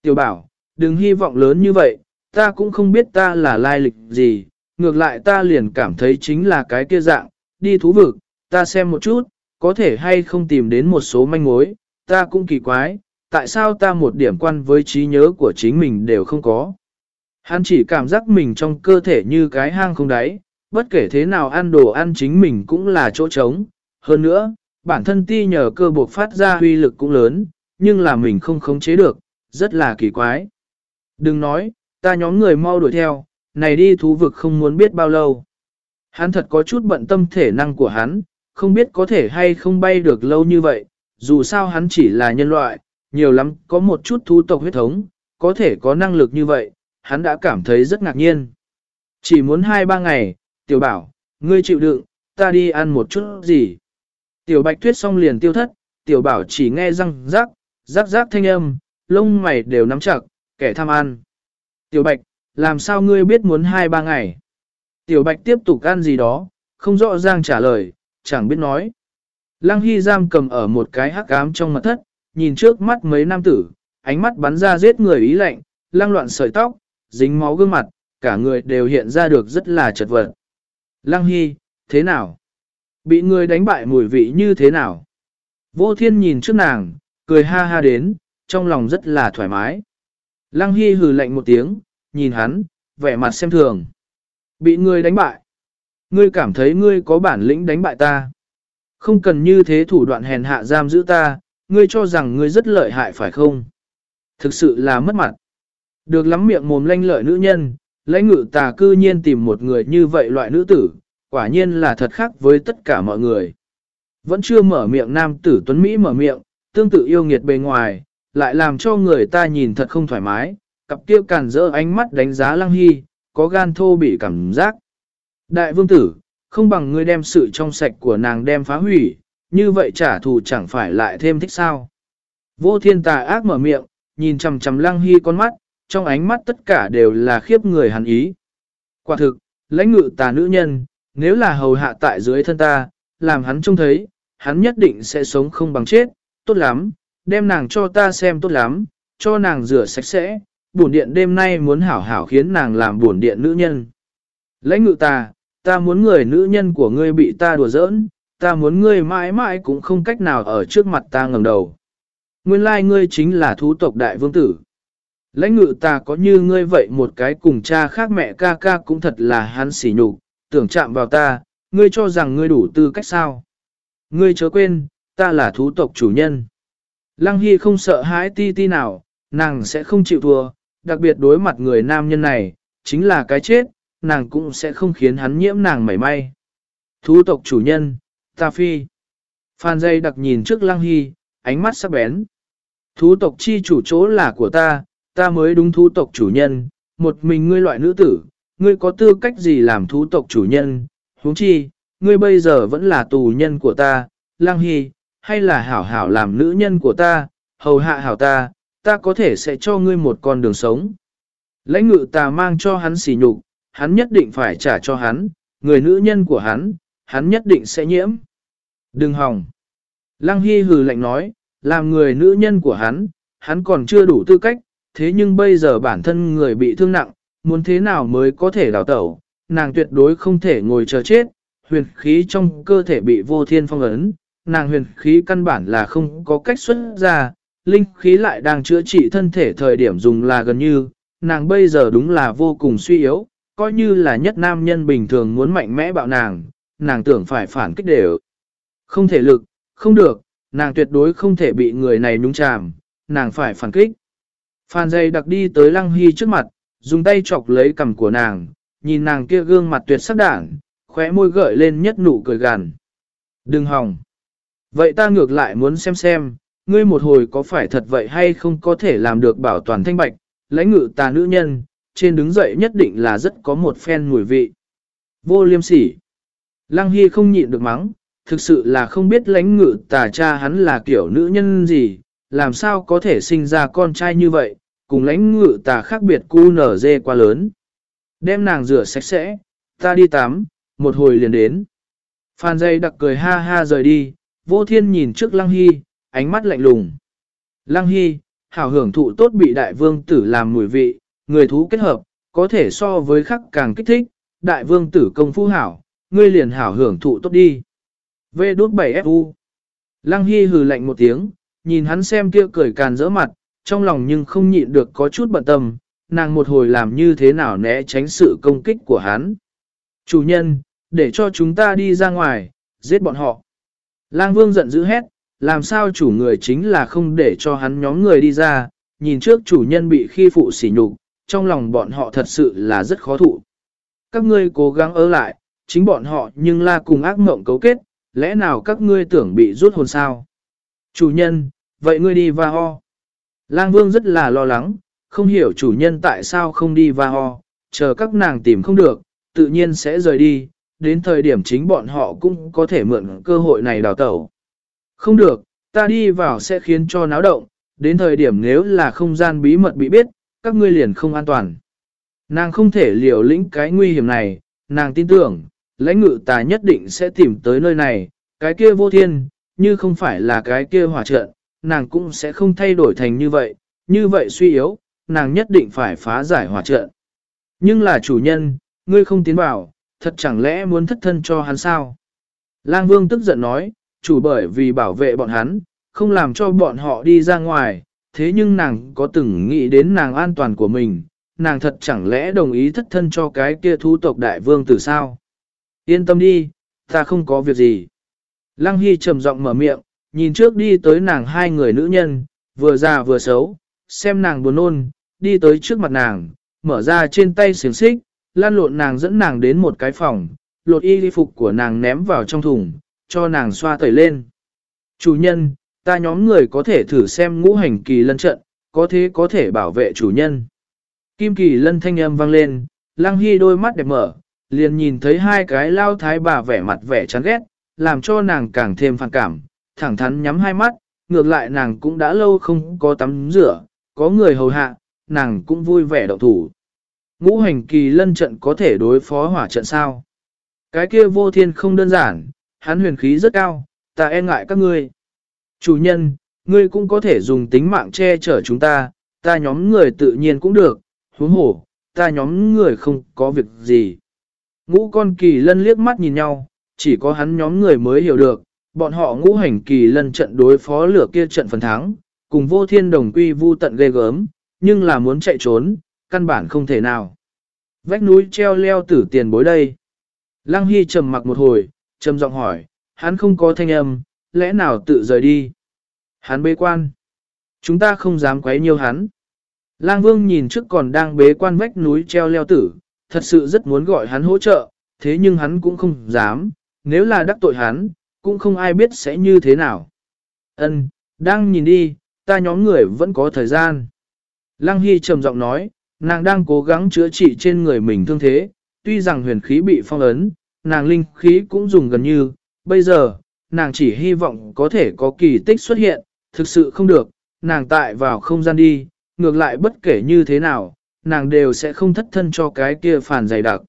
Tiểu bảo, đừng hy vọng lớn như vậy, ta cũng không biết ta là lai lịch gì, ngược lại ta liền cảm thấy chính là cái kia dạng, đi thú vực, ta xem một chút, có thể hay không tìm đến một số manh mối, ta cũng kỳ quái, tại sao ta một điểm quan với trí nhớ của chính mình đều không có. Hắn chỉ cảm giác mình trong cơ thể như cái hang không đáy, bất kể thế nào ăn đồ ăn chính mình cũng là chỗ trống. Hơn nữa, bản thân ti nhờ cơ buộc phát ra huy lực cũng lớn, nhưng là mình không khống chế được, rất là kỳ quái. Đừng nói, ta nhóm người mau đuổi theo, này đi thú vực không muốn biết bao lâu. Hắn thật có chút bận tâm thể năng của hắn, không biết có thể hay không bay được lâu như vậy, dù sao hắn chỉ là nhân loại, nhiều lắm có một chút thú tộc huyết thống, có thể có năng lực như vậy, hắn đã cảm thấy rất ngạc nhiên. Chỉ muốn 2-3 ngày, tiểu bảo, ngươi chịu đựng, ta đi ăn một chút gì. Tiểu bạch tuyết xong liền tiêu thất, tiểu bảo chỉ nghe răng rắc, rắc rắc thanh âm, lông mày đều nắm chặt, kẻ tham ăn. Tiểu bạch, làm sao ngươi biết muốn 2-3 ngày? Tiểu bạch tiếp tục ăn gì đó, không rõ ràng trả lời, chẳng biết nói. Lăng Hy giam cầm ở một cái hắc ám trong mặt thất, nhìn trước mắt mấy nam tử, ánh mắt bắn ra giết người ý lạnh, lăng loạn sợi tóc, dính máu gương mặt, cả người đều hiện ra được rất là chật vật. Lăng Hy, thế nào? Bị người đánh bại mùi vị như thế nào? Vô thiên nhìn trước nàng, cười ha ha đến, trong lòng rất là thoải mái. Lăng Hy hừ lạnh một tiếng, nhìn hắn, vẻ mặt xem thường. Bị ngươi đánh bại. Ngươi cảm thấy ngươi có bản lĩnh đánh bại ta. Không cần như thế thủ đoạn hèn hạ giam giữ ta, ngươi cho rằng ngươi rất lợi hại phải không? Thực sự là mất mặt. Được lắm miệng mồm lanh lợi nữ nhân, lãnh ngự tà cư nhiên tìm một người như vậy loại nữ tử, quả nhiên là thật khác với tất cả mọi người. Vẫn chưa mở miệng nam tử tuấn Mỹ mở miệng, tương tự yêu nghiệt bề ngoài, lại làm cho người ta nhìn thật không thoải mái, cặp kia càn rỡ ánh mắt đánh giá lăng hy, có gan thô bị cảm giác. Đại vương tử, không bằng ngươi đem sự trong sạch của nàng đem phá hủy, như vậy trả thù chẳng phải lại thêm thích sao. Vô thiên tà ác mở miệng, nhìn chầm chầm lăng hy con mắt, trong ánh mắt tất cả đều là khiếp người hắn ý. Quả thực, lãnh ngự tà nữ nhân, nếu là hầu hạ tại dưới thân ta, làm hắn trông thấy, hắn nhất định sẽ sống không bằng chết, tốt lắm, đem nàng cho ta xem tốt lắm, cho nàng rửa sạch sẽ, bổn điện đêm nay muốn hảo hảo khiến nàng làm bổn điện nữ nhân. Lãnh ngự ta, ta muốn người nữ nhân của ngươi bị ta đùa giỡn, ta muốn ngươi mãi mãi cũng không cách nào ở trước mặt ta ngẩng đầu. Nguyên lai ngươi chính là thú tộc đại vương tử. Lãnh ngự ta có như ngươi vậy một cái cùng cha khác mẹ ca ca cũng thật là hắn xỉ nhục, tưởng chạm vào ta, ngươi cho rằng ngươi đủ tư cách sao. Ngươi chớ quên, ta là thú tộc chủ nhân. Lăng Hy không sợ hãi ti ti nào, nàng sẽ không chịu thua, đặc biệt đối mặt người nam nhân này, chính là cái chết, nàng cũng sẽ không khiến hắn nhiễm nàng mảy may. Thú tộc chủ nhân, ta phi. Phan dây đặc nhìn trước Lăng Hy, ánh mắt sắc bén. Thú tộc chi chủ chỗ là của ta, ta mới đúng thú tộc chủ nhân, một mình ngươi loại nữ tử, ngươi có tư cách gì làm thú tộc chủ nhân, huống chi, ngươi bây giờ vẫn là tù nhân của ta, Lang Hy, hay là hảo hảo làm nữ nhân của ta, hầu hạ hảo ta, ta có thể sẽ cho ngươi một con đường sống. Lãnh ngự ta mang cho hắn xỉ nhục, hắn nhất định phải trả cho hắn, người nữ nhân của hắn, hắn nhất định sẽ nhiễm. Đừng hòng. Lăng Hy hừ lạnh nói, làm người nữ nhân của hắn, hắn còn chưa đủ tư cách, thế nhưng bây giờ bản thân người bị thương nặng, muốn thế nào mới có thể đào tẩu, nàng tuyệt đối không thể ngồi chờ chết, huyền khí trong cơ thể bị vô thiên phong ấn, nàng huyền khí căn bản là không có cách xuất ra, linh khí lại đang chữa trị thân thể thời điểm dùng là gần như, nàng bây giờ đúng là vô cùng suy yếu, coi như là nhất nam nhân bình thường muốn mạnh mẽ bạo nàng, nàng tưởng phải phản kích đều. Không thể lực, không được, nàng tuyệt đối không thể bị người này nhúng chàm, nàng phải phản kích. Phan dây đặc đi tới lăng hy trước mặt, dùng tay chọc lấy cằm của nàng, nhìn nàng kia gương mặt tuyệt sắc đảng, khóe môi gợi lên nhất nụ cười gằn. Đừng hòng. Vậy ta ngược lại muốn xem xem, ngươi một hồi có phải thật vậy hay không có thể làm được bảo toàn thanh bạch, lãnh ngự tà nữ nhân, trên đứng dậy nhất định là rất có một phen mùi vị. Vô liêm sỉ. Lăng Hy không nhịn được mắng, thực sự là không biết lãnh ngự tà cha hắn là kiểu nữ nhân gì, làm sao có thể sinh ra con trai như vậy, cùng lãnh ngự tà khác biệt cu nở dê quá lớn. Đem nàng rửa sạch sẽ, ta đi tắm, một hồi liền đến. Phan dây đặc cười ha ha rời đi, vô thiên nhìn trước Lăng Hy, ánh mắt lạnh lùng. Lăng Hy, hảo hưởng thụ tốt bị đại vương tử làm mùi vị, người thú kết hợp, có thể so với khắc càng kích thích, đại vương tử công phu hảo, ngươi liền hảo hưởng thụ tốt đi. V đốt 7 FU. Lăng Hy hừ lạnh một tiếng, nhìn hắn xem kia cười càn rỡ mặt, trong lòng nhưng không nhịn được có chút bận tâm, nàng một hồi làm như thế nào né tránh sự công kích của hắn. Chủ nhân, để cho chúng ta đi ra ngoài, giết bọn họ. Lang Vương giận dữ hét, làm sao chủ người chính là không để cho hắn nhóm người đi ra, nhìn trước chủ nhân bị khi phụ sỉ nhục, trong lòng bọn họ thật sự là rất khó thụ. Các ngươi cố gắng ở lại, chính bọn họ nhưng la cùng ác mộng cấu kết, lẽ nào các ngươi tưởng bị rút hồn sao? Chủ nhân, vậy ngươi đi và ho. Lang Vương rất là lo lắng, không hiểu chủ nhân tại sao không đi va ho, chờ các nàng tìm không được, tự nhiên sẽ rời đi, đến thời điểm chính bọn họ cũng có thể mượn cơ hội này đào tẩu. Không được, ta đi vào sẽ khiến cho náo động, đến thời điểm nếu là không gian bí mật bị biết, các ngươi liền không an toàn. Nàng không thể liều lĩnh cái nguy hiểm này, nàng tin tưởng, lãnh ngự ta nhất định sẽ tìm tới nơi này, cái kia vô thiên, như không phải là cái kia hỏa trận, nàng cũng sẽ không thay đổi thành như vậy, như vậy suy yếu, nàng nhất định phải phá giải hòa trận. Nhưng là chủ nhân, ngươi không tiến vào, thật chẳng lẽ muốn thất thân cho hắn sao? Lang Vương tức giận nói, chủ bởi vì bảo vệ bọn hắn, không làm cho bọn họ đi ra ngoài, thế nhưng nàng có từng nghĩ đến nàng an toàn của mình, nàng thật chẳng lẽ đồng ý thất thân cho cái kia thu tộc đại vương từ sao? Yên tâm đi, ta không có việc gì. Lăng Hy trầm giọng mở miệng, nhìn trước đi tới nàng hai người nữ nhân, vừa già vừa xấu, xem nàng buồn nôn, đi tới trước mặt nàng, mở ra trên tay xiềng xích, lan lộn nàng dẫn nàng đến một cái phòng, lột y phục của nàng ném vào trong thùng, cho nàng xoa tẩy lên. Chủ nhân, ta nhóm người có thể thử xem ngũ hành kỳ lân trận, có thế có thể bảo vệ chủ nhân. Kim kỳ lân thanh âm vang lên, lăng hy đôi mắt đẹp mở, liền nhìn thấy hai cái lao thái bà vẻ mặt vẻ chán ghét, làm cho nàng càng thêm phản cảm, thẳng thắn nhắm hai mắt, ngược lại nàng cũng đã lâu không có tắm rửa, có người hầu hạ, nàng cũng vui vẻ động thủ. Ngũ hành kỳ lân trận có thể đối phó hỏa trận sao? Cái kia vô thiên không đơn giản, hắn huyền khí rất cao, ta e ngại các ngươi. Chủ nhân, ngươi cũng có thể dùng tính mạng che chở chúng ta, ta nhóm người tự nhiên cũng được, huống hổ, ta nhóm người không có việc gì. Ngũ con kỳ lân liếc mắt nhìn nhau, chỉ có hắn nhóm người mới hiểu được, bọn họ ngũ hành kỳ lân trận đối phó lửa kia trận phần thắng, cùng vô thiên đồng quy vu tận ghê gớm, nhưng là muốn chạy trốn, căn bản không thể nào. Vách núi treo leo tử tiền bối đây. Lăng Hy trầm mặc một hồi, trầm giọng hỏi, hắn không có thanh âm, lẽ nào tự rời đi? Hắn bế quan. Chúng ta không dám quấy nhiều hắn. Lang Vương nhìn trước còn đang bế quan vách núi treo leo tử, thật sự rất muốn gọi hắn hỗ trợ, thế nhưng hắn cũng không dám, nếu là đắc tội hắn, cũng không ai biết sẽ như thế nào. Ân, đang nhìn đi, ta nhóm người vẫn có thời gian. Lăng Hy trầm giọng nói, nàng đang cố gắng chữa trị trên người mình thương thế, tuy rằng huyền khí bị phong ấn, nàng linh khí cũng dùng gần như, bây giờ, nàng chỉ hy vọng có thể có kỳ tích xuất hiện, thực sự không được, nàng tại vào không gian đi, ngược lại bất kể như thế nào, nàng đều sẽ không thất thân cho cái kia phản dày đặc.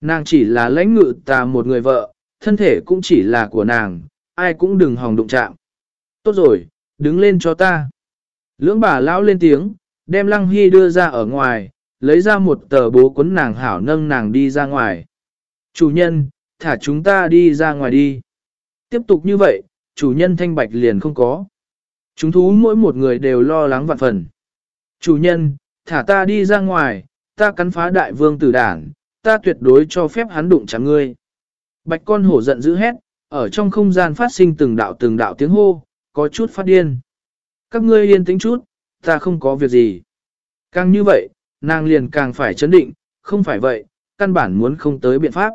Nàng chỉ là lãnh ngự tà một người vợ, thân thể cũng chỉ là của nàng, ai cũng đừng hòng đụng chạm. Tốt rồi, đứng lên cho ta. Lưỡng bà lão lên tiếng, đem Lăng Hy đưa ra ở ngoài, lấy ra một tờ bố cuốn nàng hảo nâng nàng đi ra ngoài. Chủ nhân, thả chúng ta đi ra ngoài đi. Tiếp tục như vậy, chủ nhân thanh bạch liền không có. Chúng thú mỗi một người đều lo lắng vạn phần. Chủ nhân, thả ta đi ra ngoài, ta cắn phá đại vương tử đảng, ta tuyệt đối cho phép hắn đụng chạm ngươi. Bạch con hổ giận dữ hét, ở trong không gian phát sinh từng đạo từng đạo tiếng hô, có chút phát điên. Các ngươi yên tĩnh chút, ta không có việc gì. Càng như vậy, nàng liền càng phải chấn định, không phải vậy, căn bản muốn không tới biện pháp.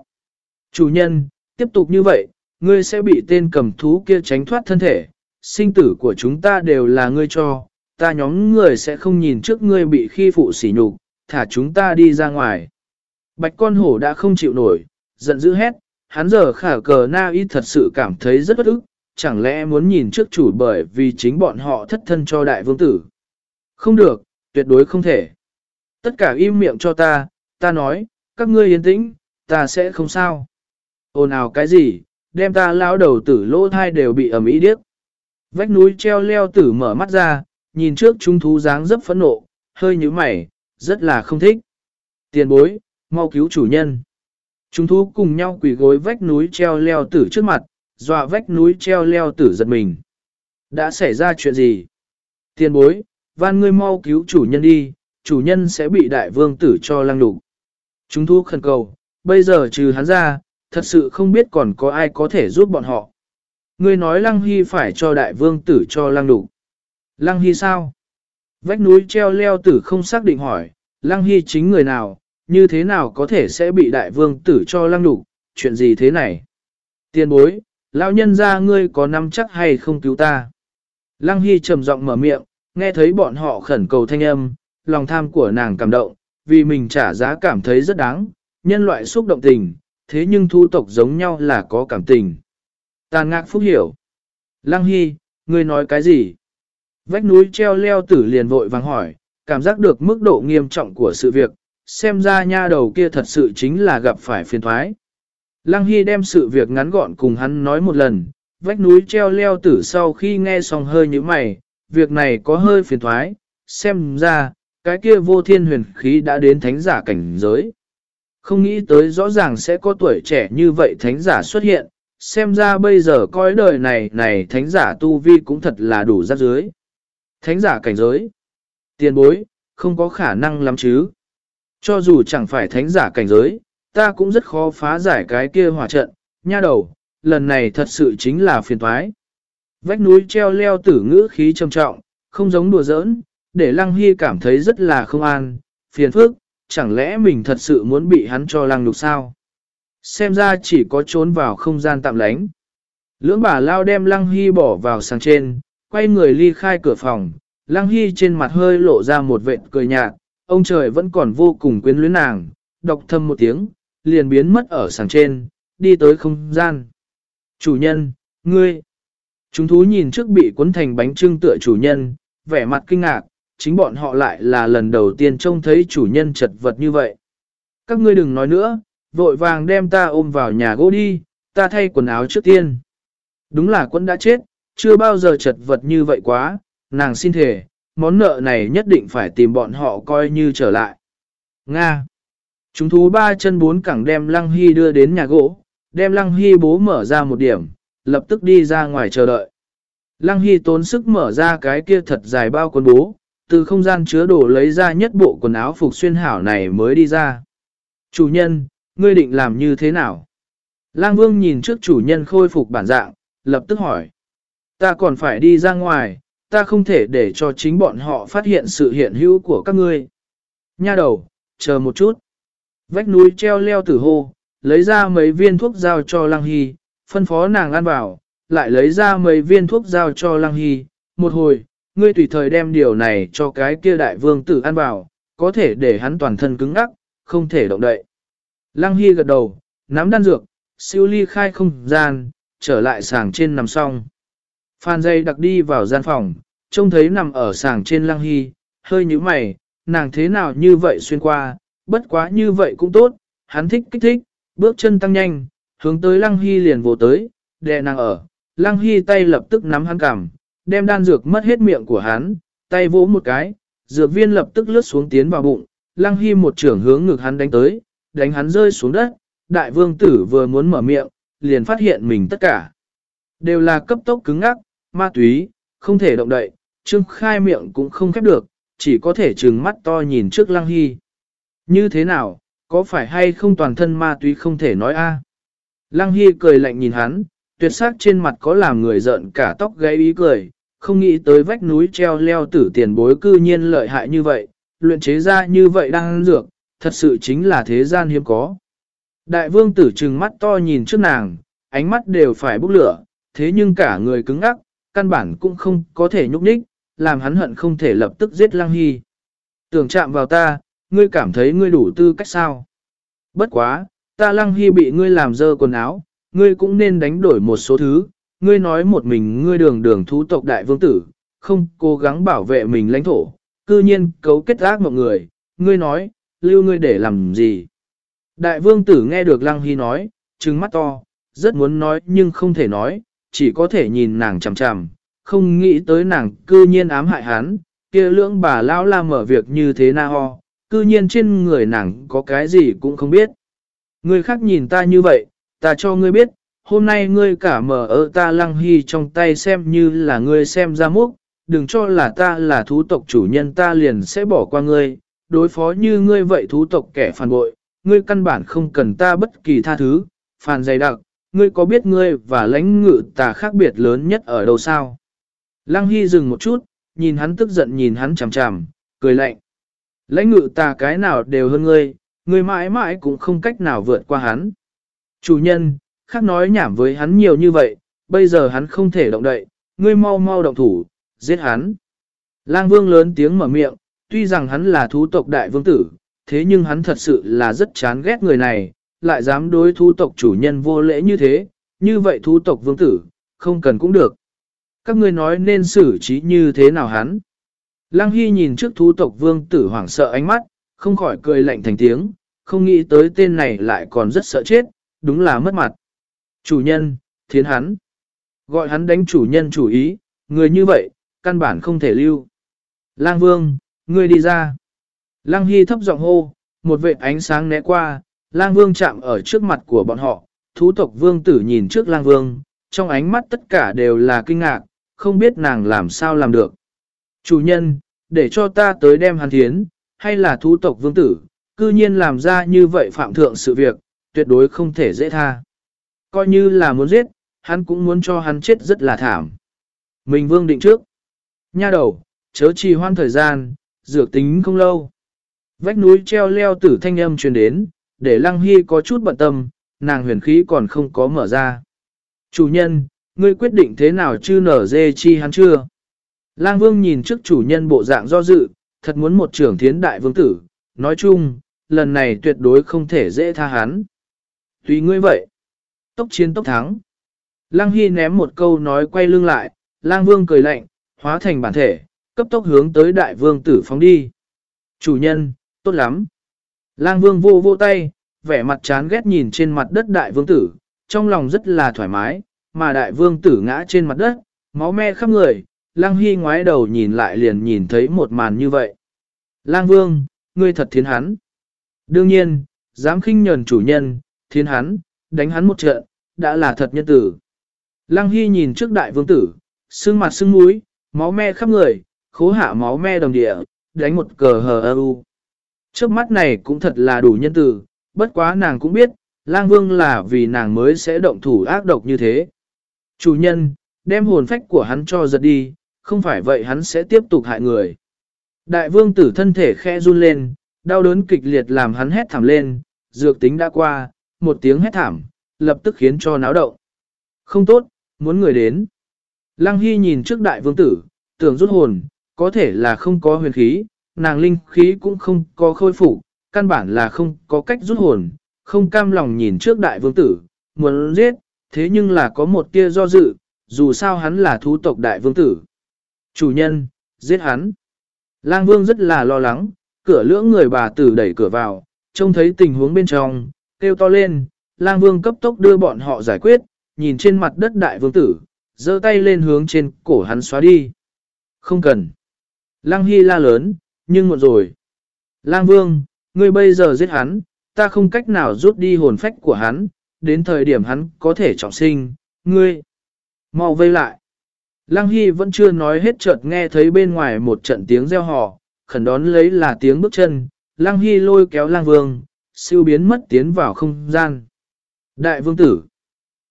Chủ nhân, tiếp tục như vậy, ngươi sẽ bị tên cầm thú kia tránh thoát thân thể, sinh tử của chúng ta đều là ngươi cho, ta nhóm người sẽ không nhìn trước ngươi bị khi phụ sỉ nhục, thả chúng ta đi ra ngoài. Bạch con hổ đã không chịu nổi, giận dữ hét, hắn giờ khả cờ na y thật sự cảm thấy rất bất ức, chẳng lẽ muốn nhìn trước chủ bởi vì chính bọn họ thất thân cho đại vương tử. Không được, tuyệt đối không thể. Tất cả im miệng cho ta, ta nói, các ngươi yên tĩnh, ta sẽ không sao. Ồn ào cái gì, đem ta lão đầu tử lỗ thai đều bị ẩm ý điếc. Vách núi treo leo tử mở mắt ra, nhìn trước chúng thú dáng rất phẫn nộ, hơi như mày, rất là không thích. Tiền bối, mau cứu chủ nhân. Chúng thú cùng nhau quỳ gối vách núi treo leo tử trước mặt, dọa vách núi treo leo tử giật mình. Đã xảy ra chuyện gì? Tiền bối, van ngươi mau cứu chủ nhân đi, chủ nhân sẽ bị đại vương tử cho lăng đục. Chúng thu khẩn cầu, bây giờ trừ hắn ra, thật sự không biết còn có ai có thể giúp bọn họ. Ngươi nói lăng hy phải cho đại vương tử cho lăng đục. Lăng hy sao? Vách núi treo leo tử không xác định hỏi, lăng hy chính người nào, như thế nào có thể sẽ bị đại vương tử cho lăng đục, chuyện gì thế này? Tiền bối, lão nhân ra ngươi có nắm chắc hay không cứu ta? Lăng Hy trầm giọng mở miệng, nghe thấy bọn họ khẩn cầu thanh âm, lòng tham của nàng cảm động, vì mình trả giá cảm thấy rất đáng, nhân loại xúc động tình, thế nhưng thu tộc giống nhau là có cảm tình. Tàn ngạc phúc hiểu. Lăng Hy, ngươi nói cái gì? Vách núi treo leo tử liền vội vàng hỏi, cảm giác được mức độ nghiêm trọng của sự việc, xem ra nha đầu kia thật sự chính là gặp phải phiền thoái. Lăng Hy đem sự việc ngắn gọn cùng hắn nói một lần, vách núi treo leo tử sau khi nghe xong hơi như mày, việc này có hơi phiền thoái, xem ra, cái kia vô thiên huyền khí đã đến thánh giả cảnh giới. Không nghĩ tới rõ ràng sẽ có tuổi trẻ như vậy thánh giả xuất hiện, xem ra bây giờ coi đời này này thánh giả tu vi cũng thật là đủ rắc dưới. Thánh giả cảnh giới, tiền bối, không có khả năng lắm chứ. Cho dù chẳng phải thánh giả cảnh giới, ta cũng rất khó phá giải cái kia hỏa trận, nha đầu, lần này thật sự chính là phiền thoái. Vách núi treo leo tử ngữ khí trầm trọng, không giống đùa giỡn, để Lăng Hy cảm thấy rất là không an, phiền phức, chẳng lẽ mình thật sự muốn bị hắn cho lăng lục sao? Xem ra chỉ có trốn vào không gian tạm lánh. Lưỡng bà lao đem Lăng Hy bỏ vào sàng trên, quay người ly khai cửa phòng, Lăng Hy trên mặt hơi lộ ra một vệt cười nhạt, ông trời vẫn còn vô cùng quyến luyến nàng, đọc thầm một tiếng, liền biến mất ở sàng trên, đi tới không gian. Chủ nhân, ngươi. Chúng thú nhìn trước bị cuốn thành bánh trưng tựa chủ nhân, vẻ mặt kinh ngạc, chính bọn họ lại là lần đầu tiên trông thấy chủ nhân chật vật như vậy. Các ngươi đừng nói nữa, vội vàng đem ta ôm vào nhà gỗ đi, ta thay quần áo trước tiên. Đúng là quân đã chết, chưa bao giờ chật vật như vậy quá, nàng xin thề, món nợ này nhất định phải tìm bọn họ coi như trở lại. Nga Chúng thú ba chân bốn cẳng đem Lăng Hy đưa đến nhà gỗ, đem Lăng Hy bố mở ra một điểm, lập tức đi ra ngoài chờ đợi. Lăng Hy tốn sức mở ra cái kia thật dài bao quần bố, từ không gian chứa đồ lấy ra nhất bộ quần áo phục xuyên hảo này mới đi ra. Chủ nhân, ngươi định làm như thế nào? Lang Vương nhìn trước chủ nhân khôi phục bản dạng, lập tức hỏi. Ta còn phải đi ra ngoài, ta không thể để cho chính bọn họ phát hiện sự hiện hữu của các ngươi. Nha đầu, chờ một chút. Vách núi treo leo tử hô, lấy ra mấy viên thuốc giao cho Lăng Hy, phân phó nàng ăn vào, lại lấy ra mấy viên thuốc giao cho Lăng Hy. Một hồi, ngươi tùy thời đem điều này cho cái kia đại vương tử ăn vào, có thể để hắn toàn thân cứng ngắc, không thể động đậy. Lăng Hy gật đầu, nắm đan dược, siêu ly khai không gian, trở lại sàng trên nằm xong. Phan dây đặc đi vào gian phòng, trông thấy nằm ở sàng trên Lăng Hy, hơi như mày, nàng thế nào như vậy xuyên qua, bất quá như vậy cũng tốt, hắn thích kích thích, bước chân tăng nhanh, hướng tới Lăng Hy liền vồ tới, đè nàng ở, Lăng Hy tay lập tức nắm hắn cằm, đem đan dược mất hết miệng của hắn, tay vỗ một cái, dược viên lập tức lướt xuống tiến vào bụng, Lăng Hy một trưởng hướng ngực hắn đánh tới, đánh hắn rơi xuống đất, đại vương tử vừa muốn mở miệng, liền phát hiện mình tất cả. Đều là cấp tốc cứng ngắc, ma túy, không thể động đậy, trương khai miệng cũng không khép được, chỉ có thể trừng mắt to nhìn trước Lăng Hy. Như thế nào, có phải hay không toàn thân ma túy không thể nói a? À? Lăng Hy cười lạnh nhìn hắn, tuyệt sắc trên mặt có làm người giận cả tóc gáy ý cười, không nghĩ tới vách núi treo leo tử tiền bối cư nhiên lợi hại như vậy, luyện chế ra như vậy đang dược, thật sự chính là thế gian hiếm có. Đại vương tử trừng mắt to nhìn trước nàng, ánh mắt đều phải bốc lửa, thế nhưng cả người cứng ngắc căn bản cũng không có thể nhúc nhích, làm hắn hận không thể lập tức giết Lăng Hy. Tưởng chạm vào ta, ngươi cảm thấy ngươi đủ tư cách sao? Bất quá, ta Lăng Hy bị ngươi làm dơ quần áo, ngươi cũng nên đánh đổi một số thứ, ngươi nói một mình ngươi đường đường thú tộc đại vương tử, không cố gắng bảo vệ mình lãnh thổ, cư nhiên cấu kết ác mọi người, ngươi nói, lưu ngươi để làm gì? Đại vương tử nghe được Lăng Hy nói, trừng mắt to, rất muốn nói nhưng không thể nói, chỉ có thể nhìn nàng chằm chằm, không nghĩ tới nàng cư nhiên ám hại hắn, kia lưỡng bà lão la mở việc như thế na ho, cư nhiên trên người nàng có cái gì cũng không biết. Người khác nhìn ta như vậy, ta cho ngươi biết, hôm nay ngươi cả mở ở ta lăng hy trong tay xem như là ngươi xem ra múc, đừng cho là ta là thú tộc chủ nhân ta liền sẽ bỏ qua ngươi, đối phó như ngươi vậy thú tộc kẻ phản bội, ngươi căn bản không cần ta bất kỳ tha thứ, phản dày đặc, ngươi có biết ngươi và lãnh ngự ta khác biệt lớn nhất ở đâu sao? Lăng Hy dừng một chút, nhìn hắn tức giận nhìn hắn chằm chằm, cười lạnh. Lãnh ngự ta cái nào đều hơn ngươi, ngươi mãi mãi cũng không cách nào vượt qua hắn. Chủ nhân, khác nói nhảm với hắn nhiều như vậy, bây giờ hắn không thể động đậy, ngươi mau mau động thủ, giết hắn. Lang vương lớn tiếng mở miệng, tuy rằng hắn là thú tộc đại vương tử, thế nhưng hắn thật sự là rất chán ghét người này, lại dám đối thú tộc chủ nhân vô lễ như thế, như vậy thú tộc vương tử, không cần cũng được. Các ngươi nói nên xử trí như thế nào hắn? Lăng Hy nhìn trước thú tộc vương tử hoảng sợ ánh mắt, không khỏi cười lạnh thành tiếng, không nghĩ tới tên này lại còn rất sợ chết, đúng là mất mặt. Chủ nhân, thiến hắn. Gọi hắn đánh chủ nhân chủ ý, người như vậy, căn bản không thể lưu. Lang Vương, ngươi đi ra. Lang Hy thấp giọng hô, một vệ ánh sáng né qua, Lang Vương chạm ở trước mặt của bọn họ, thú tộc vương tử nhìn trước Lang Vương, trong ánh mắt tất cả đều là kinh ngạc, không biết nàng làm sao làm được. Chủ nhân, để cho ta tới đem hắn thiến, hay là thú tộc vương tử, cư nhiên làm ra như vậy phạm thượng sự việc, tuyệt đối không thể dễ tha. Coi như là muốn giết, hắn cũng muốn cho hắn chết rất là thảm. Mình vương định trước. Nha đầu, chớ trì hoan thời gian, dược tính không lâu. Vách núi treo leo tử thanh âm truyền đến, để Lăng Hy có chút bận tâm, nàng huyền khí còn không có mở ra. Chủ nhân, ngươi quyết định thế nào chứ nở dê chi hắn chưa? Lang Vương nhìn trước chủ nhân bộ dạng do dự, thật muốn một trưởng thiến đại vương tử, nói chung, lần này tuyệt đối không thể dễ tha hắn. Tùy ngươi vậy. Tốc chiến tốc thắng. Lang Hy ném một câu nói quay lưng lại, Lang Vương cười lạnh, hóa thành bản thể, cấp tốc hướng tới đại vương tử phóng đi. Chủ nhân, tốt lắm. Lang Vương vô vô tay, vẻ mặt chán ghét nhìn trên mặt đất đại vương tử, trong lòng rất là thoải mái, mà đại vương tử ngã trên mặt đất, máu me khắp người, Lang Hy ngoái đầu nhìn lại liền nhìn thấy một màn như vậy. Lang Vương, ngươi thật thiến hắn. Đương nhiên, dám khinh nhờn chủ nhân, thiến hắn, đánh hắn một trận, đã là thật nhân tử. Lăng Hy nhìn trước đại vương tử, sưng mặt sưng mũi, máu me khắp người, khố hạ máu me đồng địa, đánh một cờ hờ ơ u. Trước mắt này cũng thật là đủ nhân tử, bất quá nàng cũng biết, lang vương là vì nàng mới sẽ động thủ ác độc như thế. Chủ nhân, đem hồn phách của hắn cho giật đi, không phải vậy hắn sẽ tiếp tục hại người. Đại vương tử thân thể khe run lên, đau đớn kịch liệt làm hắn hét thảm lên, dược tính đã qua, một tiếng hét thảm, lập tức khiến cho náo động. Không tốt, muốn người đến. Lăng Hy nhìn trước đại vương tử, tưởng rút hồn, có thể là không có huyền khí, nàng linh khí cũng không có khôi phục, căn bản là không có cách rút hồn, không cam lòng nhìn trước đại vương tử, muốn giết, thế nhưng là có một tia do dự, dù sao hắn là thú tộc đại vương tử. Chủ nhân, giết hắn. Lang vương rất là lo lắng, cửa lưỡng người bà tử đẩy cửa vào, trông thấy tình huống bên trong, kêu to lên, lang vương cấp tốc đưa bọn họ giải quyết, nhìn trên mặt đất đại vương tử, giơ tay lên hướng trên cổ hắn xóa đi. Không cần. Lang Hy la lớn, nhưng muộn rồi. Lang Vương, ngươi bây giờ giết hắn, ta không cách nào rút đi hồn phách của hắn, đến thời điểm hắn có thể trọng sinh, ngươi. mau vây lại. Lang Hy vẫn chưa nói hết chợt nghe thấy bên ngoài một trận tiếng reo hò, khẩn đón lấy là tiếng bước chân, Lang Hy lôi kéo Lang Vương, siêu biến mất tiến vào không gian. Đại vương tử.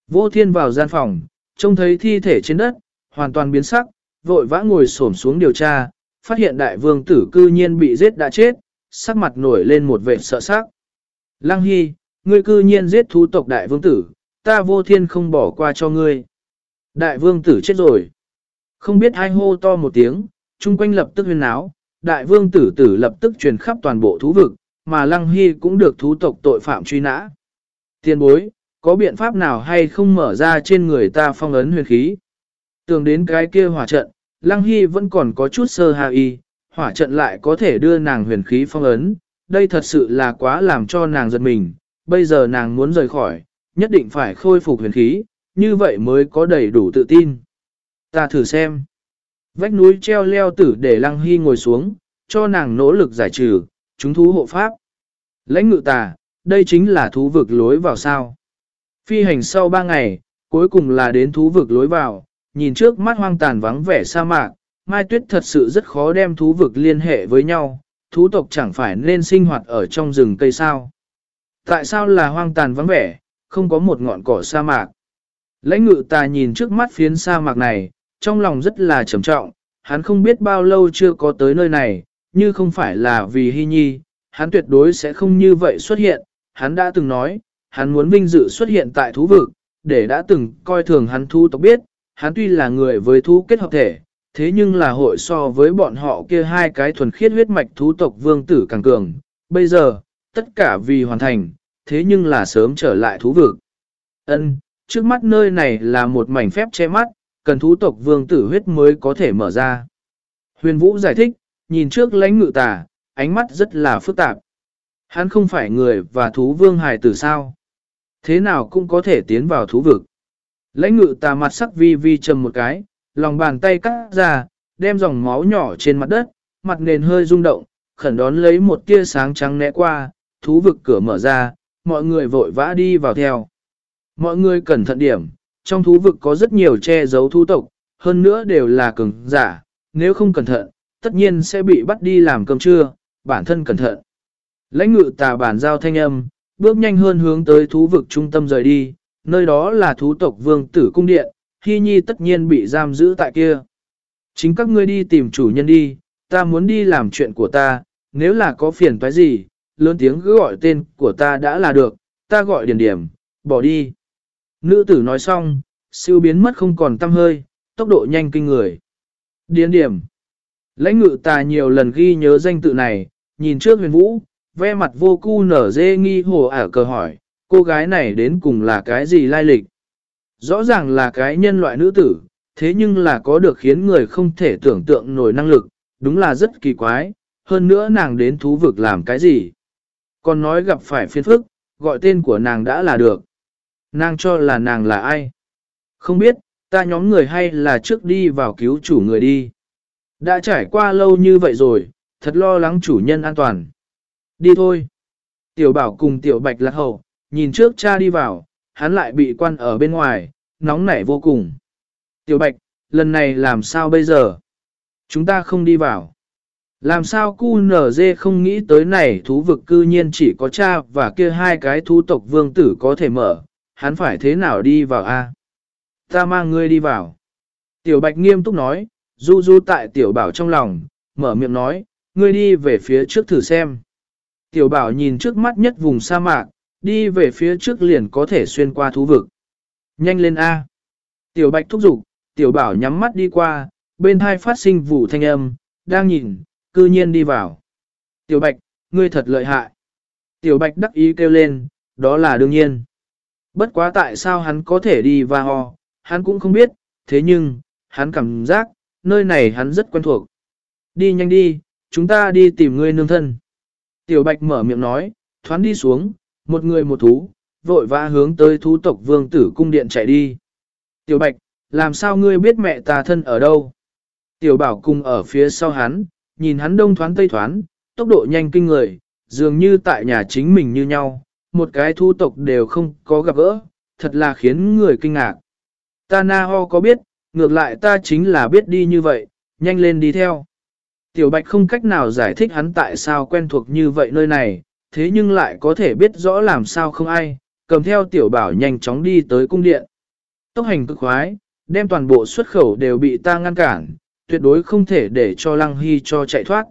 Vô thiên vào gian phòng, trông thấy thi thể trên đất, hoàn toàn biến sắc, vội vã ngồi xổm xuống điều tra, phát hiện đại vương tử cư nhiên bị giết đã chết, sắc mặt nổi lên một vẻ sợ sắc. Lăng Hy, ngươi cư nhiên giết thú tộc đại vương tử, ta vô thiên không bỏ qua cho ngươi. Đại vương tử chết rồi. Không biết ai hô to một tiếng, chung quanh lập tức huyên áo, đại vương tử tử lập tức truyền khắp toàn bộ thú vực, mà Lăng Hy cũng được thú tộc tội phạm truy nã. Tiên bối, có biện pháp nào hay không mở ra trên người ta phong ấn huyền khí? Tưởng đến cái kia hỏa trận, Lăng Hy vẫn còn có chút sơ hà y, hỏa trận lại có thể đưa nàng huyền khí phong ấn, đây thật sự là quá làm cho nàng giật mình, bây giờ nàng muốn rời khỏi, nhất định phải khôi phục huyền khí, như vậy mới có đầy đủ tự tin. Ta thử xem. Vách núi treo leo tử để Lăng Hy ngồi xuống, cho nàng nỗ lực giải trừ, chúng thú hộ pháp. Lãnh ngự tà, đây chính là thú vực lối vào sao. Phi hành sau ba ngày, cuối cùng là đến thú vực lối vào, nhìn trước mắt hoang tàn vắng vẻ sa mạc, Mai Tuyết thật sự rất khó đem thú vực liên hệ với nhau, thú tộc chẳng phải nên sinh hoạt ở trong rừng cây sao. Tại sao là hoang tàn vắng vẻ, không có một ngọn cỏ sa mạc? Lãnh ngự ta nhìn trước mắt phiến sa mạc này, trong lòng rất là trầm trọng, hắn không biết bao lâu chưa có tới nơi này, như không phải là vì hy nhi, hắn tuyệt đối sẽ không như vậy xuất hiện, hắn đã từng nói, hắn muốn vinh dự xuất hiện tại thú vực, để đã từng coi thường hắn thú tộc biết, hắn tuy là người với thú kết hợp thể, thế nhưng là hội so với bọn họ kia hai cái thuần khiết huyết mạch thú tộc vương tử càng cường. Bây giờ, tất cả vì hoàn thành, thế nhưng là sớm trở lại thú vực. Ân, trước mắt nơi này là một mảnh phép che mắt, cần thú tộc vương tử huyết mới có thể mở ra. Huyền Vũ giải thích, nhìn trước lãnh ngự tà, ánh mắt rất là phức tạp. Hắn không phải người và thú vương hài tử sao? Thế nào cũng có thể tiến vào thú vực. Lãnh ngự tà mặt sắc vi vi trầm một cái, lòng bàn tay cắt ra, đem dòng máu nhỏ trên mặt đất, mặt nền hơi rung động, khẩn đón lấy một tia sáng trắng né qua, thú vực cửa mở ra, mọi người vội vã đi vào theo. Mọi người cẩn thận điểm, trong thú vực có rất nhiều che giấu thú tộc, hơn nữa đều là cường giả, nếu không cẩn thận, tất nhiên sẽ bị bắt đi làm cơm trưa, bản thân cẩn thận. Lãnh ngự tà bản giao thanh âm, bước nhanh hơn hướng tới thú vực trung tâm rời đi, nơi đó là thú tộc vương tử cung điện, Hy Nhi tất nhiên bị giam giữ tại kia. Chính các ngươi đi tìm chủ nhân đi, ta muốn đi làm chuyện của ta, nếu là có phiền toái gì, lớn tiếng cứ gọi tên của ta đã là được, ta gọi Điền điểm, bỏ đi. Nữ tử nói xong, siêu biến mất không còn tâm hơi, tốc độ nhanh kinh người. Điền điểm. Lãnh ngự ta nhiều lần ghi nhớ danh tự này, nhìn trước huyền vũ, ve mặt vô cu nở dê nghi hồ ả cờ hỏi, cô gái này đến cùng là cái gì lai lịch? Rõ ràng là cái nhân loại nữ tử, thế nhưng là có được khiến người không thể tưởng tượng nổi năng lực, đúng là rất kỳ quái, hơn nữa nàng đến thú vực làm cái gì. Còn nói gặp phải phiền phức, gọi tên của nàng đã là được. Nàng cho là nàng là ai? Không biết, ta nhóm người hay là trước đi vào cứu chủ người đi. Đã trải qua lâu như vậy rồi, thật lo lắng chủ nhân an toàn. Đi thôi. Tiểu bảo cùng tiểu bạch lạc hậu, nhìn trước cha đi vào, hắn lại bị quan ở bên ngoài, nóng nảy vô cùng. Tiểu Bạch, lần này làm sao bây giờ? Chúng ta không đi vào. Làm sao cu nở dê không nghĩ tới này thú vực cư nhiên chỉ có cha và kia hai cái thú tộc vương tử có thể mở, hắn phải thế nào đi vào a? Ta mang ngươi đi vào. Tiểu Bạch nghiêm túc nói, du du tại tiểu bảo trong lòng, mở miệng nói, ngươi đi về phía trước thử xem. Tiểu bảo nhìn trước mắt nhất vùng sa mạc, đi về phía trước liền có thể xuyên qua thú vực. Nhanh lên A. Tiểu bạch thúc giục, tiểu bảo nhắm mắt đi qua, bên hai phát sinh vụ thanh âm, đang nhìn, cư nhiên đi vào. Tiểu bạch, ngươi thật lợi hại. Tiểu bạch đắc ý kêu lên, đó là đương nhiên. Bất quá tại sao hắn có thể đi và ho, hắn cũng không biết, thế nhưng, hắn cảm giác, nơi này hắn rất quen thuộc. Đi nhanh đi, chúng ta đi tìm ngươi nương thân. Tiểu bạch mở miệng nói, thoáng đi xuống, một người một thú, vội vã hướng tới thú tộc vương tử cung điện chạy đi. Tiểu Bạch, làm sao ngươi biết mẹ ta thân ở đâu? Tiểu Bảo cùng ở phía sau hắn, nhìn hắn đông thoáng tây thoáng, tốc độ nhanh kinh người, dường như tại nhà chính mình như nhau, một cái thu tộc đều không có gặp gỡ, thật là khiến người kinh ngạc. Ta na ho có biết, ngược lại ta chính là biết đi như vậy, nhanh lên đi theo. Tiểu Bạch không cách nào giải thích hắn tại sao quen thuộc như vậy nơi này, thế nhưng lại có thể biết rõ làm sao không ai, cầm theo tiểu bảo nhanh chóng đi tới cung điện. Tốc hành cực khoái, đem toàn bộ xuất khẩu đều bị ta ngăn cản, tuyệt đối không thể để cho Lăng Hy cho chạy thoát.